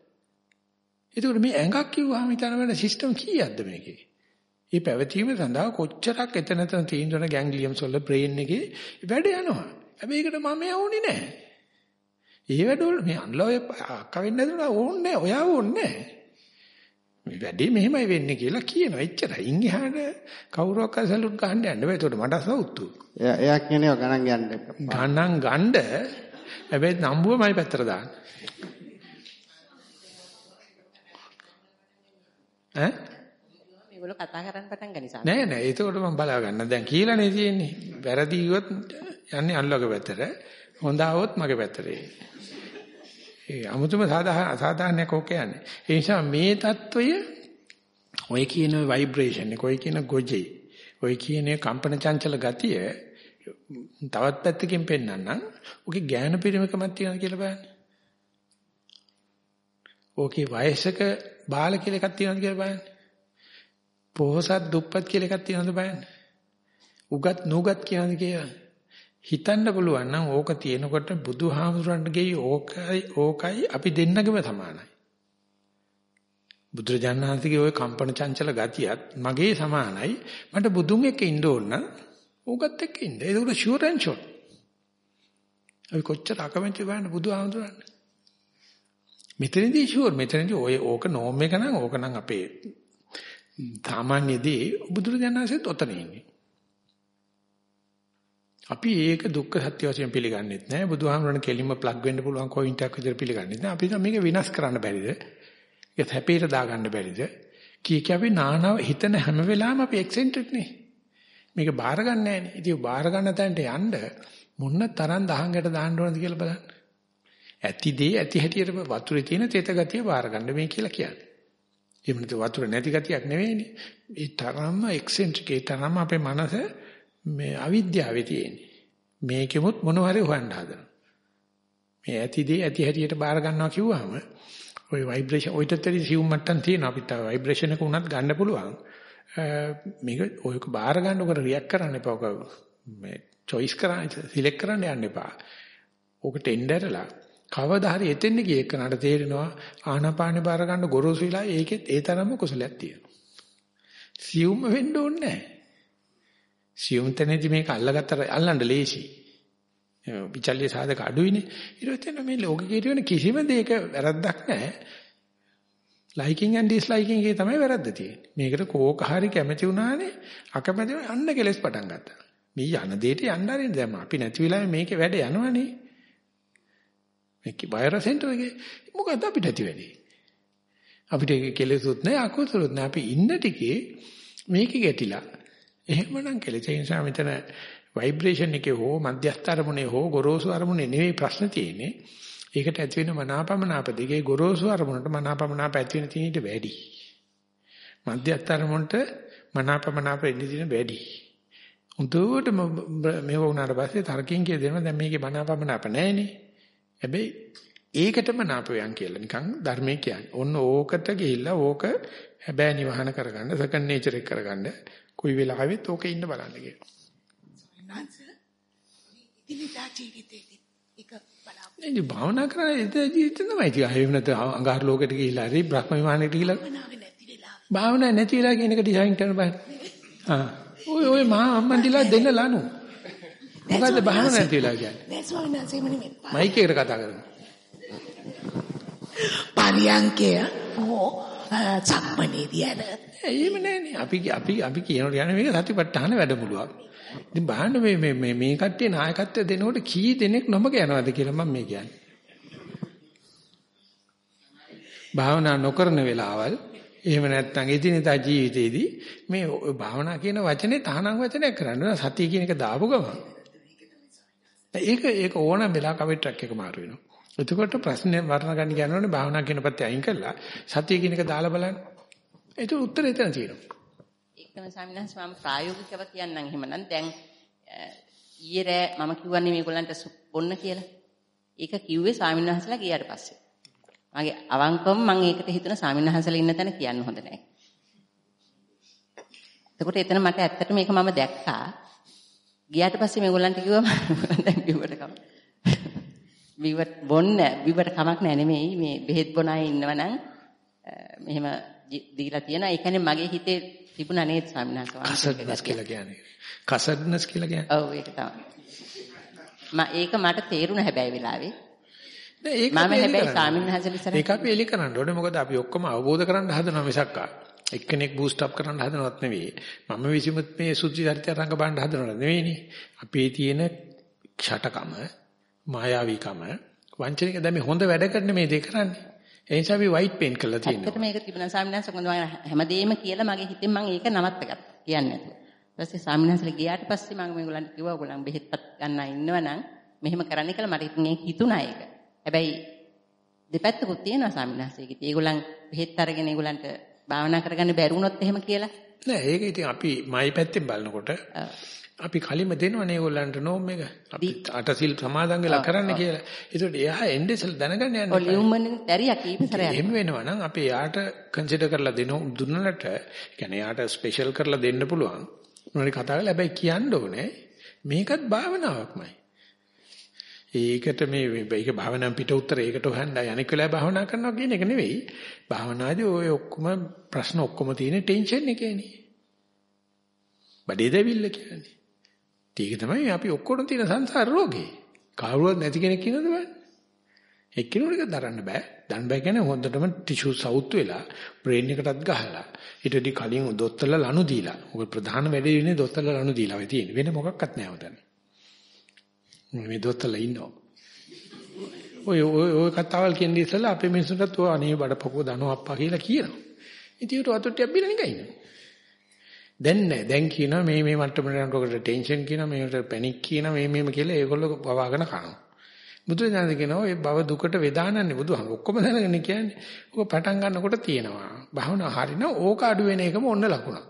ඒකට මේ ඇඟක් කිව්වහම හිතන වෙන සිස්ටම් කීයක්ද මේකේ? මේ පැවතීම සඳහා කොච්චරක් එතන එතන තියෙන ගැන්ග්ලියම්ස් වල බ්‍රේන් එකේ වැඩ යනවා. හැබැයි ඒකට මම යවුනේ නැහැ. ඒ වැඩවල මේ අන්ලා ඔය අක්ක වෙන්න හදුනා ඕන්නේ නැහැ. ඔයා ඕන්නේ නැහැ. මේ වැඩේ මෙහෙමයි වෙන්නේ කියලා කියනවා. එච්චරයි. ඉන් එහාට කවුරක් අසලුත් ගහන්න යන්න බෑ. ඒකට මට සවුත්තු. එයා ඒවා ගණන් ගන්න එපා. ගණන් ගණ්ඩ හැබැයි නම්බුවමයි පැත්තට දාන්න. ඈ මේගොල්ලෝ කතා කරන්න පටන් ගනිසා. නෑ නෑ ඒකට මම බලා ගන්න. දැන් කියලානේ තියෙන්නේ. වැරදි කිව්වොත් යන්නේ අල්ලගේ පැත්තට. හොඳ આવොත් මගේ පැත්තට. ඒ 아무තුම සාධාරණ අසාධාරණයක් ඕක කියන්නේ. ඒ නිසා මේ తত্ত্বය ඔය කියන ভাইබ්‍රේෂන් එක, ඔය කියන ගොජේ, ඔය කියන කම්පන චංචල ගතිය තවත් පැත්තකින් පෙන්වන්නම්. ඔකේ ඥාන පරිමකමක් තියෙනවා කියලා බලන්න. ඕකේ වයසක බාල කියලා එකක් තියෙනවද කියලා බලන්න. පොහසත් දුප්පත් කියලා එකක් තියෙනවද බලන්න. උගත් නුගත් කියනද කියලා හිතන්න පුළුවන් නම් ඕක තියෙනකොට බුදුහාමුදුරන්ගේ ඕකයි ඕකයි අපි දෙන්නගෙම සමානයි. බුදුරජාණන්සේගේ ওই කම්පන චංචල ගතියත් මගේ සමානයි. මට බුදුන් එක්ක ඉන්න ඕන නම් ඕකත් එක්ක ඉන්න. ඒක ෂුවර් ඇන් ෂොට්. අපි කොච්චර අකමැති වань බුදුහාමුදුරන්. මෙතනදී ෂුවර් මෙතනදී ඔය ඕක නෝම් එක නම් ඕක නම් අපේ සාමාන්‍යදී බුදුරජාණන්සේත් ඔතන ඉන්නේ. අපි ඒක දුක්ඛ සත්‍ය වශයෙන් පිළිගන්නෙත් නෑ. බුදුහාමරණ කෙලින්ම ප්ලග් වෙන්න පුළුවන් කොයින්ට් එකක් විතර පිළිගන්නෙත් නෑ. අපි මේක විනාශ කරන්න බැරිද? ඒක හැපේට දාගන්න බැරිද? කී කිය අපි නානව හිතන හැම වෙලාවෙම අපි එක්සෙන්ට්‍රික් නේ. මේක බාර ගන්න නෑනේ. ඉතින් බාර ගන්න තැනට යන්න මොන්න තරම් දහංගට දාන්න ඕනද කියලා බලන්න. ඇති දේ ඇති හැටියට වතුරේ තියෙන තෙත ගතිය බාර ගන්න මේ කියලා කියන්නේ. එහෙම නැත්නම් වතුර නැති ගතියක් නෙවෙයිනේ. ඒ තරම්ම එක්සෙන්ට්‍රික් ඒ තරම්ම අපේ මනස මේ අවිද්‍යාවේ තියෙන්නේ. මේකෙමුත් මොනව හරි හොයන්න හදනවා. මේ ඇතිදී ඇති හැටියට බාර ගන්නවා කිව්වහම ওই ভাইබ්‍රේෂන් ඔයිටත් ඇති සිවුම් මට්ටම් තියෙනවා. අපිත් ආ ভাইබ්‍රේෂන් එක උනත් ගන්න පුළුවන්. මේක ඔයක බාර ගන්න උකට රියැක්ට් කරන්න එපා. ඔක මේ choice කරන්න select කරන්න යන්න එපා. ඔකට එන්න ඇරලා කවදා හරි එතෙන්න ගිය එකනට තේරෙනවා ආනාපානේ බාර ගන්න ගොරෝසු වෙලා ඒකෙත් ඒ තරම්ම කුසලයක් තියෙනවා. සියුම්ම වෙන්න ඕනේ නැහැ. සියුම් තැනදී මේක අල්ලගත්තට අල්ලන්න ලේසි. විචල්්‍ය සාධක අඩුයිනේ. ඊට පස්සේ මේ ලෝකෙ කියන කිසිම දෙයක වැරද්දක් නැහැ. ලයිකින් ඇන්ඩ් ඩිස්ලයිකින් එකේ තමයි වැරද්ද තියෙන්නේ. මේකට කෝක හරි කැමති වුණානේ අකමැති අන්න කෙලස් පටන් ගත්තා. මේ යන දෙයට යන්න ආරින්න දැන් අපි නැති වෙලාවේ මේකේ වැඩ යනවනේ. මේකේ බයර සෙන්ටර් එකේ මොකද අපිට ඇති වෙන්නේ? අපිට ඒක කෙලෙසුත් නැහැ අකුසලුත් නැහැ. අපි ඉන්න ටිකේ මේකේ ගැටිලා. එහෙමනම් කෙලෙස ඒ නිසා මෙතන ভাইබ්‍රේෂන් එකේ හෝ මධ්‍යස්ථ අරමුණේ හෝ ගොරෝසු අරමුණේ නෙවෙයි ප්‍රශ්න තියෙන්නේ. ඒකට ඇති වෙන මනාපමනාප දෙකේ ගොරෝසු අරමුණට මනාපමනාප ඇති වෙන තියෙන ඊට වැඩි. මධ්‍යස්ථ අරමුණට මනාපමනාප එන්නේ තියෙන වැඩි. උන්ට මේව වුණාට පස්සේ තර්කයෙන් කිය දෙනවා දැන් මේකේ මනාපමනාප නැහැනේ. හැබැයි ඒකටම නාපයන් කියලා නිකන් ධර්මයේ කියන්නේ. ඔන්න ඕකට ගිහිල්ලා ඕක හැබෑ නිවහන කරගන්න, සෙකන්ඩ් නේචර් එක කරගන්න. කොයි වෙලාවෙත් ඕකේ ඉන්න බලන්න කියලා. ඉදිරියට ජීවිතේදී ඒක බලාපොරොත්තු ඉතින් භාවනා කරන්නේ ඉතින් ජීවිතේ තමයි. ඉතින් ආයෙ නැත අඟහර ලෝකෙට ගිහිල්ලා හරි බ්‍රහ්ම විමානයට වෙලා භාවනා නැති වෙලා කියන එක ඩිසයින් කරන්න බෑ. [LAUGHS] ආ. ඔය ඔය මහා අම්මන්ටිලා දෙන්න ලනු. මොකද්ද භාවනා නැති වෙලා කියන්නේ? නෑ ස්වාමීන් වහන්සේ මම නෙමෙයි මයික් එකට කතා කරනවා. පරියංකය හෝ සක්මනේදී යන එහෙම නෑනේ. අපි අපි අපි කියනකොට යන්නේ මේක සතිපට්ඨාන වැඩමුළුවක්. ඉතින් බලන්න මේ මේ මේ මේ කට්ටිය නායකත්වය දෙනකොට කී දෙනෙක් නොමග යනවද කියලා මම මේ කියන්නේ. භාවනා නොකරන වෙලාවල් එහෙම නැත්නම් එදිනෙදා ජීවිතේදී මේ ඔය භාවනා කියන වචනේ තහනම් වචනයක් කරන්න සතිය කියන එක දාපු ගමන් ඒක ඒක ඕනම වෙලාවක කවිට්‍රක් එක මාරු වෙනවා. එතකොට ප්‍රශ්නේ වර්ණ ගන්න කියනෝනේ භාවනා කියන පැත්තේ අයින් කරලා සතිය කියන එක දාලා බලන්න. ඒක උත්තරය එතන තියෙනවා. ඒකම ස්වාමීන් වහන්සේ මම ප්‍රායෝගිකව කියන්නම් එහෙමනම් දැන් ඊයේ රෑ මම කිව්වන්නේ මේගොල්ලන්ට සුප් බොන්න කියලා. ඒක කිව්වේ ස්වාමීන් වහන්සේලා ගියාට පස්සේ. මගේ අවංකවම මම ඒකට හිතුණ ස්වාමීන් වහන්සේලා ඉන්න තැන කියන්න හොඳ නැහැ. එතකොට එතන මට ඇත්තට මේක මම දැක්කා. ගියාට පස්සේ මේගොල්ලන්ට කිව්වම දැන් බිව්වට කම. බිව්වට බොන්න බිව්වට කමක් නැහැ නෙමෙයි මේ බෙහෙත් බොන අය ඉන්නවනම් මෙහෙම දීලා තියෙනවා. ඒ කියන්නේ මගේ හිතේ තිබුණා නේද ස්වාමීන් වහන්සේ කියලා කියන්නේ. කසඩ්නස් කියලා කියන්නේ. ඔව් ඒක තමයි. මම ඒක මට තේරුණා හැබැයි වෙලාවේ. නෑ ඒක මම හැබැයි ස්වාමීන් ඕනේ. වහන්සේලා ඉස්සරහ ඒක අපි එලි කරන්න ඕනේ මොකද අපි ඔක්කොම අවබෝධ කරගන්න හදනවා මිසක්කා. එක්කෙනෙක් බූස්ට් අප් කරන්න හදනවත් නෙවෙයි. මම විසිමුත් මේ සුද්ධි චරිතය රංග බණ්ඩ හදනවත් නෙවෙයිනේ. අපේ තියෙන ෂටකම, මායාවිකම, වංචනික දැන් මේ හොඳ වැඩ කරන මේ දෙක කරන්නේ. ඒ නිසා අපි වයිට් පේන්ට් කරලා තියෙනවා. ඇත්තටම ඒක තිබුණා ස්වාමීන් වහන්සේ මම හැමදේම කියලා මගේ හිතෙන් මම ඒක නවත්තගත්තා කියන්නේ නැතුව. ඊට පස්සේ ස්වාමීන් වහන්සේලා ගියාට පස්සේ මම මේගොල්ලන්ට කිව්වා ඔයගොල්ලන් බෙහෙත්පත් ගන්න ඉන්නවනම් මෙහෙම කරන්න කියලා මට ඉතින් ඒක හිතුණා ඒක. හැබැයි දෙපැත්තකුත් තියෙනවා ස්වාමීන් වහන්සේගේ. ඒගොල්ලන් බෙහෙත් අරගෙන ඒගොල්ලන්ට භාවනා කරගන්න බැරි වුණොත් එහෙම කියලා. නෑ ඒක ඉතින් අපි මයි පැත්තෙන් බලනකොට අපි කලින්ම දෙනවනේ ඒගොල්ලන්ට නෝම් එක. අපි අටසිල් සමාදන් වෙලා කරන්න කියලා. ඒකට එයා එන්නේ ඉස්සෙල්ලා දැනගන්න යන්නේ. ඔය ලියුම්මනේ දැරියා කීප සැරයක්. එහෙම වෙනවා නම් අපි යාට කන්සිඩර් කරලා දෙන දුන්නට කියන්නේ යාට ස්පෙෂල් කරලා දෙන්න පුළුවන්. මොනවාරි කතා කරලා හැබැයි කියන්න ඕනේ මේකත් භාවනාවක්මයි. ඒකට මේ මේක භාවනාවෙන් පිට උත්තර ඒකට හොයන්න අනෙක් වෙලාව භාවනා කරනවා කියන එක නෙවෙයි. භාවනාදී ඔය ඔක්කොම ප්‍රශ්න ඔක්කොම තියෙන ටෙන්ෂන් එකේනේ. බඩේ දැවිල්ල කියන්නේ. ඒක තමයි අපි ඔක්කොම තියෙන සංසාර රෝගේ. කවුරුවත් නැති කෙනෙක් කියනද බලන්න. එක්කිනුට දරන්න බෑ. දන් බෑ කියන්නේ හොඳටම ටිෂු සවුත් වෙලා බ්‍රේන් එකටත් ගහලා ඊටදී කලින් දොස්තරලා ලනු දීලා. ඔය ප්‍රධාන වැඩේ ඉන්නේ දොස්තරලා ලනු දීලා වෙ තියෙන්නේ. වෙන මොකක්වත් නෑ උතන. මේ දොස්තරලා ඉන්නවා. ඔය ඔය ඔය කතාවල් කියන්නේ ඉස්සලා අපේ මිනිස්සුන්ටත් ඔය අනේ බඩපොකෝ දනෝ අප්පා කියලා කියනවා. ඉතින් ඒකට වතුට්ටියක් බිලා නිකන් ඉන්නවා. දැන් නෑ දැන් කියනවා මේ මේ මට්ටමට යනකොට ටෙන්ෂන් කියනවා මේකට පැනික් කියනවා මේ මේම කියලා ඒගොල්ලෝ වවාගෙන කනවා. බුදුරජාණන් කියනවා ඒ බව දුකට වේදානන්නේ බුදුහාම ඔක්කොම දැනගෙන කියන්නේ. ඔක පටන් ගන්නකොට තියෙනවා. භාවනා හරින ඕක අඩු වෙන එකම ඔන්න ලකුණක්.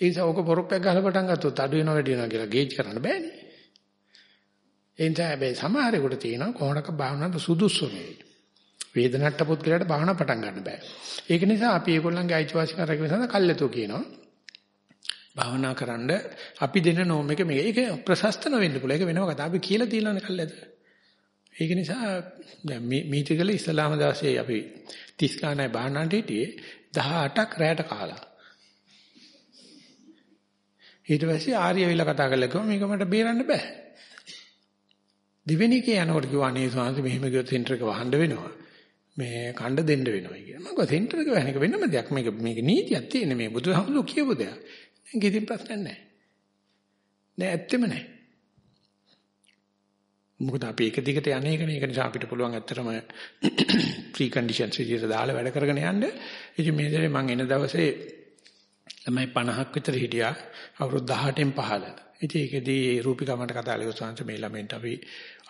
ඒ නිසා ඕක පොරොප්පයක් ගහලා පටන් ගත්තොත් අඩු වෙනවා වැඩි වෙනවා කියලා ගේජ් කරන්න බෑනේ. ඒ නිසා හැබැයි සමහරෙකුට තියෙනවා කොහොමඩක භාවනාවට සුදුසු නෙවෙයි. වේදනට්ට පුද්ගලයාට භාවනා පටන් ගන්න බෑ. ඒක නිසා අපි ඒගොල්ලන්ගේ අයිතිවාසිකම් රැකගෙන සඳ කල්යතෝ කියනවා. භාවනා කරන්න අපි දෙන නෝම එක මේක. ඒක ප්‍රශස්ත නොවෙන්න පුළුවන්. ඒක වෙනම කතාව. අපි කියලා තියෙනවනේ කල්යද. ඒක නිසා දැන් මීටිකල ඉස්ලාම දාසේ අපි 30 ගානයි භාවනාවට හිටියේ 18ක් රැයට කාලා. ඊට පස්සේ ආර්ය වෙලා කතා කරලා කිව්වා මේක මට බේරන්න බෑ. දෙවෙනි එකේ යනකොට කිව්වා අනේ සාංශ මෙහෙම ගියොත් සෙන්ටර් එක වහන්න වෙනවා. මේ කණ්ඩ දෙන්න වෙනවා කියලා. මම කිව්වා සෙන්ටර් එක වහන එක වෙනම දෙයක්. මේක මේක නීතියක් තියෙන මේ බුදුහාමුදුරුවෝ කියපු දෙයක්. දැන් කිසිම ප්‍රශ්නයක් නැහැ. නෑ ඇත්තෙම නැහැ. මොකද අපි එක දිගට යන්නේ ඒක නේ. ඒක නිසා අපිට පුළුවන් ඇත්තටම [CLEARS THROAT] ප්‍රී කන්ඩිෂන්ස් විදිහට දාලා වැඩ කරගෙන යන්න. ඉතින් මේ දේ මම එන දවසේ ළමයි 50ක් විතර හිටියා. අවුරුදු 18න් පහළ. ඉතින් ඒකෙදී රූපිකමන්ට කතා කරලා සංස මේ ළමෙන්ට අපි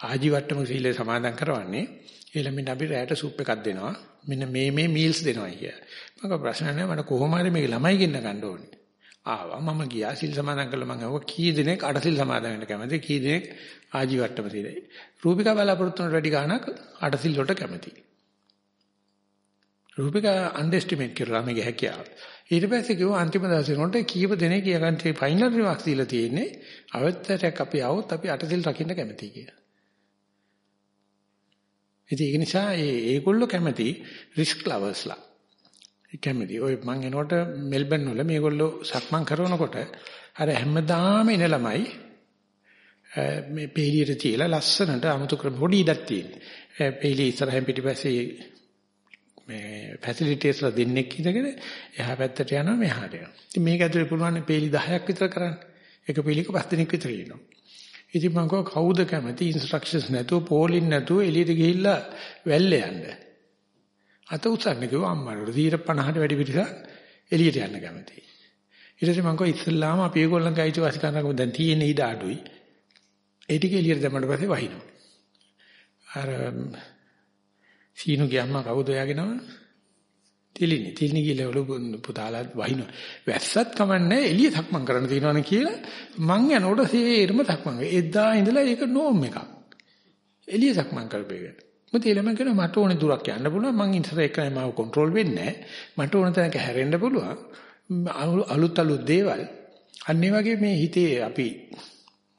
ආජීවට්ටම සීලය සමාදන් කරවන්නේ. ඒ ළමෙන්ට අපි රැයට සූප් එකක් දෙනවා. මෙන්න මේ මේ මීල්ස් දෙනවා කිය. මම ප්‍රශ්න නැහැ මට කොහොම හරි මේ ළමයි ගෙන්න ගන්න ඕනේ. ආවා මම ගියා සිල් සමාදන් කළා මම අහුවා කී දෙනෙක් අටසිල් සමාදන් වෙන්න කැමතිද කී දෙනෙක් ආජීවට්ටම සීලයි රූපිකා බලාපොරොත්තු වුණට වැඩි ගාණක් අටසිල් වලට කැමතියි රූපිකා අන්ඩර්ස්ටිමේට් කරලා මේක හැකියාව ඊට පස්සේ කිව්වා අන්තිම දවසේ නෝට කීප දෙනෙක් ඊගන්ටි ෆයිනල් රිමාක්ස් දීලා තියෙන්නේ අවතරයක් අපි આવොත් අපි අටසිල් රකින්න කැමතියි කියලා ඉතින් ඒක නිසා ඒ ඒගොල්ලෝ කැමති රිස්ක් ලවර්ස්ලා. ඒ කැමති. ඔය මං එනකොට මෙල්බන් වල මේගොල්ලෝ සක්මන් කරනකොට අර හැමදාම එන ළමයි මේ පෙළියට තියලා ලස්සනට අමුතු කර පොඩි ඉඩක් තියෙනවා. පෙළිය ඉස්සරහින් පිටිපස්සේ මේ ෆැසිලිටිස්ලා දෙන්නෙක් ඉඳගෙන එහා පැත්තට යනවා මෙහාට යනවා. ඉතින් මේක ඇතුලේ පුළුවන් පෙළි 10ක් විතර කරන්න. එක පෙළියක පස් දිනක් විතර ඉන්නවා. ඉතින් මම කිව්වා කවුද කැමති ඉන්ස්ට්‍රක්ෂන්ස් නැතුව පෝලින් නැතුව එළියට ගිහිල්ලා වැල්ල යන්න. අත උස්සන්න කිව්වා අම්මට 150ට වැඩි පිටසක් එළියට යන්න කැමතියි. ඊට පස්සේ මම කිව්වා ඉස්සල්ලාම අපි ඒගොල්ලන්ගේ අයිතිවාසිකම් දැන් තියෙන ඉඩ අඩුයි. ඒ ටික එළියට දැම්මට පස්සේ වහිනවා. අර සීනුගේ අම්මා කවුද එයාගේ නම? තිලිනි. තිලිනි කියලා ඔලු පුතාලා වහිනවා. වැස්සත් කමන්නේ එළිය සක්මන් කරන්න තියනවනේ කියලා මං යනකොට සේරම සක්මන්. එදා ඉඳලා ඒක නෝම් එකක්. එළිය සක්මන් කරපේක. මොකද ඊළම කියන මට ඕනේ දුරක් යන්න පුළුවන් මං ඉන්ටර් එකේ මාව කන්ට්‍රෝල් වෙන්නේ මට ඕන තැනක හැරෙන්න පුළුවන්. අලුත් අලුත් දේවල් අන්න වගේ මේ හිතේ අපි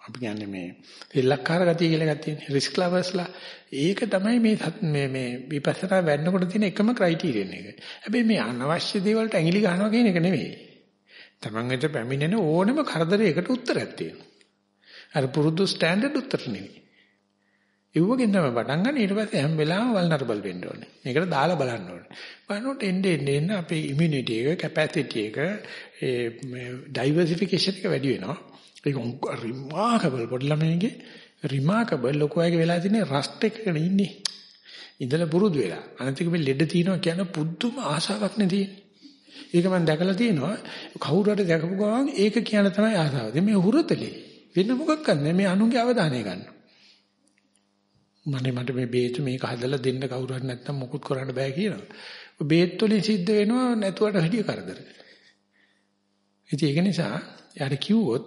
අපි කියන්නේ මේ දෙල්ලක්කාර ගතිය කියලා එකක් තියෙන රිස්ක් ලවර්ස්ලා ඒක තමයි මේ මේ මේ විපස්සනා වැඩනකොට තියෙන එකම ක්‍රයිටීරියන් එක. හැබැයි මේ අනවශ්‍ය දේවල්ට ඇඟිලි ගන්නවා කියන එක නෙවෙයි. Taman වෙත පැමිණෙන ඕනම කරදරයකට උත්තරයක් තියෙනවා. අර පුරුදු ස්ටෑන්ඩඩ් උත්තර නෙවෙයි. ඉව්වකින් තමයි පටන් ගන්න ඊට පස්සේ හැම වෙලාවෙම වල්නරබල් වෙන්න ඕනේ. මේකට දාලා බලන්න ඕනේ. බලනකොට එන්නේ එන්නේ එන්නේ අපේ ඉමුනිටි එක, කැපැසිටි එක, ඒ ඩයිවර්සිෆිකේෂන් එක වැඩි වෙනවා. ඒක රිමාකබල් පොඩි ළමයිගේ රිමාකබල් ලොකුවගේ වෙලා තියෙන රස්ට් එකක ඉන්නේ. ඉඳලා පුරුදු වෙලා. අනිතික මේ ලෙඩ තියෙනවා කියන පුදුම ආසාවක් නේ තියෙන්නේ. ඒක මම දැකලා තියෙනවා. කවුරු හරි දැකපු ගමන් ඒක කියන තමයි ආසාව. මේ හුරතලේ. වෙන මොකක් කරන්නේ මේ අනුන්ගේ අවධානය ගන්න. මනේ මට මේ බේත් මේක හදලා දෙන්න කවුරු හරි නැත්තම් මොකුත් කරන්න බෑ කියනවා. බේත් වලින් සිද්ධ වෙනවා නැතුවට වැඩි කරදර. ඉතින් ඒක නිසා යාට කිව්වොත්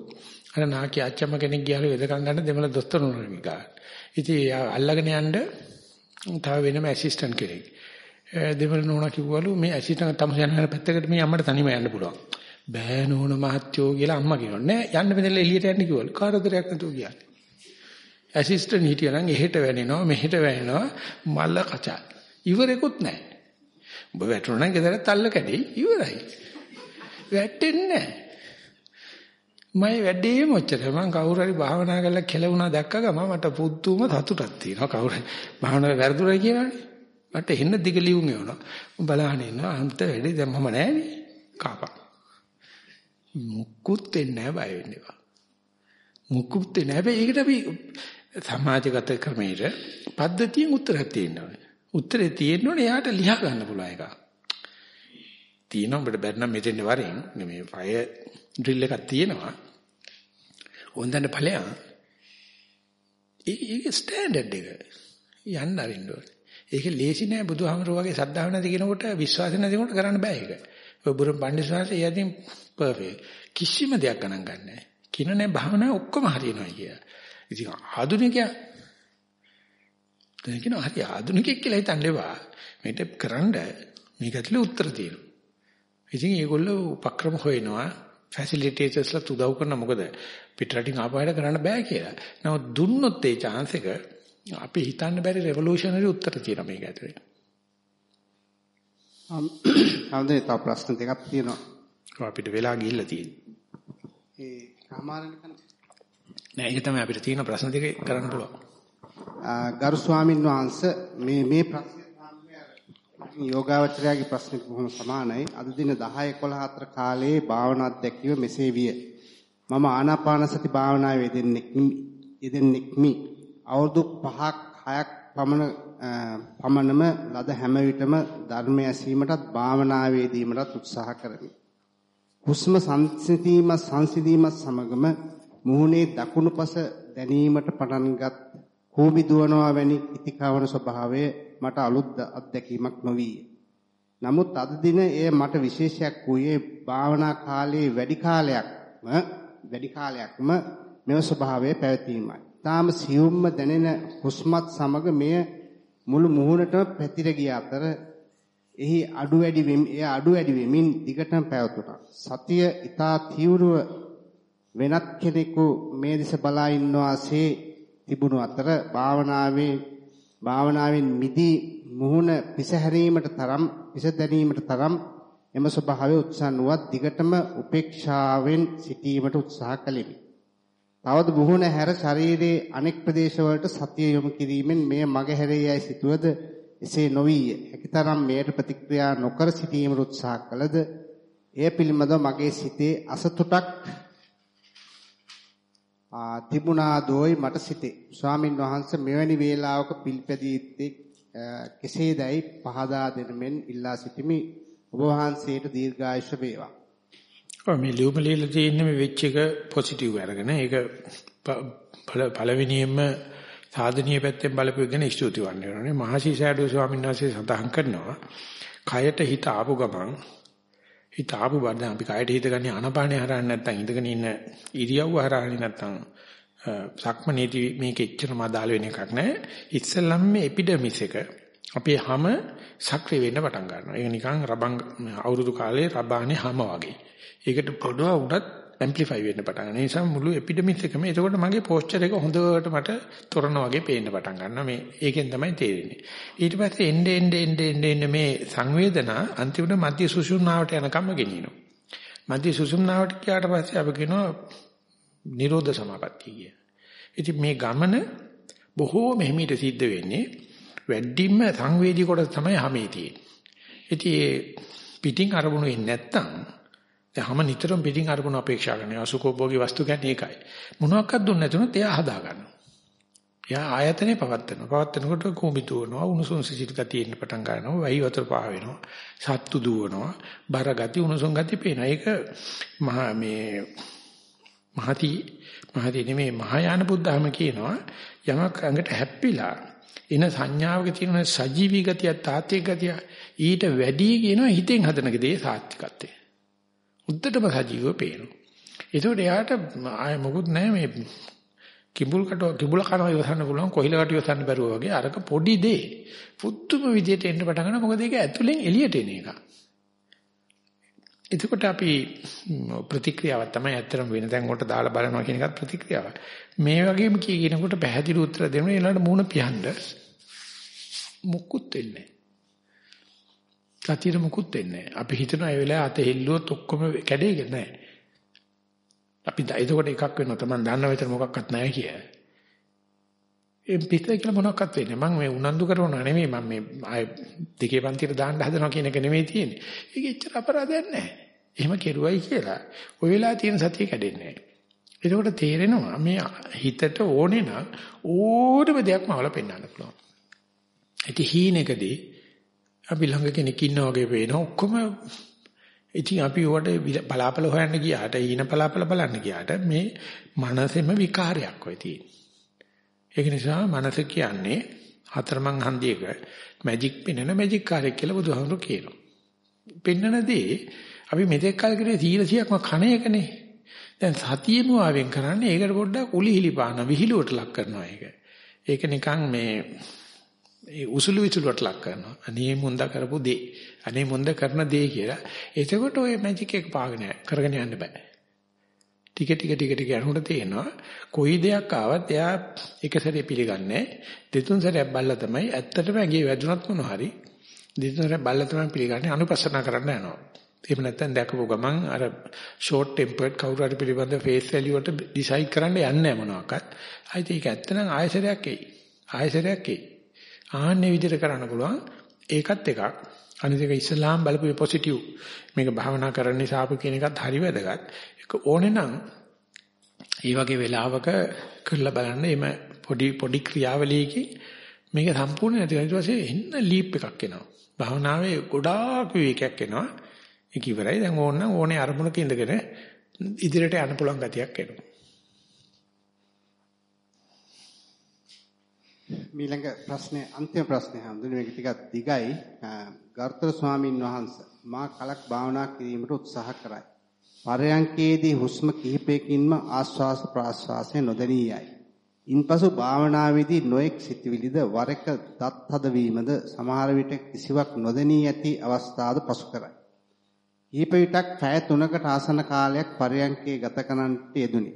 අර නාකි අච්චම්ම කෙනෙක් ගියාලු වෙදකම් ගන්න දෙමළ දොස්තර නෝනෙක් ගාන. ඉතින් අල්ලගෙන යන්න තව වෙනම ඇසිස්ටන්ට් කෙනෙක්. දෙමළ නෝනා කිව්වලු මේ ඇසිස්ටන්ට් තමයි යන පැත්තකට මේ අම්මට තනියම යන්න පුළුවන්. බෑ නෝන මහත්තයෝ කියලා අම්මා කියනවා. නෑ යන්න බෙදලා එළියට යන්න කිව්වලු. කාටදරයක් නැතුව ගියා. ඇසිස්ටන්ට් හිටියනම් එහෙට වැනෙනවා මෙහෙට වැනෙනවා මල්ල කචා. ඉවරෙකුත් නැහැ. ඔබ වැටුණා නම් ගෙදරත් අල්ල කැඩේ ඉවරයි. වැටෙන්නේ නැහැ. මම වැඩේම ඔච්චර. මම කවුරු හරි භාවනා කරලා කෙලුණා දැක්ක ගම මට පුදුම සතුටක් තියෙනවා. කවුරු හරි භාවනාව වැරදුනා කියනවනේ මට එන්න දිග ලියුම් එවනවා බලහන් ඉන්නවා අන්ත වැඩි දැන් මම නෑනේ. කාපා. මුකුත් වෙන්නේ නෑ බය වෙන්න එපා. මුකුත් වෙන්නේ නෑ. හැබැයි ඒකට අපි සමාජගත ක්‍රමයට පද්ධතියෙන් උත්තරයක් තියෙනවා උත්තරේ තියෙනෝනේ එයාට ලියා ගන්න පුළුවන් එක තියෙනවා. අපිට බැරි නම් මෙතෙන් වරෙන් මේ ෆයර් ඩ්‍රිල් එකක් තියෙනවා. හොඳට ඵලයන් ඒක ස්ටෑන්ඩඩ් එක යන්න අරින්න ඕනේ. ඒක ලේසි නෑ බුදුහාමරෝ වගේ සද්ධාව නැති කෙනෙකුට විශ්වාස නැති කෙනෙකුට කරන්න බෑ ඒක. ඔය බුරුම් පඬිස්සවාස එයාදීන් පර්ෆෙක්ට්. කිසිම දෙයක් ගණන් ගන්නෑ. කින නෑ භාවනාව ඔක්කොම හරියනවා කියලා. ඉතින් ආධුනිකයා දැන් කියනවා හරි ආධුනිකෙක් කියලා හිතන්න එපා. මේක කරන්න මේක ඇතුලේ උත්තර තියෙනවා. ඉතින් ඒගොල්ලෝ උපක්‍රම හොයනවා ෆැසිලිටේටර්ස්ලා උදව් කරන මොකද පිටරටින් ආපහුට කරන්න බෑ කියලා. නමුත් දුන්නොත් ඒ chance එක අපි හිතන්න බැරි රෙවොලූෂනරි උත්තර තියෙනවා මේක ඇතුලේ. හම්දේ තව ප්‍රශ්න දෙකක් තියෙනවා. අපිට වෙලා ගිහිල්ලා තියෙන්නේ. ඒ සාමාන්‍යකන නෑ ඒක තමයි අපිට තියෙන ප්‍රශ්න දෙක කරන්න පුළුවන්. ගරු ස්වාමින් වහන්සේ මේ මේ ප්‍රශ්න යෝගාවචරයාගේ ප්‍රශ්නෙට බොහොම සමානයි. අද දින 10 11 අතර කාලයේ භාවනා අධ්‍යක්ීම මෙසේ විය. මම ආනාපාන සති භාවනාවේ යෙදෙන්නෙක් යෙදෙන්නෙක්මි. අවුරුදු 5ක් 6ක් පමණ පමණම ලද හැම විටම ධර්මය ඇසීමටත් භාවනාවේදීමටත් උත්සාහ කරමි. හුස්ම සංසිඳීම සංසිඳීම සමගම මුහුණේ දකුණුපස දැනීමට පටන්ගත් කූඹි දුවනවා වැනි ඉතිකවන ස්වභාවය මට අලුත් අත්දැකීමක් නොවිය. නමුත් අද දින එය මට විශේෂයක් වූයේ භාවනා කාලයේ වැඩි කාලයක්ම වැඩි කාලයක්ම මෙව ස්වභාවය පැවතීමයි. තාම සියුම්ම දැනෙන හුස්මත් සමග මෙය මුළු මුහුණටම පැතිර ගිය අතර එහි අඩු වැඩි වෙමින් එය අඩු වැඩි වෙමින් දිගටම පැවතුණා. සතිය ඊතා තීව්‍රව වෙනත් කෙනෙකු මේ දෙස බලා ඉන්නවාසේ තිබුණු අතර භාවනාවේ භාවනාවෙන් මිදී මුහුණ පිසහැරීමට තරම් පිස දැනීමට තරම් එම ස්වභාවය උත්සන්න වුවත් දිගටම උපේක්ෂාවෙන් සිටීමට උත්සාහ කළෙමි. තවද මුහුණ හැර ශරීරයේ අනෙක් ප්‍රදේශවලට සතිය යොමු කිරීමෙන් මෙය මගහැරේ යයි සිටුවද එසේ නොවිය. හැකිතරම් මෙයට ප්‍රතික්‍රියා නොකර සිටීමට උත්සාහ කළද එය පිළිබඳව මගේ සිතේ අසතුටක් තිබුණාදෝයි මට සිතේ. ස්වාමින් වහන්සේ මෙවැනි වේලාවක පිළිපැදිය යුත්තේ කෙසේදයි පහදා දෙන මෙන් ඉල්ලා සිටිමි. ඔබ වහන්සේට දීර්ඝායුෂ වේවා. ඔය මේ ලියුම ලියලා තියෙන මේ වෙච් එක පොසිටිව් අරගෙන ඒක පළවෙනියෙන්ම සාධනීය පැත්තෙන් බලපුවගෙන ස්තුති වන්න වෙනනේ. මහසි සෑඩෝ ස්වාමීන් වහන්සේ සඳහන් කරනවා කයට හිත ආපු ගමන් හිත ආපු බඩ අපි කයට හිත ගන්නේ ආනපානේ හරහා නැත්නම් ඉඳගෙන ඉන්න ඉරියව්ව හරහා නැත්නම් සක්මනේදී මේක එච්චරම අදාළ වෙන එකක් නෑ. ඉස්සෙල්ලම මේ එපිඩමිස් එක අපේ හැම සක්‍රිය වෙන්න පටන් ගන්නවා. ඒක නිකන් රබන් අවුරුදු කාලේ රබානේ හැම වගේ. ඒකට පොඩව උඩත් ඇම්ප්ලිෆයි වෙන්න පටන් ගන්නවා. ඒ නිසා මුළු එපිඩමිස් එකම එතකොට මගේ පෝස්චර් එක හොඳට මට තොරණ වගේ පේන්න පටන් ගන්නවා. මේ ඒකෙන් තමයි තේරෙන්නේ. ඊට පස්සේ එnde ende ende ende ende මේ සංවේදනා අන්තිමට මධ්‍ය සුසුම්නාවට යනකම්ම ගෙනියනවා. මධ්‍ය සුසුම්නාවට ගියාට පස්සේ අපි කියනවා නිරෝධ සමාපත්තිය කිය. ඉතින් මේ ගමන බොහෝ මෙහිමීට සිද්ධ වෙන්නේ වැඩිම සංවේදී කොට තමයි හැමේ තියෙන්නේ. ඉතින් පිටින් අරමුණු එන්නේ නැත්තම් හැම නිතරම පිටින් අරමුණු අපේක්ෂා කරනවා. අසුකෝභෝගී වස්තු කියන්නේ ඒකයි. මොනවාක්වත් දුන්නේ නැතුනොත් එයා හදා ගන්නවා. එයා ආයතනේ පවත්නවා. පවත්නකොට කුඹි දුවනවා, උණුසුම් සිසිල් ගතිය එන්න පටන් ගන්නවා, වයි වතුර පහ වෙනවා, සත්තු දුවනවා, බර ගති උණුසුම් ගති පේනවා. ඒක මහා මේ මහති මහති නෙමේ මහායාන බුද්ධහම කියනවා යමක් අඟට හැප්පිලා එන සංඥාවක තියෙන සජීවී ගතිය තාත්වික ගතිය ඊට වැඩි කියනවා හිතෙන් හදන දේ සාත්විකත්වය. උද්දටම සජීවව පේනවා. ඒකෝට එයාට ආය මොකුත් නැහැ මේ කිඹුල් කට කිඹුල කනවා ඉවසන්න පුළුවන් කොහිලකට ඉවසන්න බැරුව වගේ අරක පොඩි දේ පුදුම විදියට එන්න පටන් ගන්නවා මොකද ඒක ඇතුලෙන් එළියට එන එක. එතකොට අපි ප්‍රතික්‍රියාවක් තමයි ඇත්තටම වෙන තැන් වලට දාලා බලනවා කියන එකත් ප්‍රතික්‍රියාවක්. මේ වගේම කියනකොට පැහැදිලි උත්තර දෙනවා ඊළඟට මූණ පියන්න මුකුත් වෙන්නේ නැහැ. සතියේ මුකුත් වෙන්නේ නැහැ. අපි හිතනවා ඒ වෙලාවේ අත හෙල්ලුවොත් ඔක්කොම කැඩේ කියලා නෑ. අපි එතකොට එකක් වෙනවා තමයි දන්නව විතර මොකක්වත් නැහැ කියලා. ඒ පිටේ කියලා මොනවක්වත් වෙන්නේ. මම මේ උනන්දු කරනවා නෙමෙයි මම මේ ආය දෙකේ පන්තියට දාන්න හදනවා කියන එක නෙමෙයි තියෙන්නේ. ඒක එච්චර අපරාධයක් නැහැ. එහෙම කෙරුවයි කියලා ඔය වෙලාවේ තියෙන සතිය කැඩෙන්නේ නැහැ. එතකොට තේරෙනවා මේ හිතට ඕනේ නම් ඕනම දෙයක්ම අවල පෙන්වන්න පුළුවන්. ඉතින් හීනෙකදී අපි ළඟ කෙනෙක් ඉන්නා වගේ පේනවා ඔක්කොම ඉතින් අපි උවට බලාපල හොයන්න ගියාට ඊන බලාපල බලන්න ගියාට මේ මනසෙම විකාරයක් වෙයි තියෙන්නේ. ඒක නිසා මනස කියන්නේ හතරමං හන්දියක මැජික් පෙන්වන මැජික් කාර්යයක් කියලා බුදුහාමුදුරු කියනවා. පෙන්වන දේ අපි මෙතෙක් කල් කරේ 100%ක්ම කණ එකනේ. දැන් සතියෙම ආවෙන් කරන්නේ ඒකට පොඩ්ඩක් උලිහිලි පාන විහිළුවට ලක් කරනවා ඒක. ඒක නිකන් මේ ඒ උසුළු විසුළුවට ලක් කරනවා. අනේ මුන්ද කරපු දේ. අනේ මුන්ද කරන දේ කියලා. එතකොට ওই මැජික් එක පාගෙන කරගෙන යන්න බෑ. ටික ටික ටික ටික යනකොට තේනවා කොයි දෙයක් ආවත් එයා එක සැරේ පිළිගන්නේ දෙතුන් සැරයක් බල්ලා තමයි ඇත්තටම ඇගේ වැදුනත් මොන හරි දෙතුන් සැරයක් බල්ලා තමයි පිළිගන්නේ අනුපස්සනා කරන්න යනවා එහෙම නැත්නම් දැකපු ගමන් අර ෂෝට් ටෙම්පර්ඩ් කවුරු හරි පිළිබඳ ෆේස් වැලියු වලට ඩිසයිඩ් කරන්න යන්නේ නැහැ මොනවාක්වත් ආයිත් ඒක ඇත්තනම් ආයසරයක් එයි ආයසරයක් එයි ආන්නේ විදිහට කරන්න පුළුවන්. ඒකත් එකක්. අනිත් එක ඉස්ලාම් බලපු පොසිටිව් මේක භාවනා කරන්න නිසා අපු කියන එකත් හරි වැදගත්. ඒක ඕනේ නම් ඒ වගේ වෙලාවක කරලා බලන්න. එම පොඩි පොඩි ක්‍රියාවලියකින් මේක සම්පූර්ණ නැති වෙන ඊට පස්සේ එන්න ලීප් එකක් එනවා. භාවනාවේ ගොඩාක් විවේකයක් එනවා. ඒක ඉවරයි. දැන් ඕන නම් ඕනේ අරමුණක ඉඳගෙන ඉදිරියට යන්න පුළුවන් ගතියක් එනවා. මීළඟ ප්‍රශ්නේ අන්තිම ප්‍රශ්නේ හඳුනන මේක ටිකක් දිගයි. ගර්ථර ස්වාමින් වහන්සේ මා කලක් භාවනා කිරීමට උත්සාහ කරයි. පරයන්කේදී හුස්ම කිහිපයකින්ම ආශ්වාස ප්‍රාශ්වාසය නොදැනී යයි. ඉන්පසු භාවනාවේදී නොඑක් සිටිවිලිද වර එක දත් හදවීමද සමහර විට කිසිවක් නොදැනී ඇති අවස්ථාද පසු කරයි. ඊප විටක් පැය 3කට ආසන කාලයක් පරයන්කේ ගත කරන්නට යෙදුනි.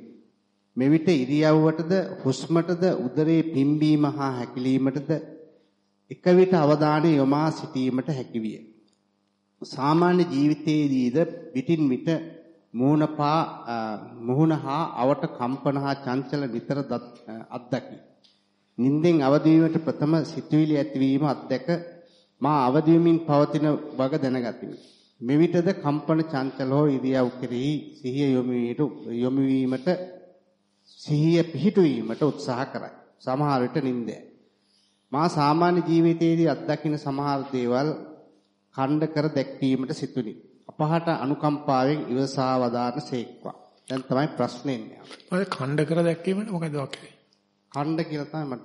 මෙවිට ඉරියව්වටද හුස්මටද උදරයේ පිම්බීම හා හැකිලීමටද එක විට අවධානය යොමා සිටීමට හැකිවිය. සාමාන්‍ය ජීවිතයේදීද විටින් විට මූණපා මුහුණ හා අවට කම්පන හා චංචල විතර අත්දකි. නිින්දෙන් අවදි වීමට ප්‍රථම සිතුවිලි ඇතිවීම අත්දැක මා අවදි වෙමින් පවතින වග දැනගතිමි. මෙවිටද කම්පන චංචල හෝ ඉරියව් කෙරෙහි සිහිය යොමු වීමට සිහිය පිහිටුවීමට උත්සාහ කරයි. සමහර විට නිින්දයි. මා සාමාන්‍ය ජීවිතයේදී අත්දකින සමහර දේවල් ඛණ්ඩ කර දැක්වීමට සිතුනි. අපහට අනුකම්පාවෙන් ඉවසා වදාන සේක්වා. දැන් තමයි ප්‍රශ්නේ එන්නේ. මොකද ඛණ්ඩ කර දැක්වීමට මොකද වාක්‍යය? ඛණ්ඩ කියලා තමයි මට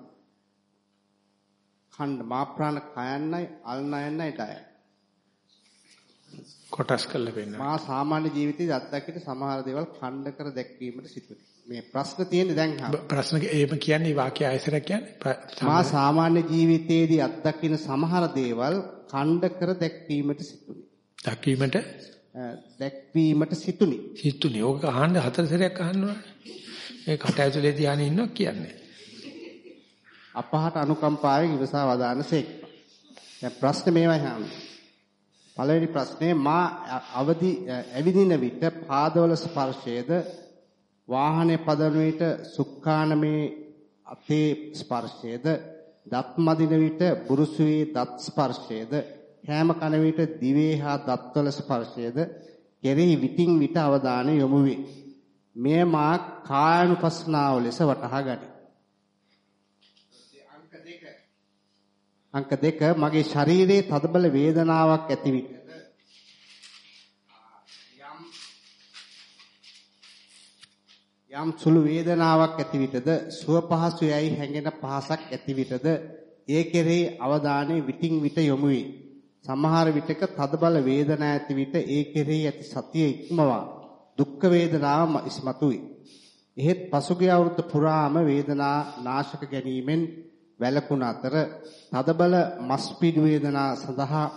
ඛණ්ඩ මා ප්‍රාණ කයන්නයි අල්නයන්නයි ඩයයි. කොටස් කරලා වෙන්න. මා සාමාන්‍ය ජීවිතයේ අත්දැකින සමහර දේවල් ඛණ්ඩ කර දැක්වීමට සිදුවේ. මේ ප්‍රශ්න තියෙන්නේ දැන් හා. ප්‍රශ්න එහෙම කියන්නේ වාක්‍ය ආයතරයක් කියන්නේ. මා සාමාන්‍ය ජීවිතයේදී අත්දකින සමහර දේවල් ඛණ්ඩ කර දැක්වීමට සිදුවේ. දැක්වීමට දැක්වීමට සිතුනි. සිතුනි. ඕක අහන්න හතර සැරයක් අහන්න ඕනේ. මේ කට ඇතුලේ ධානය ඉන්නවා කියන්නේ. අපහට අනුකම්පාවෙන් ඉවසා වදානසේක්. දැන් ප්‍රශ්නේ මේවයි හාමුදුරුවෝ. පළවෙනි ප්‍රශ්නේ මා අවදි ඇවිදින විට පාදවල ස්පර්ශයේද වාහනේ පදවන විට සුක්ඛානමේ අතේ ස්පර්ශයේද දත් මදින විට බුරුසුවේ දත් ස්පර්ශයේද කෑම කන විට දිවේ හා දත්වල ස්පර්ශයේද කෙරෙහි විටින් විට අවධානය යොමු වේ. මෙය මා කායानुපස්නාව ලෙස වටහා ගනී. අංක 2 මගේ ශරීරයේ තදබල වේදනාවක් ඇති විට යම් සුළු වේදනාවක් ඇති විටද සුව පහසු යයි හැඟෙන පහසක් ඇති විටද ඒ කෙරෙහි අවධානය විටින් විට යොමු වේ. සමහර විටක තදබල වේදනා ඇති විට ඒ කෙරෙහි ඇති සතිය ඉක්මවා දුක් වේදනාව ඉස්මතු වේ. එහෙත් පසුගිය අවුරුද්ද පුරාම වේදනා නාශක ගැනීමෙන් වැළකුණ අතර තදබල මස්පිඩු වේදනා සඳහා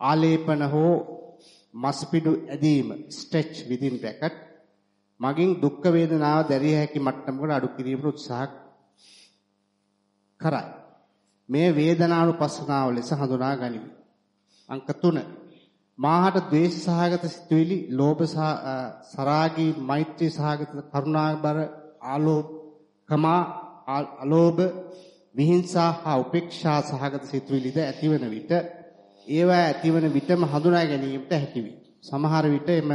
ආලේපන හෝ මස්පිඩු ඇදීම stretch within bracket මගින් දුක් වේදනාව දැරිය හැකි මට්ටමකට අඩු කිරීමට උත්සාහ කරයි. මේ වේදනානුපස්සනාව ලෙස හඳුනා ගනිමි. අංක 3 මාහට ද්වේෂ සහගත සිතුවිලි, ලෝභ සරාගී, මෛත්‍රී සහගත කරුණාබර ආලෝභ, කමා අලෝභ, විහිංසා හා උපේක්ෂා සහගත සිතුවිලිද ඇතිවන විට ඒවා ඇතිවන විටම හඳුනා ගැනීමට හැකි වේ. සමහර විට එම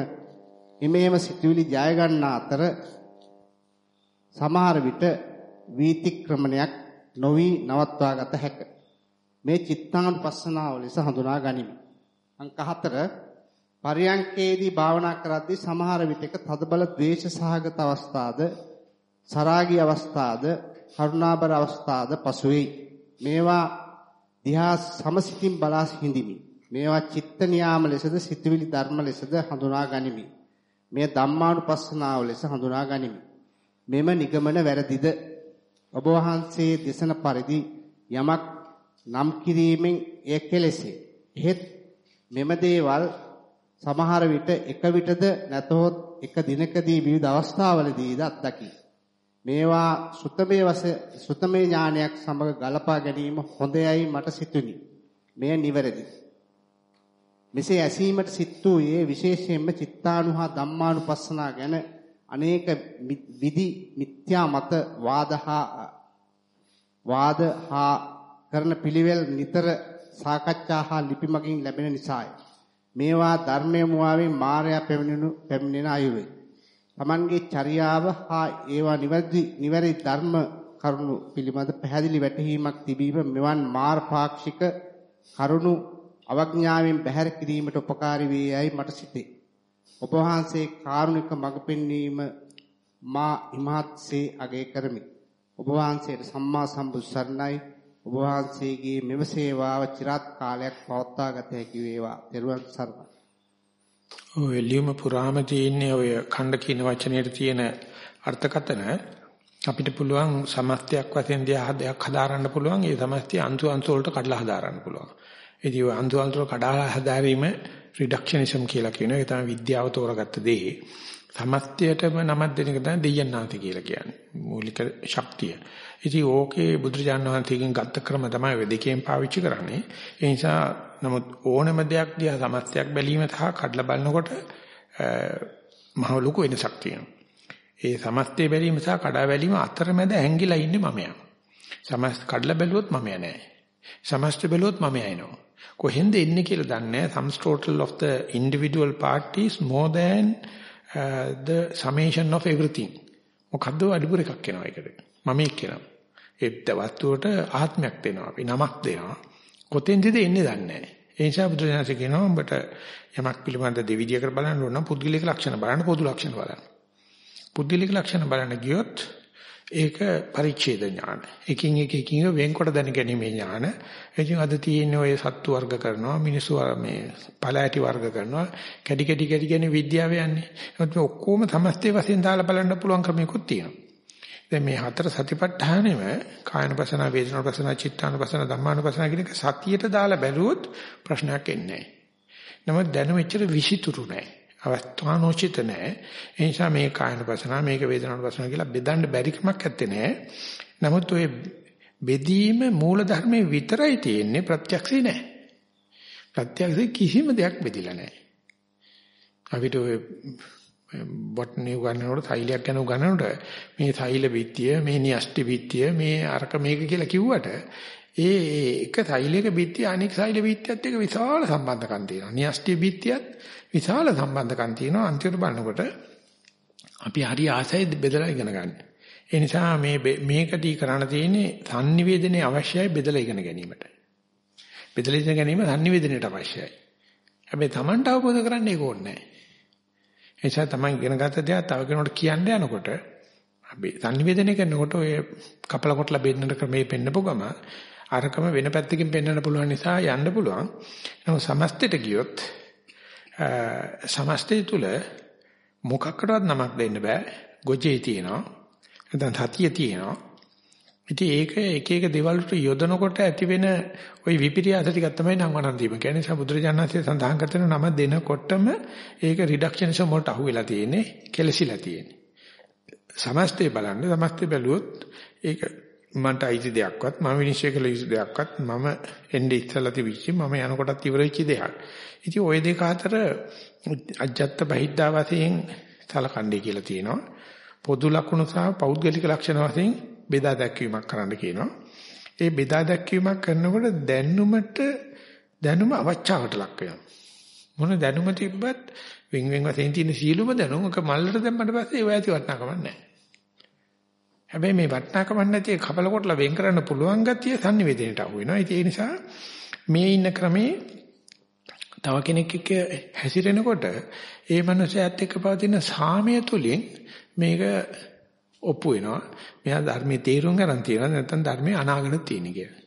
එමෙම සිතුවිලි ජය ගන්නා අතර සමහර විට වීතික්‍රමණයක් නොවි නවත්වා ගත හැක. මේ චිත්තානුපස්සනාව ලෙස හඳුනා ගනිමි. අංක 4 පරියංකේදී භාවනා කරද්දී සමහර විටක තදබල ද්වේෂ සහගත අවස්ථාද සරාගී අවස්ථාද කරුණාබර අවස්ථාද පසුවේ. මේවා දිහා සමසිතින් බලා හිඳිමි. මේවා චිත්ත නියාම ලෙසද සිතුවිලි ධර්ම ලෙසද හඳුනා ගනිමි. මෙය ධම්මානුපස්සනාව ලෙස හඳුනා ගනිමි. මෙම නිගමන වැරදිද? ඔබ වහන්සේ දේශන පරිදි යමක් නම් කිරීමෙන් එය කෙලෙසේ. එහෙත් මෙම දේවල් සමහර විට එක විටද නැතහොත් එක දිනකදී විවිධ අවස්ථාවලදීද අත්දකි. මේවා සුතමේ වශ සුතමේ ඥානයක් සමග ගලපා ගැනීම හොඳයයි මට සිතුනි. මෙය නිවැරදි. මෙසේ ඇසීමට සිත් වූයේ විශේෂයෙන්ම චිත්තානුහා ධම්මානුපස්සනා ගැන අනේක විදි මිත්‍යා මත වාදහා වාද හා කරන පිළිවෙල් නිතර සාකච්ඡා හා ලිපි මගින් ලැබෙන නිසාය. මේවා ධර්මයේ මුවාවෙන් මායя පැමිණෙනු පැමිණෙන අයුවේ. Tamanගේ චර්යාව හා ඒවා නිවැරදි නිවැරදි ධර්ම කරුණු පිළිබඳ පැහැදිලි වැටහීමක් තිබීම මෙවන් මාර්ගපාක්ෂික කරුණු අවඥාවෙන් බැහැර කිරීමට උපකාරී වේ යයි මට සිතේ. ඔබ වහන්සේ කාරුණික මඟ පෙන්වීම මා ඉමහත්සේ අගය කරමි. ඔබ වහන්සේට සම්මා සම්බුදු සරණයි. ඔබ වහන්සේගේ මෙම සේවාව চিරාත් කාලයක් පවත්වා ගත හැකි වේවා. ත්වන් සරණයි. ඔය ලියුම පුරාම තියෙන්නේ ඔය ඛණ්ඩ කියන වචනයේ තියෙන අර්ථකතන අපිට පුළුවන් සමස්තයක් වශයෙන් දිහා දෙයක් හදාරන්න පුළුවන් ඒ සමස්තය අංශු අංශු වලට කඩලා හදාරන්න පුළුවන්. ඉතින් ඔය අංශු අංශු වලට කඩලා හදාරීම රිඩක්ෂනිසම් කියලා කියනවා. ඒ තමයි විද්‍යාව තෝරගත්ත දේ. සමස්තයටම නමක් දෙන එක තමයි දෙයයන්ාන්ති කියලා කියන්නේ. මූලික ශක්තිය. ඉතින් ඕකේ බුදුරජාණන් වහන්සේගෙන් ගත්ත ක්‍රම තමයි ඔය දෙකෙන් පාවිච්චි කරන්නේ. ඒ නිසා නමුත් ඕනම දෙයක් දිහා සමස්තයක් බැලීම සහ කඩලා බලනකොට මහ ලොකු වෙනසක් තියෙනවා. ඒ සමස්තය බැලීම සහ කඩා බැලීම අතරමැද ඇංගිලා ඉන්නේ මමයා. සමස්ත කඩලා බැලුවොත් මමයා නෑ. සමස්ත බැලුවොත් මමයා එනවා. කොහෙන්ද එන්නේ කියලා දන්නේ නැහැ. sums total of the individual part is more than uh, the summation of everything. මොකද්ද අඩුපුර එකක් එනවා ඒකට. මම එක්කෙනා. ඒ වස්තුවට ආත්මයක් දෙනවා. අපි නමක් දෙනවා. කොතෙන්ද එන්නේ දන්නේ නැහැ. ඒ නිසා බුදුරජාණන් කියනවා උඹට යමක් පිළිබඳ දෙවිදියකට බලන්න ඕන නම් පුද්ගලික ලක්ෂණ බලන්න පොදු ලක්ෂණ බලන්න. පුද්ගලික ලක්ෂණ බලන්න ගියොත් ඒක පරිච්ඡේද ඥාන. එකින් එක එකින් වෙන්කොට දැන ගැනීම ඥාන. ඉතින් අද තියෙන ඔය සත්තු වර්ග කරනවා මිනිස්සු මේ පළෑටි වර්ග කරනවා කැඩි කැඩි කැඩි කියන විද්‍යාව යන්නේ. ඒත් මේ ඔක්කොම සමස්තය වශයෙන් දාලා බලන්න පුළුවන් ක්‍රමයක්ත් තියෙනවා. දැන් මේ හතර සතිපට්ඨානෙම කායනපසන වේදනාපසන චිත්තානපසන ධම්මානපසන කියන එක සතියට දාලා බැලුවොත් ප්‍රශ්නයක් එන්නේ නැහැ. නමුත් දැනුම එච්චර විසිතුරු නැහැ. අවස්ථානෝචිත නැහැ. ඒ නිසා මේ කායනපසන මේක වේදනානපසන කියලා බෙදන්න බැරි කමක් නැත්තේ නෑ. නමුත් ඔය බෙදීම මූල ධර්මයේ විතරයි තියෙන්නේ ප්‍රත්‍යක්ෂේ නෑ. ප්‍රත්‍යක්ෂේ කිසිම දෙයක් බෙදිලා නෑ. අපිට ඔය බොට්නි උගන්නනකොට සෛලයක් ගැන උගන්නනකොට මේ සෛල බිත්තිය මේ න්‍යෂ්ටි බිත්තිය මේ අරක මේක කියලා කිව්වට ඒ එක සෛලයක බිත්තිය අනෙක් සෛල බිත්තියත් එක්ක විශාල සම්බන්ධකම් තියෙනවා. න්‍යෂ්ටි බිත්තියත් විශාල සම්බන්ධකම් තියෙනවා අන්තිමට බලනකොට අපි හරි ආසයි බෙදලා ඉගෙන ගන්න. ඒ නිසා මේ මේකදී කරන්න තියෙන්නේ sannivedanaye අවශ්‍යයි බෙදලා ඉගෙන ගැනීමට. බෙදලා ඉගෙන ගැනීම sannivedanayට අවශ්‍යයි. හැබැයි Tamanට අවබෝධ කරන්න ඒක ඕනේ නැහැ. ඒ නිසා Taman ඉගෙන ගත්ත දේ තව කෙනෙකුට කියන්න යනකොට අපි sannivedanaya කරනකොට ඔය කපල කොටලා බෙන්නට ක්‍රමේ පෙන්නපු ගම අරකම වෙන පැත්තකින් පෙන්වන්න පුළුවන් නිසා යන්න පුළුවන්. නමුත් සමස්තයට ගියොත් සමස්තය තුල මොකක්කටවත් නමක් දෙන්න බෑ. ගොජේ තියෙනවා. නැත්නම් සතිය තියෙනවා. ඉතින් ඒක එක එක දේවල් වලට යොදනකොට ඇති වෙන ওই විපිරියාස ටිකක් තමයි නම් වණන් දීම. කියන්නේ සමුද්‍රජානනාංශය සඳහන් කරන නම දෙනකොටම ඒක රිඩක්ෂනිසම් වලට අහු වෙලා තියෙන්නේ, කෙලසිලා තියෙන්නේ. සමස්තය බලන්න, සමස්තය බැලුවොත් ඒක මන්ට අයිති දෙයක්වත් මම විනිශ්චය කළ යුතු දෙයක්වත් මම එන්නේ ඉස්සලා තිබිච්ච මම යනකොටත් ඉවර වෙච්ච දෙයක්. ඉතින් ওই දෙක අතර අජත්ත බහිද්දා වශයෙන් සලකන්නේ කියලා තියෙනවා. පොදු ලක්ෂණ සහ පෞද්ගලික ලක්ෂණ වශයෙන් බෙදා දැක්වීමක් කරන්න කියනවා. ඒ බෙදා දැක්වීමක් කරනකොට දැනුමට දැනුම අවචාවට ලක් වෙනවා. මොන දැනුම තිබ්බත් වෙන් වෙන් වශයෙන් තියෙන සීලුම දැනුම එක මල්ලට දැම්මට පස්සේ ඒව ඇති වටනකමක් නැහැ. හැබැයි මේ වටනකමක් නැති කපල කොටලා වෙන් කරන්න පුළුවන් ගතිය sannivedanයට අහු වෙනවා. ඒ නිසා මේ ඉන්න ක්‍රමේ තව කෙනෙක් එක්ක හැසිරෙනකොට ඒ මනුස්සයාත් එක්ක පවතින සාමය තුලින් මේක ඔප්පු වෙනවා. මෙයා ධර්මයේ තේරුම් ගන්න තියෙනවා නැත්නම් ධර්මයේ අනාගත තියෙන කියලා.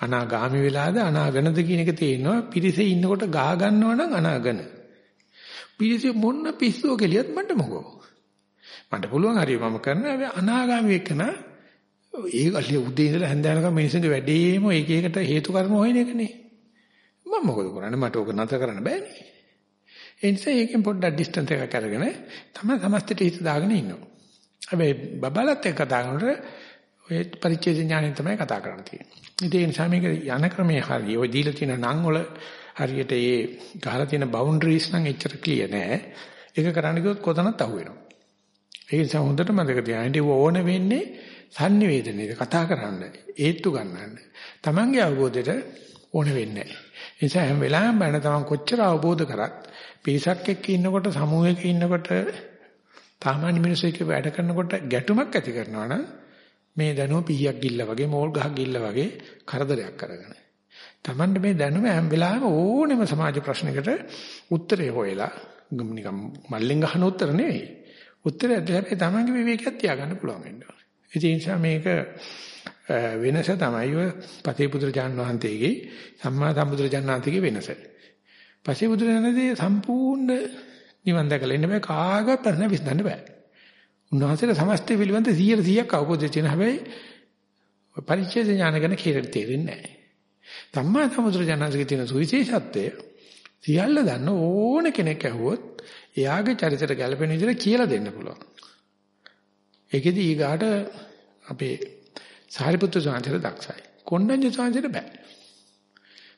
අනාගාමි වෙලාද අනාගනද කියන එක තේරෙනවා. පිරිසේ ඉන්නකොට ගා ගන්නවා නම් අනාගන. පිරිසේ මොන්න පිස්සෝ කෙලියත් මට මොකෝ. මට පුළුවන් හරිය මම කරන අනාගාමී එක්කන ඒ අලිය උදේ ඉඳලා හැන්ද යනකම් මිනිස්සුන්ගේ වැඩේම එක එකට හේතු කර්ම හොයන එකනේ. මම මොකද කරන්නේ මට ඕක නැතර කරන්න බෑනේ. ඒ නිසා ඒකෙන් පොඩ්ඩක් ඩිස්ටන්ස් එකක් අරගෙන තමයි සමස්තයට හිත දාගෙන ඉන්නවා. හැබැයි බබලත් එක්ක කතා කරනකොට ඔය පරිච්ඡේද ඥාණයෙන් තමයි කතා කරන්න තියෙන්නේ. ඒ නිසා මේක යන ක්‍රමයේ හරිය. ඔය දීලා තියෙන නම් වල හරියට ඒ ගහලා තියෙන බවුන්ඩරිස් නම් එච්චර ක්ලියර් නෑ. ඒක කරන්න ගියොත් කොතනත් අහු වෙනවා. ඒ නිසා හොඳට මතක තියාගන්න ඕන වෙන්නේ sannivedanaya කතා කරන්න. ඒත්තු ගන්නන්න. Tamange අවබෝධයට ඕන වෙන්නේ නැහැ. ඒ නිසා හැම වෙලාවෙම බලන්න තමන් කොච්චර අවබෝධ කරත් පිරිසක් එක්ක ඉන්නකොට සමූහයක ඉන්නකොට සාමාන්‍ය මිනිස්සු එක්ක වැඩ කරනකොට ගැටුමක් ඇති කරනවා නම් මේ දැනුම පීයක් ගිල්ල වගේ මෝල් ගහක් ගිල්ල වගේ කරදරයක් කරගෙන. Tamanne මේ දැනුම හැම වෙලාවෙම ඕනෙම සමාජ ප්‍රශ්නයකට උත්තරේ හොයලා නිකම් මල්ලෙන් ගහන උත්තර නෙවෙයි. උත්තරය හැබැයි Tamange විවේකයක් තියාගන්න පුළුවන් වෙනවා. ඒ නිසා මේක වෙනස තමයි ඔය පතේ පුදුරජාන් වහන්සේගේ සම්මා සම්බුදුරජාන් වහන්සේගේ වෙනස. පසේ බුදුරජාණන්සේ සම්පූර්ණ නිවන් දැකලා ඉන්න බෑ කාගවත් ප්‍රශ්න විසඳන්න බෑ. උන්වහන්සේට සමස්තය පිළිබඳ 100 100ක් අවබෝධය තියෙන හැබැයි පරිච්ඡේද ඥාන ගැන කියලා තේරෙන්නේ නැහැ. සම්මා සම්බුදුරජාණන්සේගේ තියෙන සුවිශේෂත්වය සියල්ල දන්න ඕන කෙනෙක් ඇහුවොත් එයාගේ චරිතයට ගැළපෙන විදිහට කියලා දෙන්න පුළුවන්. ඒකෙදි ඊගාට අපේ සාරිපුත්‍ර ස්වාමීන් දක්ෂයි. කොණ්ඩඤ්ඤ ස්වාමීන්ට බෑ.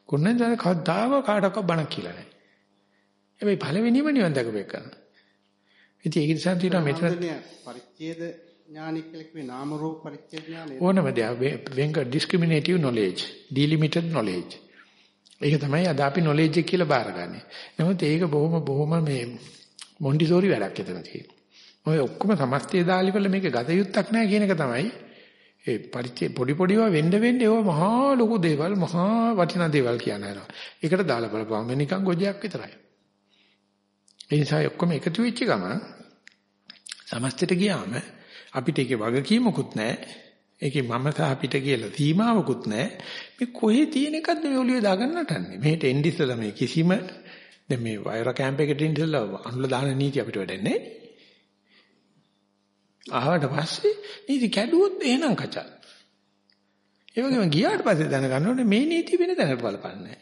කොණ්ඩඤ්ඤ ස්වාමීන් කවදාව කාටවත් බණක් කියලා නැහැ. හැබැයි පළවෙනිම නිවන් දකපෙක් කරනවා. ඉතින් ඒක නිසා තියෙනවා මෙතන පරිච්ඡේද ඥානික කියලා කිව්වේ නාම රූප පරිච්ඡේද ඥානය. ඕනම දෙයක් වෙන්ක discriminative knowledge, delimited knowledge. ඒක තමයි අද අපි එක කියලා බාරගන්නේ. නමුත් ඒක බොහොම බොහොම මේ මොන්ටිසෝරි වැඩක් එතන තියෙනවා. ඔය ඔක්කොම සමස්තය දාලි වල මේක ගත යුත්තක් නැහැ කියන එක තමයි ඒ පරිච්ඡේ පොඩි පොඩිව වෙන්න වෙන්න ඒවා මහා ලොකු දේවල් මහා වටිනා දේවල් කියන යනවා. ඒකට දාලා බලපුවම නිකන් ගොජයක් විතරයි. ඒ නිසා ඔක්කොම එකතු වෙච්ච ගම සමස්තයට ගියාම අපිට ඒකේ වගකීමකුත් නැහැ. ඒකේ මම සහ අපිට කියලා සීමාවකුත් නැහැ. මේ කොහේ තියෙන එකක්ද මේ ඔලිය දාගන්න නටන්නේ. මෙහෙට එන්න ඉස්සලා මේ කිසිම දැන් මේ වයර කැම්ප් එකට ඉස්සලා අනුල දාන නීති අපිට වැඩන්නේ ආවට පස්සේ නීති කැඩුවොත් එහෙනම් කචල්. ඒ වගේම ගියාට පස්සේ දැනගන්න ඕනේ මේ නීති වෙන තැනකට බලපන්නේ.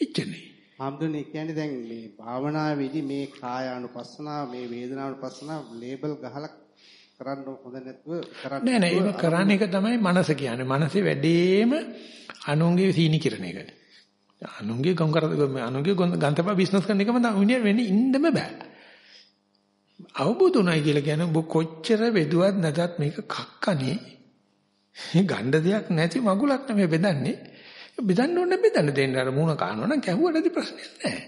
එච්චරනේ. හම්දුනේ කියන්නේ දැන් මේ භාවනාවේදී මේ කාය අනුපස්සනාව මේ වේදනා අනුපස්සනාව ලේබල් ගහලා කරන්න හොඳ නැතුව කරන්න නෑ නෑ ඒක කරන්න තමයි මනස කියන්නේ. මනසේ වැඩේම අනුන්ගේ සීනි කිරණ එක. අනුන්ගේ ගොංකර අනුන්ගේ ගන්තපා බිස්නස් කරන එකම තමයි වෙන්නේ ඉන්නම බෑ. අවබෝධ උනායි කියලා කියන්නේ ඔබ කොච්චර බෙදුවත් නැතත් මේක කක්කනේ. ගණ්ඩ දෙයක් නැති මගුලක් නෙමෙයි බෙදන්නේ. බෙදන්න ඕනේ බෙදන්න දෙන්න අර මූණ කනවා නම් කැහුවටදී ප්‍රශ්නයක් නැහැ.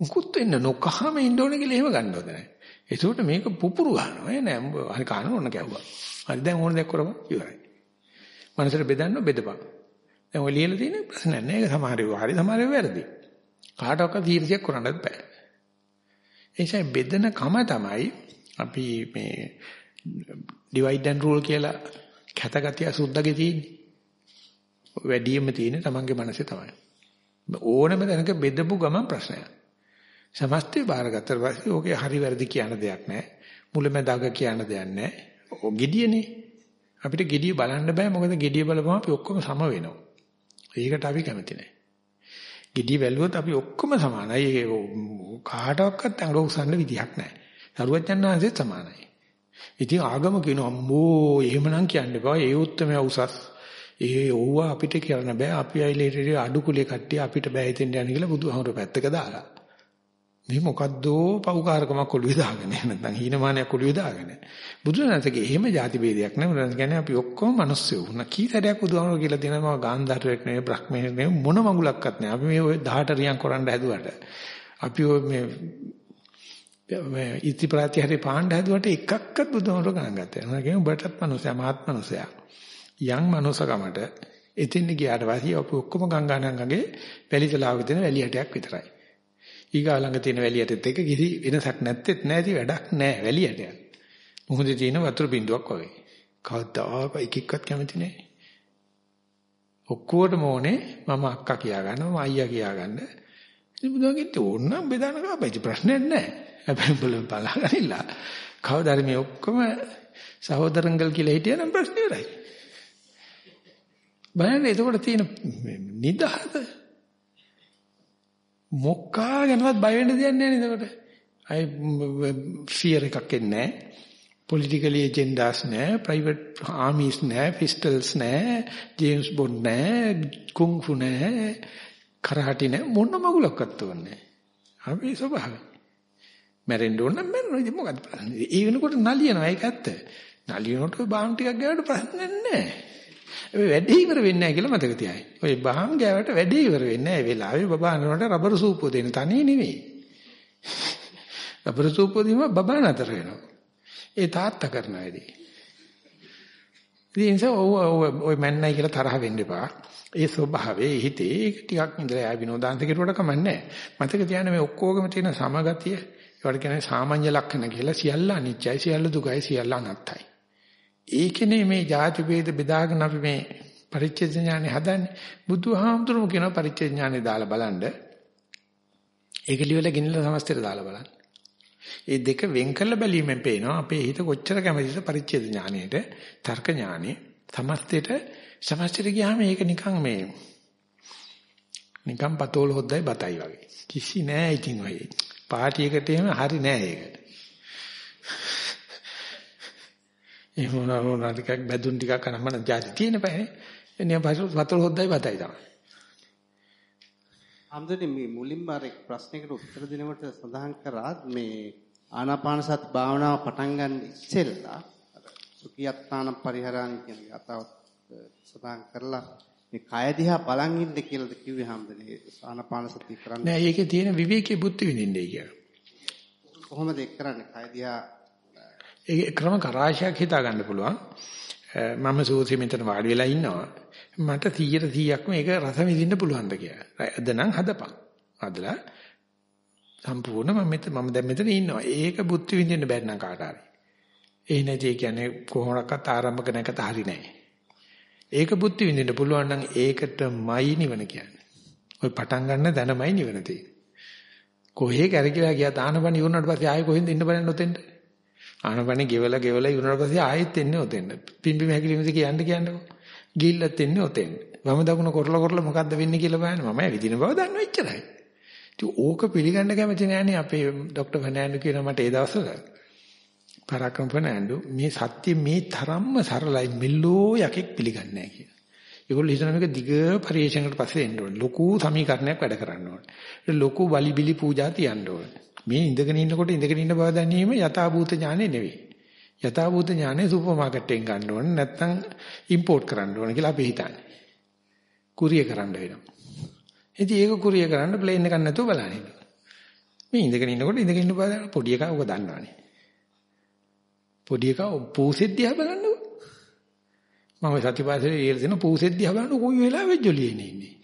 මුකුත් වෙන්න නොකහම ඉන්න ඕනේ කියලා එහෙම ගන්න ඕනේ නැහැ. ඒකට මේක පුපුරු ගන්නවා නේ නෑ. හරි කන ඕන කැහුවා. හරි දැන් ඕන දෙයක් කරපන් ඉවරයි. මනසට බෙදන්න බෙදපන්. දැන් ඔය ලියලා තියෙන ප්‍රශ්නයක් නෑ. ඒක සමහර ඒවා හරි සමහර ඒවා වැරදි. කාටවත් තීරණයක් කරන්නත් බෑ. එනිසා බෙදන කම තමයි අපි මේ divide and rule කියලා කැතගතිය සුද්ධගේ තියෙන්නේ. වැඩියෙන්ම තියෙන්නේ තමන්ගේ මනසේ තමයි. ඕනම දැනක බෙදපු ගමන් ප්‍රශ්නයක්. සමස්තය බාරගත්තට පස්සේ ඕකේ හරි වැරදි කියන දෙයක් නැහැ. මුලැමැදාග කියන දෙයක් නැහැ. ඔය gediyeනේ. අපිට gediy බලන්න බෑ මොකද gediy බලපුවම අපි ඔක්කොම සම වෙනවා. ඒකට අපි කැමති නැහැ. gediy බැලුවොත් අපි ඔක්කොම සමානයි. ඒක කාටවත් අඟ උස්සන්න විදිහක් නැහැ. සරුවච්චන් ආංශෙත් සමානයි. ඉතින් ආගම කියන අම්මෝ එහෙමනම් කියන්න එපා. ඒ උත්තරම උසස්. ඒ ඕව අපිට කරන්න බෑ. අපි අයිලේටේ අඩු කුලේ කට්ටිය අපිට බෑ හිතෙන් යන්න කියලා බුදුහාමුදුරුවෝ පැත්තක දාලා. මේ මොකද්දෝ පව්කාරකමක් ඔළුවේ දාගෙන නැත්නම් හීනමානයක් ඔළුවේ දාගෙන බුදුරජාණන්සේගේ එහෙම ಜಾති ભેදයක් නෑ බුදුරජාණන් කියන්නේ අපි ඔක්කොම මිනිස්සු. වුණා කී සැරයක් බුදුහාමුදුරුවෝ කියලා දෙනවා. ගාන්ධාරයක් නෙවෙයි බ්‍රහ්මණයක් නෙවෙයි. මොන මඟුලක්වත් නෑ. අපි මේ ඔය 18 රියන් කරන්න හැදුවට. අපි ඔය මේ මේ ඉති ප්‍රත්‍යහරි පාණ්ඩ හැදුවට එකක්වත් බුදුහාමුදුරුවෝ ගණන් ගත්තේ නෑ කියන්නේ ඔබටත් මනුස්සයා මාත් මනුස්සයා යම් මනුස්සකමට එතින් ගියාට පස්සේ අපි ඔක්කොම ගංගානංගගේ වැලිතලාවක තියෙන වැලි හැටයක් විතරයි. ඊගා ළඟ තියෙන වැලියටත් එක කිසි වෙනසක් නැත්තේත් නැති වැඩක් නැහැ වැලියට. මොහොතේ තියෙන වතුර බින්දුවක් වගේ. කවදාක එකෙක්වත් කැමති නැහැ. ඔක්කොටම ඕනේ මම අක්කා කියා ගන්න මම අයියා කියා ගන්න. ඉතින් බුදුහාගෙත් ඕනනම් බෙදාන කාපයිති ප්‍රශ්නයක් නැහැ. හැබැයි බලන්න බලන්නilla. කවදාද මේ ඔක්කොම සහෝදරංගල් කියලා හිටියනම් ප්‍රශ්නේ ඉවරයි. බලන්න එතකොට තියෙන නිදහස මොකා ගැනවත් බය වෙන්න දෙයක් නැහැ නේද එතකොට. අය ෆියර් එකක් එන්නේ නැහැ. පොලිටිකලි එජෙන්ඩාස් නැහැ, ප්‍රයිවට් ආමීස් නැහැ, පිස්ටල්ස් නැහැ, ජේම්ස් බොන්ඩ් නැහැ, කුන්ෆු නැහැ, කරාටි නැහැ මොන මගුලක්වත් ඕනේ අපි ස්වභාවය. මැරෙන්න ඕන නම් මැරෙනවා. ඉතින් මොකද ප්‍රශ්නේ? ඒ වෙනකොට නලියනවා ඒක ඇත්ත. නලියනකොට බාම් ටිකක් ගෑවට ප්‍රශ්නයක් නැහැ. ඒ වැඩේ ඉවර වෙන්නේ නැහැ කියලා මතක තියාගන්න. ඔය බහම් ගෑවට වැඩේ ඉවර වෙන්නේ නැහැ. ඒ වෙලාවේ බබා අනනට රබර් සූපුව දෙන්න තනිය නෙවෙයි. [LAUGHS] රබර් සූපුව දීම බබා නතර වෙනවා. ඒ තාත්තා කරන වැඩේ. ඉතින් ඔය ඔය මැන්නයි කියලා තරහ වෙන්න එපා. ඒ ස්වභාවයේ හිතේ ඒක ටිකක් ඉඳලා ආ විනෝදාන්ත කෙරුවට කමන්නේ මතක තියාගන්න මේ ඔක්කොගම තියෙන සමගතිය ඒවට කියන්නේ සාමාන්‍ය ලක්ෂණ කියලා සියල්ල අනිත්‍යයි සියල්ල දුකයි සියල්ල අනත්තයි. ඒකනේ මේ ಜಾති ભેද බෙදාගෙන අපි මේ පරිච්ඡේද ඥානෙ හදන්නේ. බුදුහාමුදුරුවෝ කියන පරිච්ඡේද ඥානෙ දාලා බලන්න. ඒක ලියවලා ගෙනල්ලා සමස්තයට දාලා බලන්න. ඒ දෙක වෙන් කරලා බැලීමෙන් පේනවා අපේ හිත කොච්චර කැමතිද පරිච්ඡේද ඥානෙට, තර්ක ඥානෙ, සමස්තයට සමස්තයට ගියාම ඒක නිකන් මේ නිකන් පතෝල හොද්දයි බතයි වගේ. කිසි නෑ ඉතින් ඔය. පාටි එකට එහෙම හරි නෑ ඒක. ඒ මොනවා මොනවා ටිකක් බැදුන් ටිකක් කරන මන જાති තියෙන බෑනේ. එන්නේ පතෝල හොද්දයි බතයි තමයි. අම්දනේ මේ මුලින්ම අර ප්‍රශ්නයකට උත්තර දෙනකොට සඳහන් කරා මේ ආනාපාන සති භාවනාව පටන් ගන්න ඉස්සෙල්ලා සුඛියත්තාන පරිහරණ කියන කතාව සඳහන් කරලා මේ කය දිහා බලන් ඉන්න කියලාද කිව්වේ හැමදේ ආනාපාන සතිය කරන්න නෑ ඒකේ තියෙන විවේකී බුද්ධ විඳින්නේ කියලා. කොහොමද ඒක කරන්නේ කය දිහා ඒ ක්‍රම කරාශයක් හිතා ගන්න පුළුවන්. මම සූසි මෙතන වාඩි වෙලා ඉන්නවා. මට 100 100ක් මේක රස විඳින්න පුළුවන්ද කියලා. අද නම් හදපන්. හදලා සම්පූර්ණ මම මෙතන මම දැන් මෙතන ඉන්නවා. ඒක බුද්ධ විඳින්න බැරි නම් කාට හරි. ඒ නැති කියන්නේ කොහොමඩක්වත් ආරම්භක නැකත හරි නැහැ. ඒක බුද්ධ විඳින්න පුළුවන් නම් ඒකටමයි නිවන කියන්නේ. ඔය පටන් ගන්න දැනමයි නිවන තියෙන්නේ. කොහේ කැරකිලා ගියා තානපණ ඉවරනට පස්සේ ආයෙ කොහෙන්ද ඉන්න බලන්න ඔතෙන්ට. ආනපණ ගෙවලා ගෙවලා ඉවරනට පස්සේ ආයෙත් එන්නේ ඔතෙන්ට. පිම්බි මහැකිලිමද කියන්න කියන්නකෝ. ගිහිල්ලත් එන්නේ ඔතෙන්ට. වම දකුණ කරලා කරලා මොකද්ද වෙන්නේ කියලා බලන්න මම ඇවිදින බව දන්නවා එච්චරයි. ඉතින් ඕක පිළිගන්න කැමති නෑනේ අපේ ડોક્ટર ෆර්නෑන්ඩෝ කියන මට ඒ දවස්වල. පරාක්‍රම ෆර්නෑන්ඩෝ මේ සත්‍ය මේ තරම්ම සරලයි මෙල්ලෝ යකෙක් පිළිගන්නේ නෑ කියලා. ඒගොල්ලෝ හිතන මේක දිග පරිශ්‍රයකට පස්සේ එන්න ඕනේ. ලොකු සමීකරණයක් වැඩ කරන්න ඕනේ. ලොකු බලි බිලි පූජා තියන්න ඕනේ. මේ ඉඳගෙන ඉන්නකොට ඉඳගෙන ඉන්න බව දැනීම යථාභූත ඥානෙ නෙවෙයි. යථාභූත ඥානෙ සුපර් මාකට් එකෙන් ගන්න ඕනේ නැත්නම් ඉම්පෝට් කරන්න ඕනේ කියලා අපි හිතන්නේ. කුරිය කරන්න වෙනවා. ඉතින් ඒක කුරිය කරන්න ප්ලේන් එකක් නැතුව බලන්නේ. මේ ඉඳගෙන ඉන්නකොට ඉඳගෙන ඉන්න බව පොඩි එකා ඔක දන්නවනේ. පොඩි එකා පූසෙත් දිහා බලන්නකො. මම සතිපාසලේ ඉහළ දෙන පූසෙත් දිහා බලන්න කොයි වෙලාවෙත් ජොලියේ ඉන්නේ.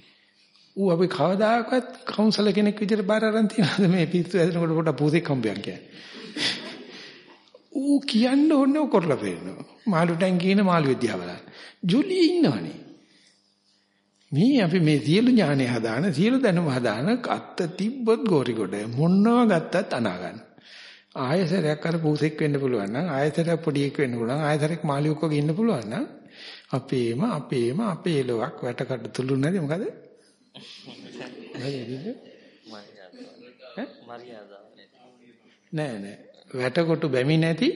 ඌ අපි කවදාකවත් කවුන්සලර් කෙනෙක් විදිහට බාර අරන් තියනද මේ පිස්සු ඇදෙනකොට පොඩ පූසෙක් හම්බයන් කියන්නේ. ඌ කියන්න ඕනේ කරලා පේනවා. මාළු ටැංකියේ ඉන්න මාළු විද්‍යාව බලන්න. ජොලියේ ඉන්නවනේ. මේ අපි මේ සියලු ඥානෙ හදාන සියලු දැනුම හදාන අත්ත තිබ්බොත් ගෝරි කොට මොනවා ගත්තත් අනා ගන්න. ආයසරයක් අර පූසෙක් වෙන්න පුළුවන් නම් ආයසරයක් පොඩියෙක් වෙන්න පුළුවන් ආයසරයක් මාළියෙක් වගේ ඉන්න පුළුවන් නම් අපේම අපේම අපේ ලොවක් වැටකට තුළු නැති මොකද? නෑ නෑ වැටකොටු බැමි නැති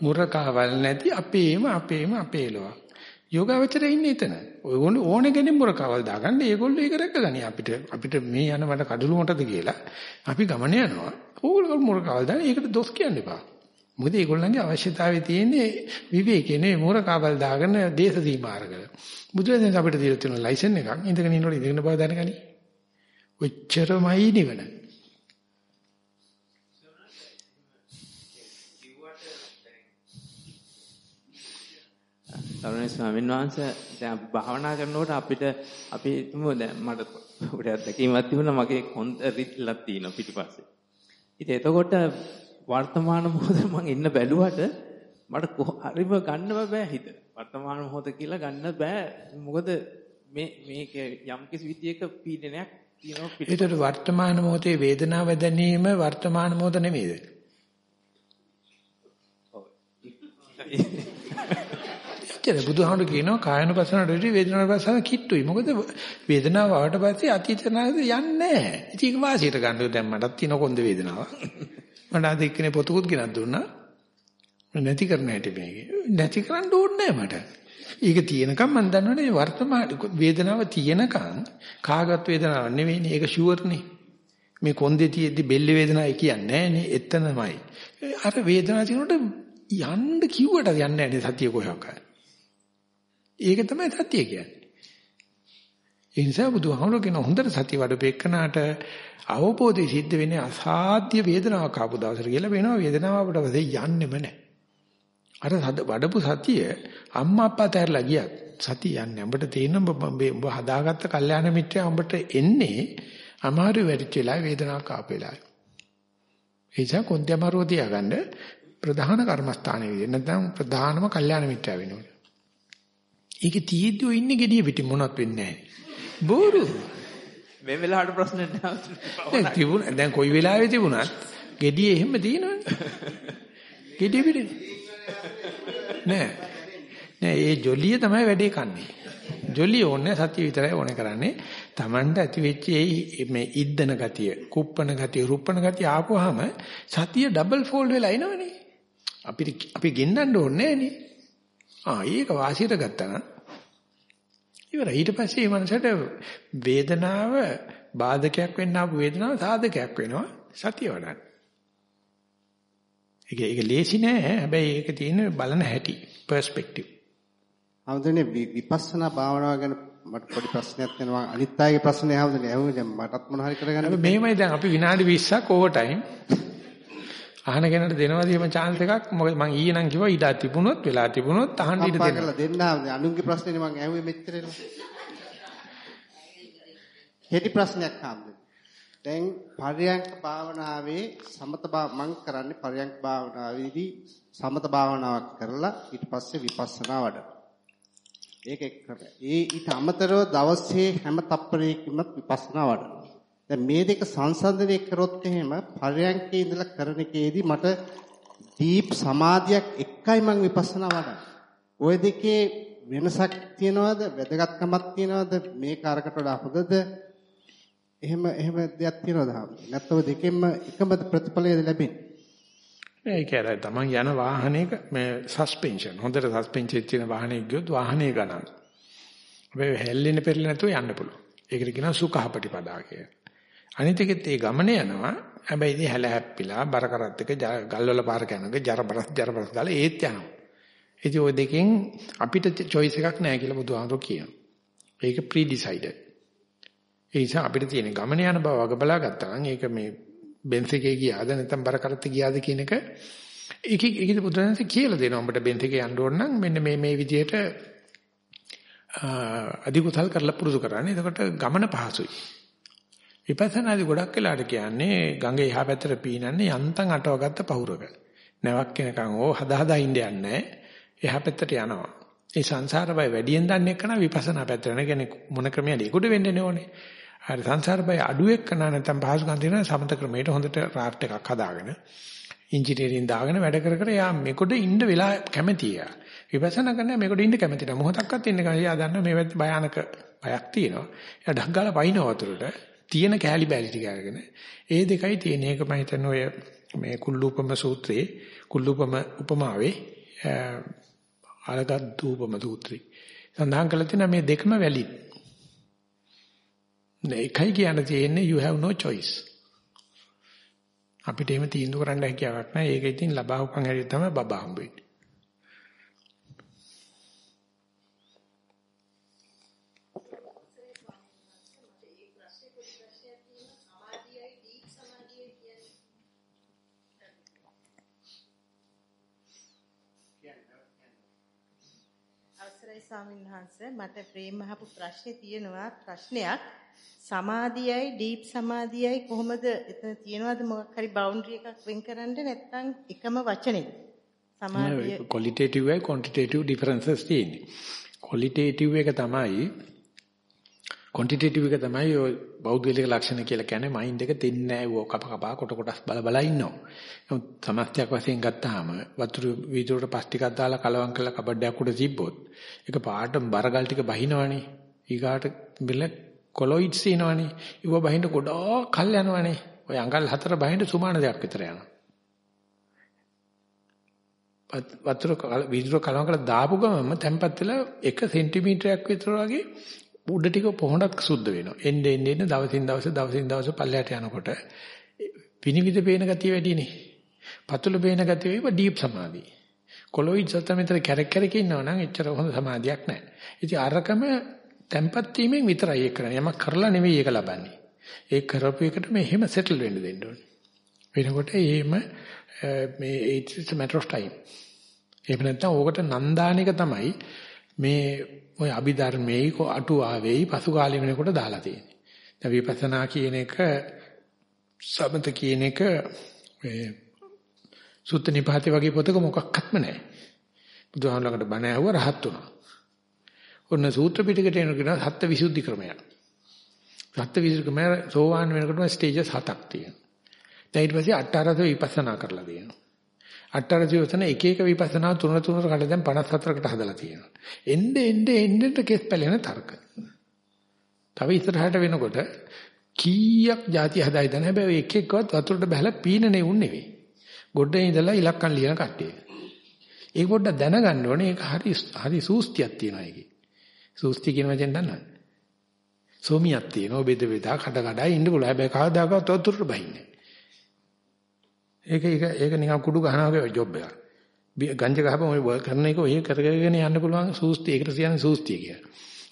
මුරකාවල් නැති අපේම අපේම අපේ ලොවක්. යෝගාවචරය ඉන්නේ එතන. ඔයගොල්ලෝ ඕනේ කෙනෙක් මුරකාවල් දාගන්න ඒගොල්ලෝ ඒක රැකගනි. අපිට අපිට මේ යන මට කඩළු මොටද කියලා අපි ගමන යනවා. ඕගොල්ලෝ මුරකාවල් දාන ඒකට දොස් කියන්න එපා. මොකද ඒගොල්ලන්ගේ අවශ්‍යතාවය තියෙන්නේ විවේකේ නෙවෙයි මුරකාවල් දාගෙන දේශ සීමා අරගෙන. බුදුරජාණන් අපිට දීලා තියෙන ලයිසන් එකක් ඉඳගෙන ඉන්නකොට ඉඳගෙන බව දැනගනි. ඔච්චරමයි නිවන. තරුණ ස්වාමීන් වහන්සේ දැන් අපි භාවනා කරනකොට අපිට අපි හිතමු දැන් මට උඩ අත්දැකීමක් තිබුණා මගේ කොන්ද රිද්ලක් තියෙනවා පිටිපස්සේ. ඉතින් එතකොට වර්තමාන මොහොතේ මම ඉන්න බැලුවට මට හරිම ගන්න බෑ හිත. වර්තමාන මොහොත කියලා ගන්න බෑ. මොකද මේ මේක යම් කිසි විදියක පීඩනයක් තියෙනවා පිටිපස්සේ. ඒතර වර්තමාන මොහොතේ වේදනාව දැනීම වර්තමාන මොහොත නෙමෙයිද? එච්චර බුදුහාමුදුරු කියනවා කායනුපස්සනට වඩා වේදනානුපස්සන කිට්ටුයි. මොකද වේදනාව ආවට පස්සේ අතීතනාද යන්නේ නැහැ. ඉතින් ඒක වාසියට ගන්න දැන් මටත් තියෙන කොන්ද වේදනාව. මට අද එක්කනේ පොතකුත් ගෙනත් දුන්නා. නැති කරන්න හැටි මේකේ. නැති කරන්න ඕනේ මට. ඒක තියෙනකම් මම දන්නවනේ වර්තමාන වේදනාව තියෙනකම් කාගත් වේදනාවක් නෙවෙයිනේ. ඒක ෂුවර්නේ. මේ කොන්දේ තියෙද්දි බෙල්ල වේදනාවයි කියන්නේ නෑනේ. එතනමයි. අර වේදනාව තියෙනකොට යන්න කිව්වට යන්නේ නැහැ සතිය කොහොමද? ඒක තමයි සතිය කියන්නේ. ඒ නිසා බුදුහාමුදුරු කියන හොඳට සතිය වඩපෙන්නට අවබෝධය සිද්ධ වෙන්නේ අසාධ්‍ය වේදනාවක් ආපු දවසට කියලා වෙනවා වේදනාව අපිට වෙන්නේ යන්නෙම නැහැ. අර වඩපු සතිය අම්මා අප්පා තැරලා ගියත් සතිය යන්නේ. උඹට තේරෙන උඹ හදාගත්ත කල්යාණ මිත්‍රයා උඹට එන්නේ අමාරු වැඩිච්ච වෙලාවේ වේදනාවක් ආපු වෙලාවේ. ඒ නිසා කොන්දේ අමාරුව තියාගන්න ප්‍රධාන කර්මස්ථානයේ විදිහට නැත්නම් ප්‍රධානම කල්යාණ මිත්‍යා වෙනවනේ. ඒකේ තියෙද්දි ඔය ඉන්නේ gediya පිටි මොනවත් වෙන්නේ නැහැ. බෝරු. මේ වෙලාවට ප්‍රශ්නේ දැන් තිබුණ දැන් කොයි වෙලාවෙ තිබුණත් gediya එහෙම තියෙනවනේ. gediya පිටි. නෑ. නෑ ඒ ජොලිය තමයි වැඩේ කන්නේ. ජොලිය ඕනේ සතිය විතරයි ඕනේ කරන්නේ. Tamanට ඇති වෙච්ච මේ ඉද්දන ගතිය, කුප්පන ගතිය, රුප්පන ගතිය ආපුවාම සතිය ඩබල් ෆෝල්ඩ් වෙලා එනවනේ. අපිට අපි ගෙන්නන්න ඕනේ නෑනේ. ආ ඒක වාසියට ගත්තා නම් ඉවරයි. ඊට පස්සේ මේ මනසට වේදනාව බාධකයක් වෙන්න ආපු වේදනාව සාධකයක් වෙනවා සතිය වඩන්න. ඒක ඒක ලේසි නෑ. හැබැයි ඒක තියෙන බලන හැටි, පර්ස්පෙක්ටිව්. ආවදනේ විපස්සනා භාවනාව ගැන මට පොඩි ප්‍රශ්නයක් වෙනවා. අනිත් අයගේ ප්‍රශ්නේ ඇහුවේ දැන් මටත් මොන හරි කරගන්න. මෙහෙමයි දැන් අපි විනාඩි 20ක් ඕවර් ටයිම් අහන කෙනාට දෙනවද එහෙම chance එකක් මොකද මං ඊයේ නම් කිව්වා ඊට තිබුණොත් වෙලා තිබුණොත් අහන්න ඉඩ දෙන්න. කරලා දෙන්න අනුන්ගේ ප්‍රශ්නේ මං ඇහුවේ මෙච්චරේම. හෙටි ප්‍රශ්නයක් ආවදනේ. දැන් පරයන්ක භාවනාවේ සමත මං කරන්නේ පරයන්ක භාවනාවේදී සමත භාවනාවක් කරලා ඊට පස්සේ විපස්සනා වඩන. ඒක එක්ක ඒ ඊට අමතරව දවසේ හැම තප්පරයකින්ම විපස්සනා වඩනවා. දැන් මේ දෙක සංසන්දනය කරොත් එහෙම පරයන්කේ ඉඳලා කරන එකේදී මට දීප් සමාධියක් එක්කයි මම විපස්සනා වඩන්නේ. ওই දෙකේ වෙනසක් තියනවද? වැදගත්කමක් තියනවද? මේ කාරකට වඩා හොඳද? එහෙම එහෙම දෙයක් තියනවද? නැත්නම් දෙකෙන්ම එකම ප්‍රතිඵලය ලැබෙන්නේ? ඒක ඇරයි තමන් යන වාහනයක මේ සස්පෙන්ෂන් හොඳට සස්පෙන්ෂන් තියෙන වාහනයක ගියොත් වාහනේ ගණන්. හැබැයි හැල්ලෙන්න පෙරලෙ නැතුව යන්න පුළුවන්. ඒකට කියනවා සුඛහපටිපදා කියලා. අනිත් එකෙත් ඒ ගමන යනවා. හැබැයි ඉතින් හැල හැප්පිලා බර කරත් එක ගල්වල පාර යනක ජරබරස් ජරබරස් ගාලා ඒත් යනවා. ඉතින් ওই දෙකෙන් අපිට choice එකක් නැහැ කියලා බුදුහාමුදුරුවෝ කියනවා. ඒක pre decided. ඒ නිසා අපිට තියෙන ගමන යන බව වග බලා ගත්තා නම් ඒක මේ බෙන්ස් එකේ ගියාද නැත්නම් බර කරත් ගියාද කියන එක ඒක ඒකද බුදුරජාණන්සේ කියලා දෙනවා. උඹට බෙන්ස් එකේ යන්න ඕන නම් මෙන්න මේ මේ විදිහට අධිකුසල් කරලා පුරුදු කරන්න. එතකොට ගමන පහසුයි. විපස්සනාදී ගොඩක් වෙලාට කියන්නේ ගඟේ එහා පැත්තට පීනන්නේ යන්තම් අටවගත්ත පහුරක. නැවක් කෙනකන් ඕ හදා හදා ඉන්න යන්නේ එහා පැත්තට යනවා. ඒ සංසාර බය වැඩියෙන් දන්නේ එක්කන විපස්සනා පැත්තට යන කෙනෙක් මොන ක්‍රමයකද ඒකට වෙන්නේ ඕනේ. හරි සංසාර බය අඩු එක්කන නැත්නම් පහසුකම් තියෙන සමත ක්‍රමයට හොඳට රාෆ්ට් එකක් හදාගෙන ඉංජිනේරින් දාගෙන වැඩ කර කර යා මේකට ඉන්න වෙලා කැමතියි. විපස්සනා කරන මේකට ඉන්න කැමති නැහැ. මොහොතක්වත් ඉන්න කලිය යා දන්නවා මේ වැද්ද භයානක බයක් තියෙනවා. එයා ඩක් ගාලා පයින්න වතුරට තියෙන කෑලි බෑලි ටික අරගෙන ඒ දෙකයි තියෙන. ඒක මම හිතන්නේ ඔය මේ කුල්ලූපම සූත්‍රයේ කුල්ලූපම උපමාවේ අලගද්දූපම සූත්‍රي. සඳහන් කරලා තියෙනවා මේ දෙකම වැලිඩ්. ඒකයි කියන්න තියෙන්නේ you have no choice. අපිට එහෙම තීන්දුව කරන්න හැකියාවක් නැහැ. ඒක ඉතින් ලබා උපන් හැටි තමයි බබා හම්බ වෙන්නේ. අවසරයි ස්වාමීන් වහන්සේ මට ප්‍රේම මහපු ප්‍රශ්නේ තියෙනවා ප්‍රශ්නයක්. සමාධියයි ඩීප් සමාධියයි කොහොමද එතන තියෙනවද? මොකක් හරි බවුන්ඩරි එකක් වෙන් කරන්න නැත්නම් එකම වචනේද සමාධිය ක්වොලිටේටිව් එකයි ක්වොන්ටිටේටිව් ඩිෆරන්සස් තියෙන්නේ. ක්වොලිටේටිව් එක තමයි ක්වොන්ටිටේටිව් එක තමයි ඔය බෞද්ධලික ලක්ෂණ කියලා කියන්නේ මයින්ඩ් එක දෙන්නේ නැහැ ඕක කප කපා කොට කොටස් බල බල ඉන්නවා. නමුත් සමස්තයක් වශයෙන් ගත්තාම වතුර වීදුරට පස් ටිකක් දාලා කලවම් කරලා කබඩයක් උඩ තිබ්බොත් ඒක පාට බරගල් ටික බහිනවනේ. ඊගාට බෙල කොලොයිඩ්ස් එනවනේ. ඒව බහින්න ගොඩාක් කල් යනවනේ. ඔය අඟල් හතර බහින්න සුමාන දෙයක් විතර යනවා. වතුර වීදුර කලවම් කරලා දාපු ගමන්ම තැම්පත් වෙලා 1 සෙන්ටිමීටරයක් විතර වගේ උඩ ටික පොහොණක් සුද්ධ වෙනවා. එන්න එන්න එන්න දවසින් දවස දවසින් දවස පල්ලයට යනකොට විනිවිද පේන ගතිය වැඩිනේ. පතුල පේන ගතිය වේව ඩීප් සමාධි. කොලොයිඩ් සතර මෙතන කැරක් කැරක ඉන්නවා නම් එච්චර හොඳ සමාධියක් නැහැ. ඉතින් අරකම tempat වීමෙන් විතරයි ඒක කරන්නේ. යමක් කරලා නෙවෙයි ඒක ලබන්නේ. ඒ කරපු එකට මෙහෙම සෙටල් වෙන්න දෙන්න ඕනේ. වෙනකොට එහෙම මේ it's a matter of time. එහෙම නැත්නම් ඕකට නන්දාන එක තමයි මේ ඔය අභිධර්මයේ අටුවාවේයි පසු කාලෙ වෙනකොට දාලා තියෙන්නේ. දැන් විපස්සනා කියන එක සමත කියන එක සුත්ත නිපාතේ වගේ පොතක මොකක්වත්ම නැහැ. බුදුහාමුදුරන්ට බණ ඇහුව රහත් වුණා. ඔන්න සූත්‍ර පිටකයට එන කෙනා සත්‍ය විසුද්ධි ක්‍රමය. සත්‍ය විසුද්ධි ක්‍රමය සෝවාන් වෙනකොටම ස්ටේජස් හතක් තියෙනවා. දැන් ඊට පස්සේ අට්ඨාරස විපස්සනා කරලා දෙනවා. අට්ඨාරස විපස්සනා එක එක විපස්සනා තුන තුනකට කඩලා දැන් 54කට හදලා තියෙනවා. එnde එnde එnde කෙස් පැලෙන තර්ක. තව ඉස්සරහට වෙනකොට කීයක් ಜಾති හදායි දන හැබැයි එක එකවත් වතුරට බහලා පීනනේ උන්නේ නෙවෙයි. ගොඩේ ඉඳලා ඉලක්කම් ලියන කට්ටිය. ඒක පොඩ්ඩක් දැනගන්න ඕනේ ඒක හරි හරි සූස්තියක් තියෙනවා ඒකේ. සූස්ති කියන වචෙන් දන්නවද? සෝමියක් තියෙනවා බෙද බෙදා කඩ කඩ ඉන්න පුළුවන්. හැබැයි කවදාකවත් වතුරට බහින්නේ ඒක ඒක ඒක නිකන් කුඩු ගහනවා වගේ ජොබ් එකක්. ගංජ ගහපම ඔය කරන එක ඔය කරගෙන යන්න පුළුවන් සූස්ති ඒකට කියන්නේ සූස්තිය කියලා.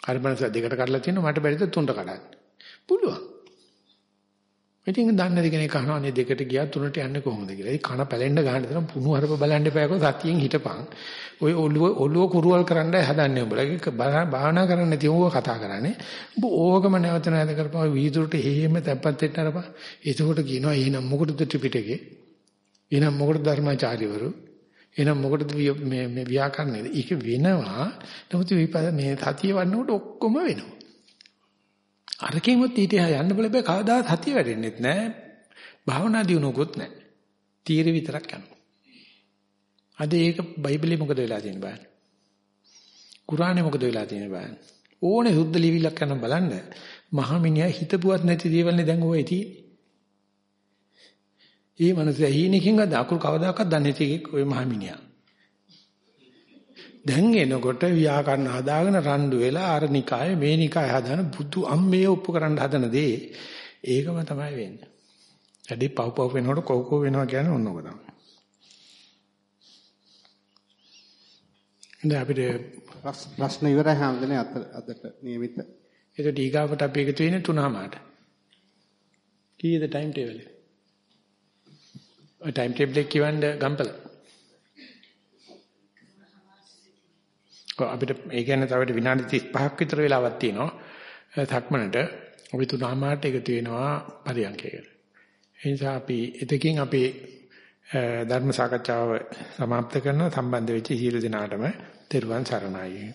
හරි මනස දෙකට කඩලා තියෙනවා මට බැරිද තුනට කඩන්න. පුළුවන්. ඉතින් දන්නේ නැති කෙනෙක් අහනවා නේ දෙකට ගියා තුනට යන්නේ කොහොමද කියලා. ඒ කන පැලෙන්න ගන්න තරම් පුණු හරප බලන්න එපාකෝ සතියෙන් හිටපන්. ඔය ඔළුව ඔළුව කුරුවල් කරන්නයි හදන්නේ උඹලා. ඒක භාවනා කරන්න නැති උඹ කතා කරන්නේ. උඹ ඕකම නැවත නැවත කරපුවා වීදුරට හේම තැම්පත් වෙන්න අරපන්. එතකොට කියනවා එහෙනම් මොකටද ත්‍රිපිටකේ? එහෙනම් මොකටද ධර්මාචාර්යවරු? එහෙනම් මොකටද මේ මේ ව්‍යාකරණය? ඒක වෙනවා. නමුත් මේ සතිය වන්නකොට ඔක්කොම වෙනවා. අරකින්වත් ඊට යන්න බල බෑ කවදාවත් හතිය වැඩෙන්නෙත් නෑ. භාවනා දියුණුවකුත් නෑ. තීර විතරක් යනවා. අද ඒක බයිබලේ මොකද වෙලා තියෙන්නේ බලන්න. කුරානේ මොකද වෙලා තියෙන්නේ බලන්න. ඕනේ සුද්ධ ලිවිලක් කරන බලන්න. මහමිනියා හිතපුවත් නැති දේවල්නේ දැන් ඔය තියෙන්නේ. ඒ මනුස්සයා හීනකින්වත් අකුරු කවදාකවත් දන්නේ නැති එකෙක් ඔය මහමිනියා. දැන් එනකොට ව්‍යාකරණ හදාගෙන රණ්ඩු වෙලා අර නිකායේ මේ නිකායේ හදාන බුදු අම්මේ ඔප්පු කරන්න හදන දේ ඒකම තමයි වෙන්නේ. ඇඩි පව් පව් වෙනකොට කෝ කෝ වෙනවා කියන්නේ ඕනෝක තමයි. ඉතින් අපිට ප්‍රශ්න ඉවරයි හැමදෙනේ අත අදට નિયમિત. ඒක ඩීගාවට අපි එකතු වෙන්නේ තුනමාට. කීයද ටයිම් ටේබල් එක? ඔය ටයිම් ටේබල් එක කියවන්න ගම්පල. අපිට ඒ කියන්නේ තව විනාඩි 35ක් විතර වෙලාවක් තියෙනවා. තක්මනට අපි තුනමාට එකතු වෙනවා පරියන්කයකට. ඒ නිසා අපි එතකින් අපි ධර්ම සාකච්ඡාව સમાપ્ત කරන සම්බන්ධ වෙච්ච සියලු දෙනාටම තෙරුවන් සරණයි.